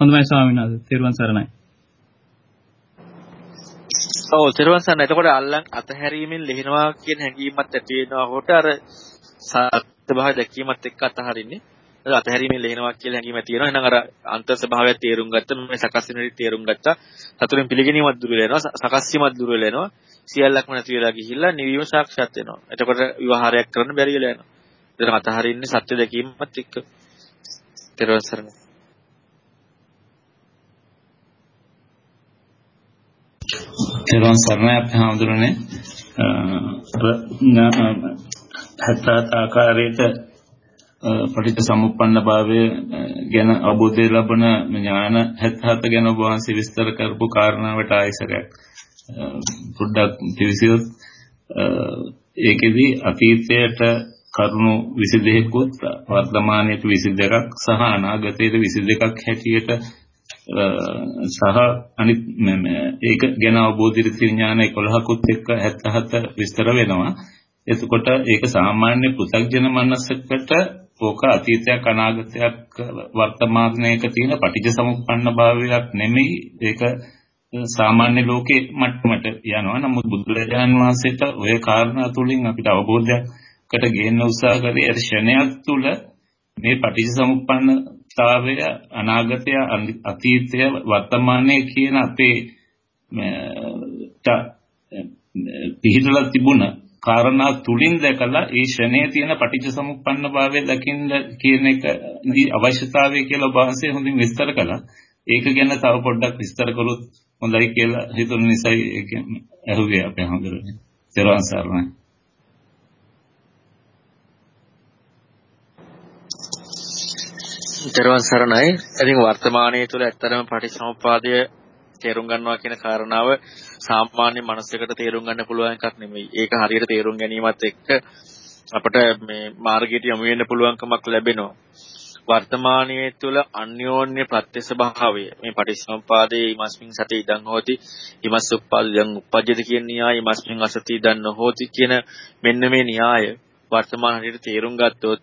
හොඳයි ස්වාමීන් වහන්සේ තෙරුවන් සරණයි. ඔව් තෙරුවන් සරණයි. එතකොට අල්ලන් අතහැරීමෙන් ලිහිනවා කියන හැඟීමක් ඇති වෙනවා. කොට අර සත්‍ය භාවය දැකීමත් එක්ක අතහරින්නේ. ඒක අතහැරීමෙන් ලිහිනවා කියලා හැඟීමක් තියෙනවා. එහෙනම් අර අන්ත ස්වභාවය තේරුම් ගත්ත මේ සකස් වෙන විදිහ තේරුම් ගත්තා. සතුරෙන් පිළිගැනීමක් දුර වෙනවා. සකස් වීමක් දුර වෙනවා. සියල්ලක්ම නැති වෙලා ගිහිල්ලා නිවීම සාක්ෂාත් වෙනවා. එතකොට විවහාරයක් කරන්න බැරි වෙලා යනවා. ඒක අතහරින්නේ සත්‍ය දැකීමත් එක්ක. තෙරුවන් සරණයි. තෙරුවන් සරණයි අපේ හාමුදුරනේ. හතත් ආකාරයට පටිච්ච සමුප්පන්න භාවය ගැන අවබෝධය ලබන ඥාන 77 ගැන ඔබ වහන්සේ විස්තර කරපු කාරණාවට ආයසරයක්. පොඩ්ඩක් පිළිසියොත් ඒකෙදි අතීතයට කරුණු 22කුත් වර්තමානයේ 22ක් සහ අනාගතයේ 22ක් හැටියට සහ අනිත් ඒක ගැන අවබෝධිත ඥාන 11කුත් එක්ක 77 විස්තර වෙනවා. එතකොට ඒක සාමාන්‍ය පෘථග්ජන මනසකට ඕක අතීතයක් අනාගතයක් වර්තමානයක තියෙන පටිච්චසමුප්පන්න භාවයක් නෙමෙයි ඒක සාමාන්‍ය ලෝකේ මට්ටමට යනවා නමුත් බුදුරජාණන් වහන්සේට ওই කාරණා තුලින් අපිට අවබෝධයකට ගේන්න උත්සාහ කරේ ඒ ෂණයක් තුල මේ පටිච්චසමුප්පන්නතාවය අනාගතය අතීතය වර්තමානයේ කියන අපේ පිහිටලා තිබුණ කාරණා තුලින් දැකලා ඒ ෂණයේ තියෙන පටිච්චසමුප්පන්න භාවය දකින්න කියන එක අවශ්‍යතාවය කියලා ඔබ වහන්සේ හොඳින් විස්තර කළා. ඒක ගැන තව පොඩ්ඩක් විස්තර කළොත් හොඳයි කියලා හිතුන නිසායි ඒක ඇහුවේ අපේ හඳුරන්නේ. තෙරුවන් සරණයි. තෙරුවන් සරණයි. ඉතින් වර්තමානයේ තුල ඇත්තටම පටිච්චසමුප්පාදය තේරුම් ගන්නවා කියන කාරණාව සාමාන්‍ය මනසකට තේරුම් ගන්න පුළුවන් එකක් නෙමෙයි. ඒක හරියට තේරුම් ගැනීමත් එක්ක අපිට මේ මාර්ගයට යොමු වෙන්න පුළුවන්කමක් ලැබෙනවා. වර්තමානයේ තුල අන්‍යෝන්‍ය ප්‍රත්‍යක්ෂ භාවය මේ පටිච්චසමුපාදයේ ීමස්මින් සති ඉදන් හෝති ීමස් උප්පල්යන් උපජ්ජති කියන න්‍යාය ීමස්මින් අසති ඉදන් නොහෝති කියන මෙන්න මේ න්‍යාය වර්තමාන හරියට තේරුම් ගත්තොත්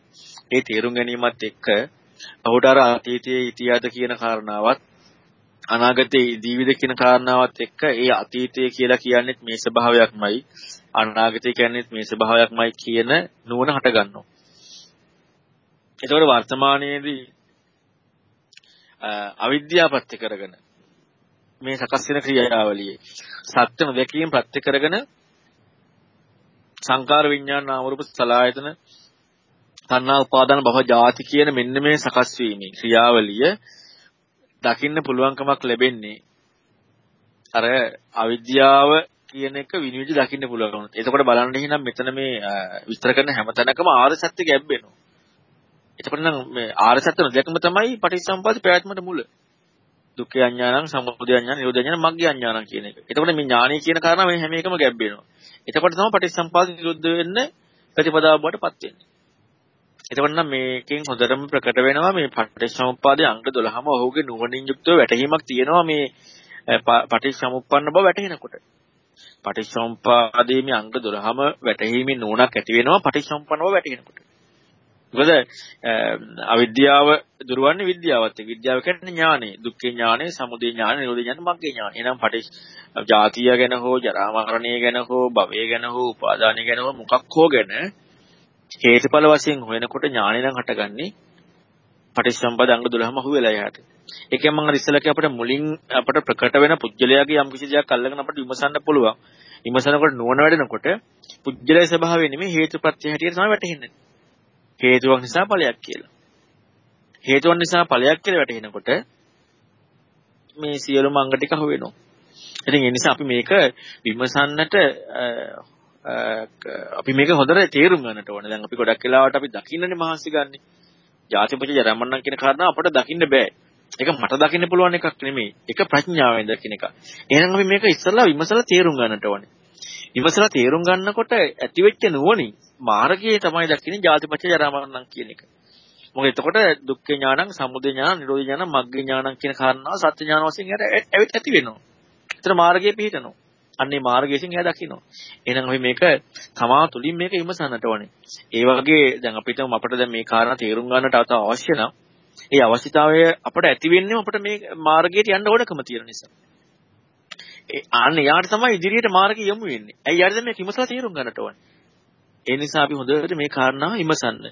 ඒ තේරුම් ගැනීමත් එක්ක ඔහුට අර අතීතයේ ඉතිහාද කියන කාරණාවත් අනාගතයේ ජීවිත කියන කාරණාවත් එක්ක ඒ අතීතය කියලා කියන්නේ මේ ස්වභාවයක්මයි අනාගතය කියන්නේ මේ ස්වභාවයක්මයි කියන නුවණ හට ගන්නවා එතකොට වර්තමානයේදී අවිද්‍යාව ප්‍රත්‍ය කරගෙන මේ සකස් වෙන ක්‍රියාවලියේ සත්‍යම දැකීම ප්‍රත්‍ය කරගෙන සංකාර විඥාන නාම රූප සලආයතන තණ්හා උපාදාන භව ජාති කියන මෙන්න මේ සකස් වීමේ ක්‍රියාවලිය දකින්න පුළුවන්කමක් ලැබෙන්නේ අර අවිද්‍යාව කියන එක විනිවිද දකින්න පුළුවන්. එතකොට බලන්න එහෙනම් මෙතන මේ විස්තර කරන හැම තැනකම ආර්ය සත්‍ය ගැබ් වෙනවා. එතකොට නම් මේ ආර්ය සත්‍ය නොදැකම තමයි පටිච්චසමුප්පාද ප්‍රයත්නට මුල. දුක්ඛ අඥානං සමුදය අඥානං නිරෝධ අඥානං මග්ග අඥානං කියන එක. එතකොට මේ ඥානීය කියන කාරණා මේ හැම එකම ගැබ් වෙනවා. එතකොට තමයි පටිච්චසමුපාද නිරුද්ධ වෙන්න ප්‍රතිපදාව බවට පත් වෙන්නේ. එතකොට නම් මේකෙන් හොඳටම ප්‍රකට වෙනවා මේ පටිච්චසමුප්පාදයේ අංග 12ම ඔහුගේ නුවණින් යුක්තව වැටහීමක් තියෙනවා මේ පටිච්චසමුප්පන්න බව වැටහෙනකොට. පටිච්චසමුප්පාදයේ මේ අංග 12ම වැටහීමේ නුවණක් ඇති වෙනවා පටිච්චසමුප්පන්න බව වැටහෙනකොට. මොකද අවිද්‍යාව දුරවන්නේ විද්‍යාවත් එක්ක. විද්‍යාව කියන්නේ ඥානෙ. දුක්ඛේ ඥානෙ, සමුදය ඥානෙ, නිරෝධ ඥානෙ, මග්ගේ ඥානෙ. එනම් පටිච්ච ජාතිය ගැන හෝ ජරා මරණය ගැන හෝ භවය ගැන හෝ උපාදානය ගැන හෝ මොකක් හෝ ගැන හේතුඵල වශයෙන් හොයනකොට ඥානෙ නම් හටගන්නේ පටිච්චසම්පද අංග 12ම අහුවෙලා එහාට. ඒකෙන් මම අර ඉස්සෙල්ලා කිය අපිට මුලින් අපිට ප්‍රකට වෙන පුජ්‍යලයාගේ යම් කිසි දෙයක් අල්ලගෙන අපිට විමසන්න පුළුවන්. විමසනකොට නුවණ වැඩෙනකොට පුජ්‍යලයේ ස්වභාවය නෙමෙයි හේතුප්‍රත්‍ය හැටියට තමයි වැටහෙන්නේ. හේතුවක් නිසා ඵලයක් කියලා. හේතුවක් නිසා ඵලයක් කියලා වැටහෙනකොට මේ සියලුම අංග ටික අහු වෙනවා. ඉතින් ඒ නිසා අපි මේක විමසන්නට අපි මේක හොඳට තේරුම් ගන්නට ඕනේ. දැන් අපි ගොඩක් වෙලාවට අපි දකින්නනේ මහන්සි ගන්නෙ. ජාතිපති ජරමණන් කියන කාරණා අපට දකින්න බෑ. ඒක මට දකින්න පුළුවන් එකක් නෙමෙයි. ඒක ප්‍රඥාවෙන් දකින්න එක. එහෙනම් අපි මේක ඉස්සෙල්ලා විමසලා තේරුම් ගන්නට ඕනේ. විමසලා තේරුම් ගන්නකොට ඇතිවෙච්ච නුවණින් මාර්ගයේ තමයි දකින්නේ ජාතිපච්ච ජරා මරණම් කියන එක. මොකද එතකොට දුක්ඛ ඥානං, සමුදය ඥානං, නිරෝධ ඥානං, මග්ග ඥානං කියන කාරණාව සත්‍ය ඥාන වශයෙන් එයාට ඇවිත් ඇති වෙනවා. එතන මාර්ගයේ පිහිටනවා. අන්නේ මාර්ගයෙන් එයා දකිනවා. එහෙනම් අපි මේක තමා තුලින් මේක විමසන්නට ඕනේ. ඒ වගේ දැන් අපිට අපිට දැන් මේ කාරණා තේරුම් ගන්නට අත අවශ්‍ය නම් ඒ අවශ්‍යතාවය අපට ඇති වෙන්නේ අපිට මේ මාර්ගයට යන්න ඕනකම තියෙන නිසා. ඒ අන්න යාට තමයි ඉදිරියට මාර්ගය යොමු වෙන්නේ. ඇයි යාට දැන් මේක විමසලා තේරුම් ගන්නට ඕනේ. ඒ නිසා අපි හොඳට මේ කාරණාව විමසන්න.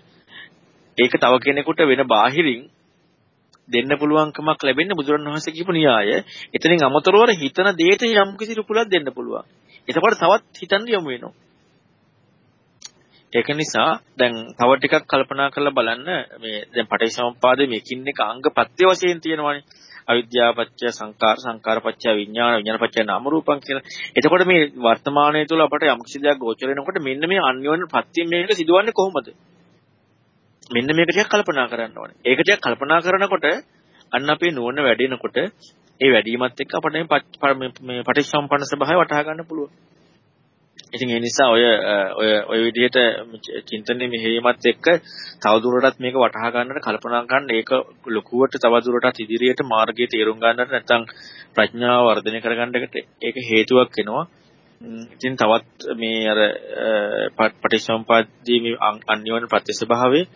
ඒක තව කෙනෙකුට වෙන බාහිරින් දෙන්න පුළුවන්කමක් ලැබෙන්නේ බුදුරණවහන්සේ කියපු න්‍යාය. එතනින් අමතරව හිතන දෙයට යම් කිසි රුකුලක් දෙන්න පුළුවන්. එතකොට තවත් හිතන්න යමු වෙනවා. ඒක නිසා දැන් තව ටිකක් කල්පනා කරලා බලන්න මේ දැන් පටිච්චසමුප්පාදයේ මේකින් එක අංග පත්‍ය වශයෙන් තියෙනවානේ. අවිද්‍යාපච්චය සංකාර සංකාරපච්චය විඥාන විඥානපච්චය නාම රූපං කියලා. එතකොට මේ වර්තමානයේ තුල අපට යම් කිසි දෙයක් ගෝචර වෙනකොට මෙන්න මේ අන්‍යෝන්‍ය ප්‍රත්‍යයෙන් මේක සිදුවන්නේ කොහොමද? මෙන්න මේක ටිකක් කල්පනා කරන්න ඕනේ. ඒක ටිකක් කල්පනා කරනකොට අන්න අපේ නුවණ වැඩෙනකොට ඒ වැඩිමත් එක්ක අපිට මේ පටිච්චසම්පන්න ස්වභාවය වටහා ගන්න පුළුවන්. ඉතින් ඒ නිසා ඔය ඔය ඔය විදිහට චින්තනයේ මෙහෙයමත් එක්ක තවදුරටත් මේක වටහා ගන්නට කල්පනා කරන්න ඒක ලොකුවට තවදුරටත් ඉදිරියට මාර්ගයේ තේරුම් ගන්නට නැත්නම් ප්‍රඥාව වර්ධනය කරගන්නකට ඒක හේතුවක් වෙනවා. ඉතින් තවත් මේ අර පටිච්චසමුප්පාදයේ මේ අන්‍යෝන්‍ය ප්‍රතිස්වභාවයේ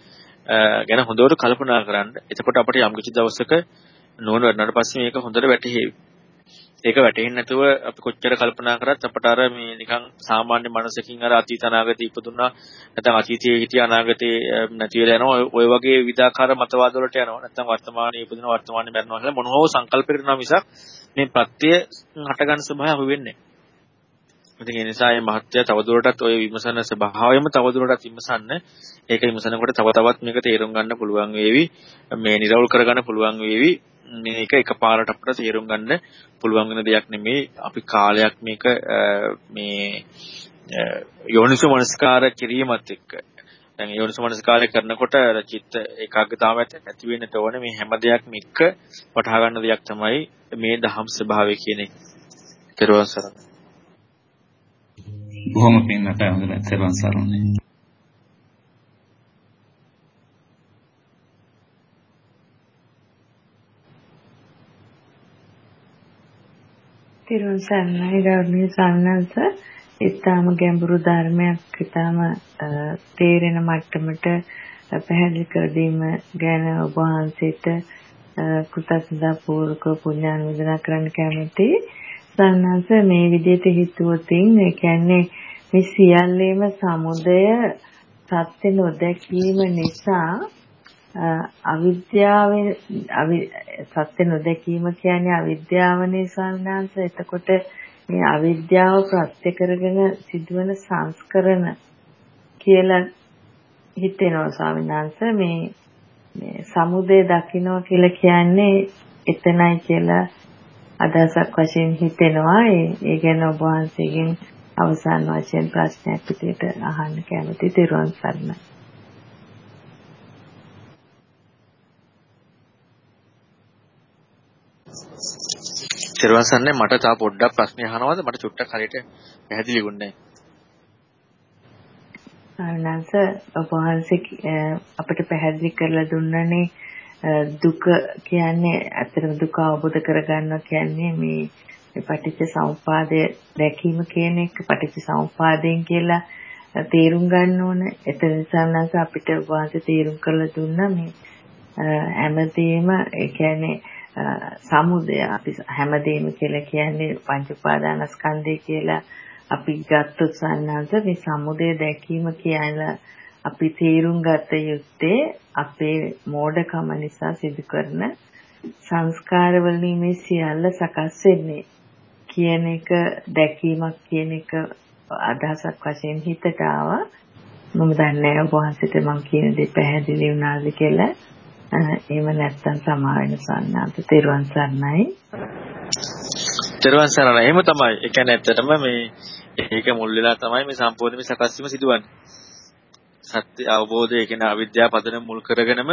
ගැන හොඳට කල්පනා කරන්න. එතකොට අපිට යම් කිසි දවසක නෝන වැඩනට පස්සේ මේක හොඳට වැටහෙවි. ඒක වැටෙන්නේ නැතුව අපි කොච්චර කල්පනා කරත් අපට අර මේ නිකන් සාමාන්‍ය මනසකින් අර අතීත අනාගතේ ඉපදුනා නැත්නම් අතීතයේ හිටිය අනාගතේ නැති වෙලා යනවා ඔය වගේ විවිධාකාර මතවාද වලට යනවා නැත්නම් වර්තමානයේ ඉපදුන වර්තමානයේ මරනවා කියලා මොන හෝ සංකල්පයකට නම් මිසක් මේ ප්‍රත්‍ය හටගන්න ස්වභාවය අහු වෙන්නේ ඉතින් ඒ නිසා මේ මහත්ය තවදුරටත් ඔය විමසන ස්වභාවයම තවදුරටත් විමසන්න. ඒක විමසනකොට තව තවත් මේක තේරුම් ගන්න පුළුවන් වේවි. මේ නිරවුල් කරගන්න පුළුවන් වේවි. මේක එකපාරට අපිට තේරුම් ගන්න පුළුවන් වෙන දෙයක් නෙමෙයි. අපි කාලයක් මේක මේ යෝනිසෝ මනස්කාර කිරීමත් එක්ක. දැන් යෝනිසෝ මනස්කාරය කරනකොට චිත්ත ඒකාග්‍රතාවයට ඇති වෙන්න තෝරන මේ හැම දෙයක්ම එක්ක වටහා ගන්න දෙයක් තමයි මේ දහම් ස්වභාවය කියන එක. ඊට සරණයි. බොහොම පින් අපේ හොඳට තෙරුවන් සරණයි. තිරුවන් සරණයි ගෞරවනීය සම්නන්ස ඊටාම ගැඹුරු ධර්මයක් ඊටාම තේරෙන මට්ටමට පැහැදිලි කර දීම ගැන ඔබ වහන්සේට කෘතඥතා පූර්වක පුණ්‍යානුමෝදනා කරන්න කැමතියි. සම්නන්ස මේ විදිහට හිතුවොතින් ඒ කියන්නේ මේ සියල්ලේම සමුදය සත්‍ය නොදැකීම නිසා අවිද්‍යාවෙන් සත්‍ය නොදැකීම කියන්නේ අවිද්‍යාවනේ සංඥාංශ. එතකොට මේ අවිද්‍යාව ප්‍රත්‍ය කරගෙන සිදුවන සංස්කරණ කියලා හිතෙනවා ස්වාමීන් වහන්සේ මේ මේ සමුදය දකින්නවා කියලා කියන්නේ එතනයි කියලා අදහසක් වශයෙන් හිතෙනවා ඒ ඒ ගැන ඔබ වහන්සේගෙන් අවසාන වශයෙන් ප්‍රශ්නයක් විදිහට අහන්න කැමති තිරුවන් සරණයි. තෙරුවන් සරණයි. මට තා පොඩ්ඩක් ප්‍රශ්න අහනවාද? මට චුට්ටක් හරියට පැහැදිලි වුණේ ආනන්ස ඔබ වහන්සේ අපිට පැහැදිලි කරලා දුන්නනේ දුක කියන්නේ ඇත්තටම දුක අවබෝධ කරගන්නවා කියන්නේ මේ පටිච්ච සමුපාදය දැකීම කියන එක පටිච්ච සමුපාදයෙන් කියලා තේරුම් ගන්න ඕන. එතන සම්නස අපිට වාසිය තේරුම් කරලා දුන්නා මේ හැමදේම ඒ කියන්නේ සමුදය අපි හැමදේම කියලා කියන්නේ පංච උපාදානස්කන්ධය කියලා අපි ගත්තොත් සන්නාන්ත මේ සමුදය දැකීම කියලා අපි තේරුම් ගත යුත්තේ අපේ මෝඩකම නිසා සිදු කරන සංස්කාර වලින් මේ සියල්ල සකස් වෙන්නේ කියන එක දැකීමක් කියන එක අදහසක් වශයෙන් හිතට ආවා මම දන්නේ නැහැ ඔබ වහන්සේට මම කියන දේ පැහැදිලි වුණාද කියලා එහෙම නැත්නම් සමා වෙන සන්නාත තෙරුවන් සරණයි. තෙරුවන් සරණයි. එහෙම තමයි. ඒ කියන්නේ ඇත්තටම මේ ඒක මුල් වෙලා තමයි මේ සම්පූර්ණ මේ සකස් වීම සිදුවන්නේ. සත්‍ය අවබෝධය කියන අවිද්‍යාව පදනම මුල් කරගෙනම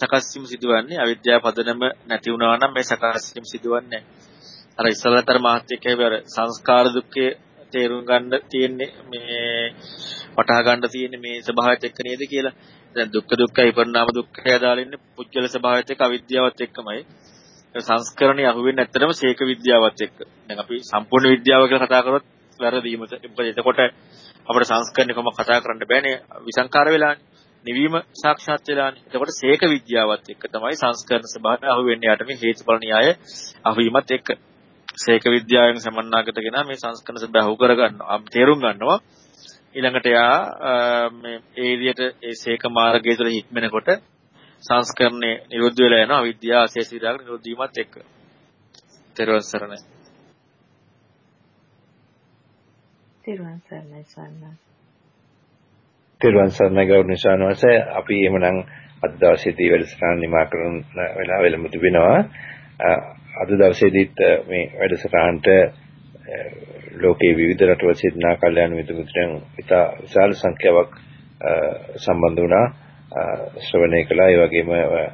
සකස් වීම සිදුවන්නේ. අවිද්‍යාව පදනම නැති වුණා නම් මේ සකස් වීම සිදුවන්නේ නැහැ. අර ඉස්සලතර මාත්‍යක අර සංස්කාර දුක්ඛේ තේරුම් ගන්න තියෙන්නේ මේ වටහා ගන්න තියෙන්නේ මේ ස්වභාවයත් එක්ක නේද කියලා. දැන් දුක්ඛ දුක්ඛයි පරිණාම දුක්ඛය දාලා පුද්ගල ස්වභාවයත් එක්ක අවිද්‍යාවත් එක්කමයි. සංස්කරණي අහුවෙන්නේ නැත්තරම ශේක විද්‍යාවත් එක්ක. දැන් අපි සම්පූර්ණ විද්‍යාව කියලා කතා කරොත් වැරදීම. මොකද එතකොට අපිට සංස්කරණය කොහොම කතා කරන්න බෑනේ. විසංකාර වෙලානේ. නිවීම සාක්ෂාත් වෙලානේ. එතකොට ශේක විද්‍යාවත් එක්ක තමයි සංස්කරණ ස්වභාවය අහුවෙන්නේ යට මේ හේතුඵල න්‍යාය අහුවීමත් එක්ක. ශේක විද්‍යාවෙන් සමන්නාගතගෙන මේ සංස්කරණ ස්වභාවය අහු කරගන්නවා. තේරුම් ගන්නවා. ඊළඟට යා මේ ඒ විදිහට ඒ සීක මාර්ගය තුළ හික්මනකොට සංස්කරණය නිරුද්ධ වෙලා යනවා අවිද්‍යාව අශේෂ විරාග නිරුද්ධ වීමත් එක්ක. තෙරුවන් සරණයි. තෙරුවන් සරණයි සන්න. තෙරුවන් සරණයි ගෞරවනීය ශානවාසය අපි එhmenan අද දවසේදී වැඩසටහන නිමා කරන වෙලාව වෙලමුතු වෙනවා. අද දවසේදීත් මේ වැඩසටහනට ලෝකයේ විවිධ රටවල් සිටිනා කල්යාණ මිත්‍ර මිත්‍රයන් ඉතා විශාල සංඛ්‍යාවක් සම්බන්ධ වුණා ශ්‍රවණය කළා ඒ වගේම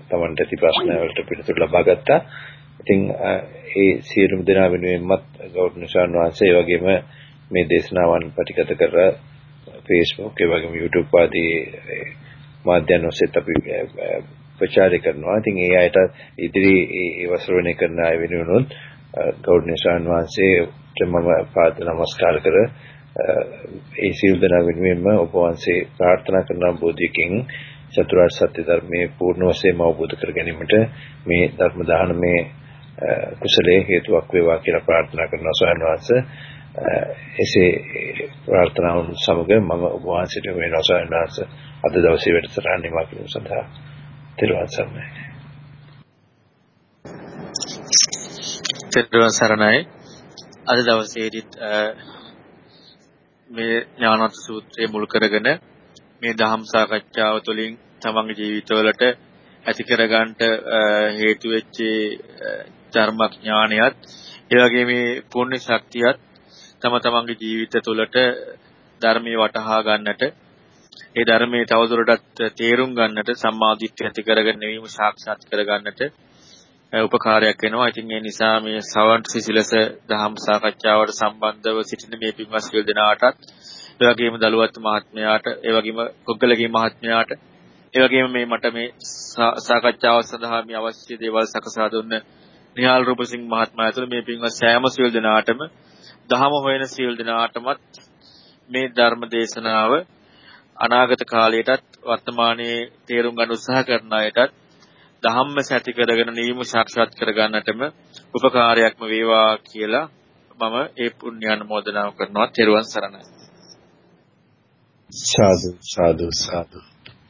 තමන්ට ඇති ප්‍රශ්න වලට පිළිතුරු ලබා ගත්තා. ඉතින් ඒ සියලුම දෙනා වෙනුවෙන්මත් ගෞරවනීය ස්වාමීන් වහන්සේ ඒ වගේම මේ දේශනාවන් ප්‍රතිගත කර Facebook ඒ වගේම YouTube ආදී මාධ්‍යයන් ඔස්සේ අපි ප්‍රචාරය කරනවා. ඉතින් ඒ අයට ඉදිරි ඒ වසරණය කරන අය වෙනුවෙන් ගෞරවනීය ස්වාමීන් වහන්සේ මම පාද නමස්කාර කර ඒ සියලු දෙනා වෙනුවෙන්ම ඔබ වහන්සේ ප්‍රාර්ථනා කරන බෝධියකින් චතුරාර්ය සත්‍ය ධර්මයේ පූර්ණ වශයෙන්ම අවබෝධ කර ගැනීමට මේ ධර්ම දානමේ කුසලයේ හේතුවක් වේවා කියලා ප්‍රාර්ථනා කරනවා ස්වාමීන් වහන්සේ. එසේ ප්‍රාර්ථනාවන් සමග මම ඔබ වහන්සේට වෙනවා ස්වාමීන් වහන්සේ අද දවසේ වැඩසටහන නිමා කිරීම සඳහා තෙරුවන් සරණයි. තෙරුවන් සරණයි. අද දවසේදීත් මේ ඥානවත් සූත්‍රය මුල් කරගෙන මේ දහම් සාකච්ඡාව තුළින් තමන්ගේ ජීවිතවලට ඇති කරගන්නට හේතු වෙච්ච ධර්මඥානියත් ඒ වගේ මේ පුණ්‍ය ශක්තියත් තම තමන්ගේ ජීවිත තුළට ධර්මයේ වටහා ගන්නට ඒ ධර්මයේ තවදුරටත් තේරුම් ගන්නට සම්මාදිට්ඨිය ඇති කරගෙන නෙවීම සාක්ෂාත් කර ගන්නට උපකාරයක් වෙනවා. ඉතින් ඒ නිසා මේ සවන් සිසිලස දහම් සාකච්ඡාවට සම්බන්ධව සිටින මේ පින්වත් සියලු දෙනාටත් ඒ වගේම දලුවත් මහත්මයාට ඒ වගේම කොග්ගලගේ මහත්මයාට ඒ වගේම මේ මට මේ සාකච්ඡාව සඳහා මේ අවශ්‍ය දේවල් සකසා දුන්න නිහාල් රූපසිංහ මහත්මයා ඇතුළු මේ පින්වත් සෑම සියලු දෙනාටම දහම හොයන සියලු දෙනාටමත් මේ ධර්ම දේශනාව අනාගත කාලයටත් වර්තමානයේ තේරුම් ගන්න උත්සාහ කරන අයටත් ධම්ම සැති කරගෙන නිවීම සාක්ෂාත් කරගන්නටම උපකාරයක්ම වේවා කියලා මම ඒ පුණ්‍ය අනුමෝදනාව කරනවා. ත්වන් සරණයි. සාදු සාදු සාදු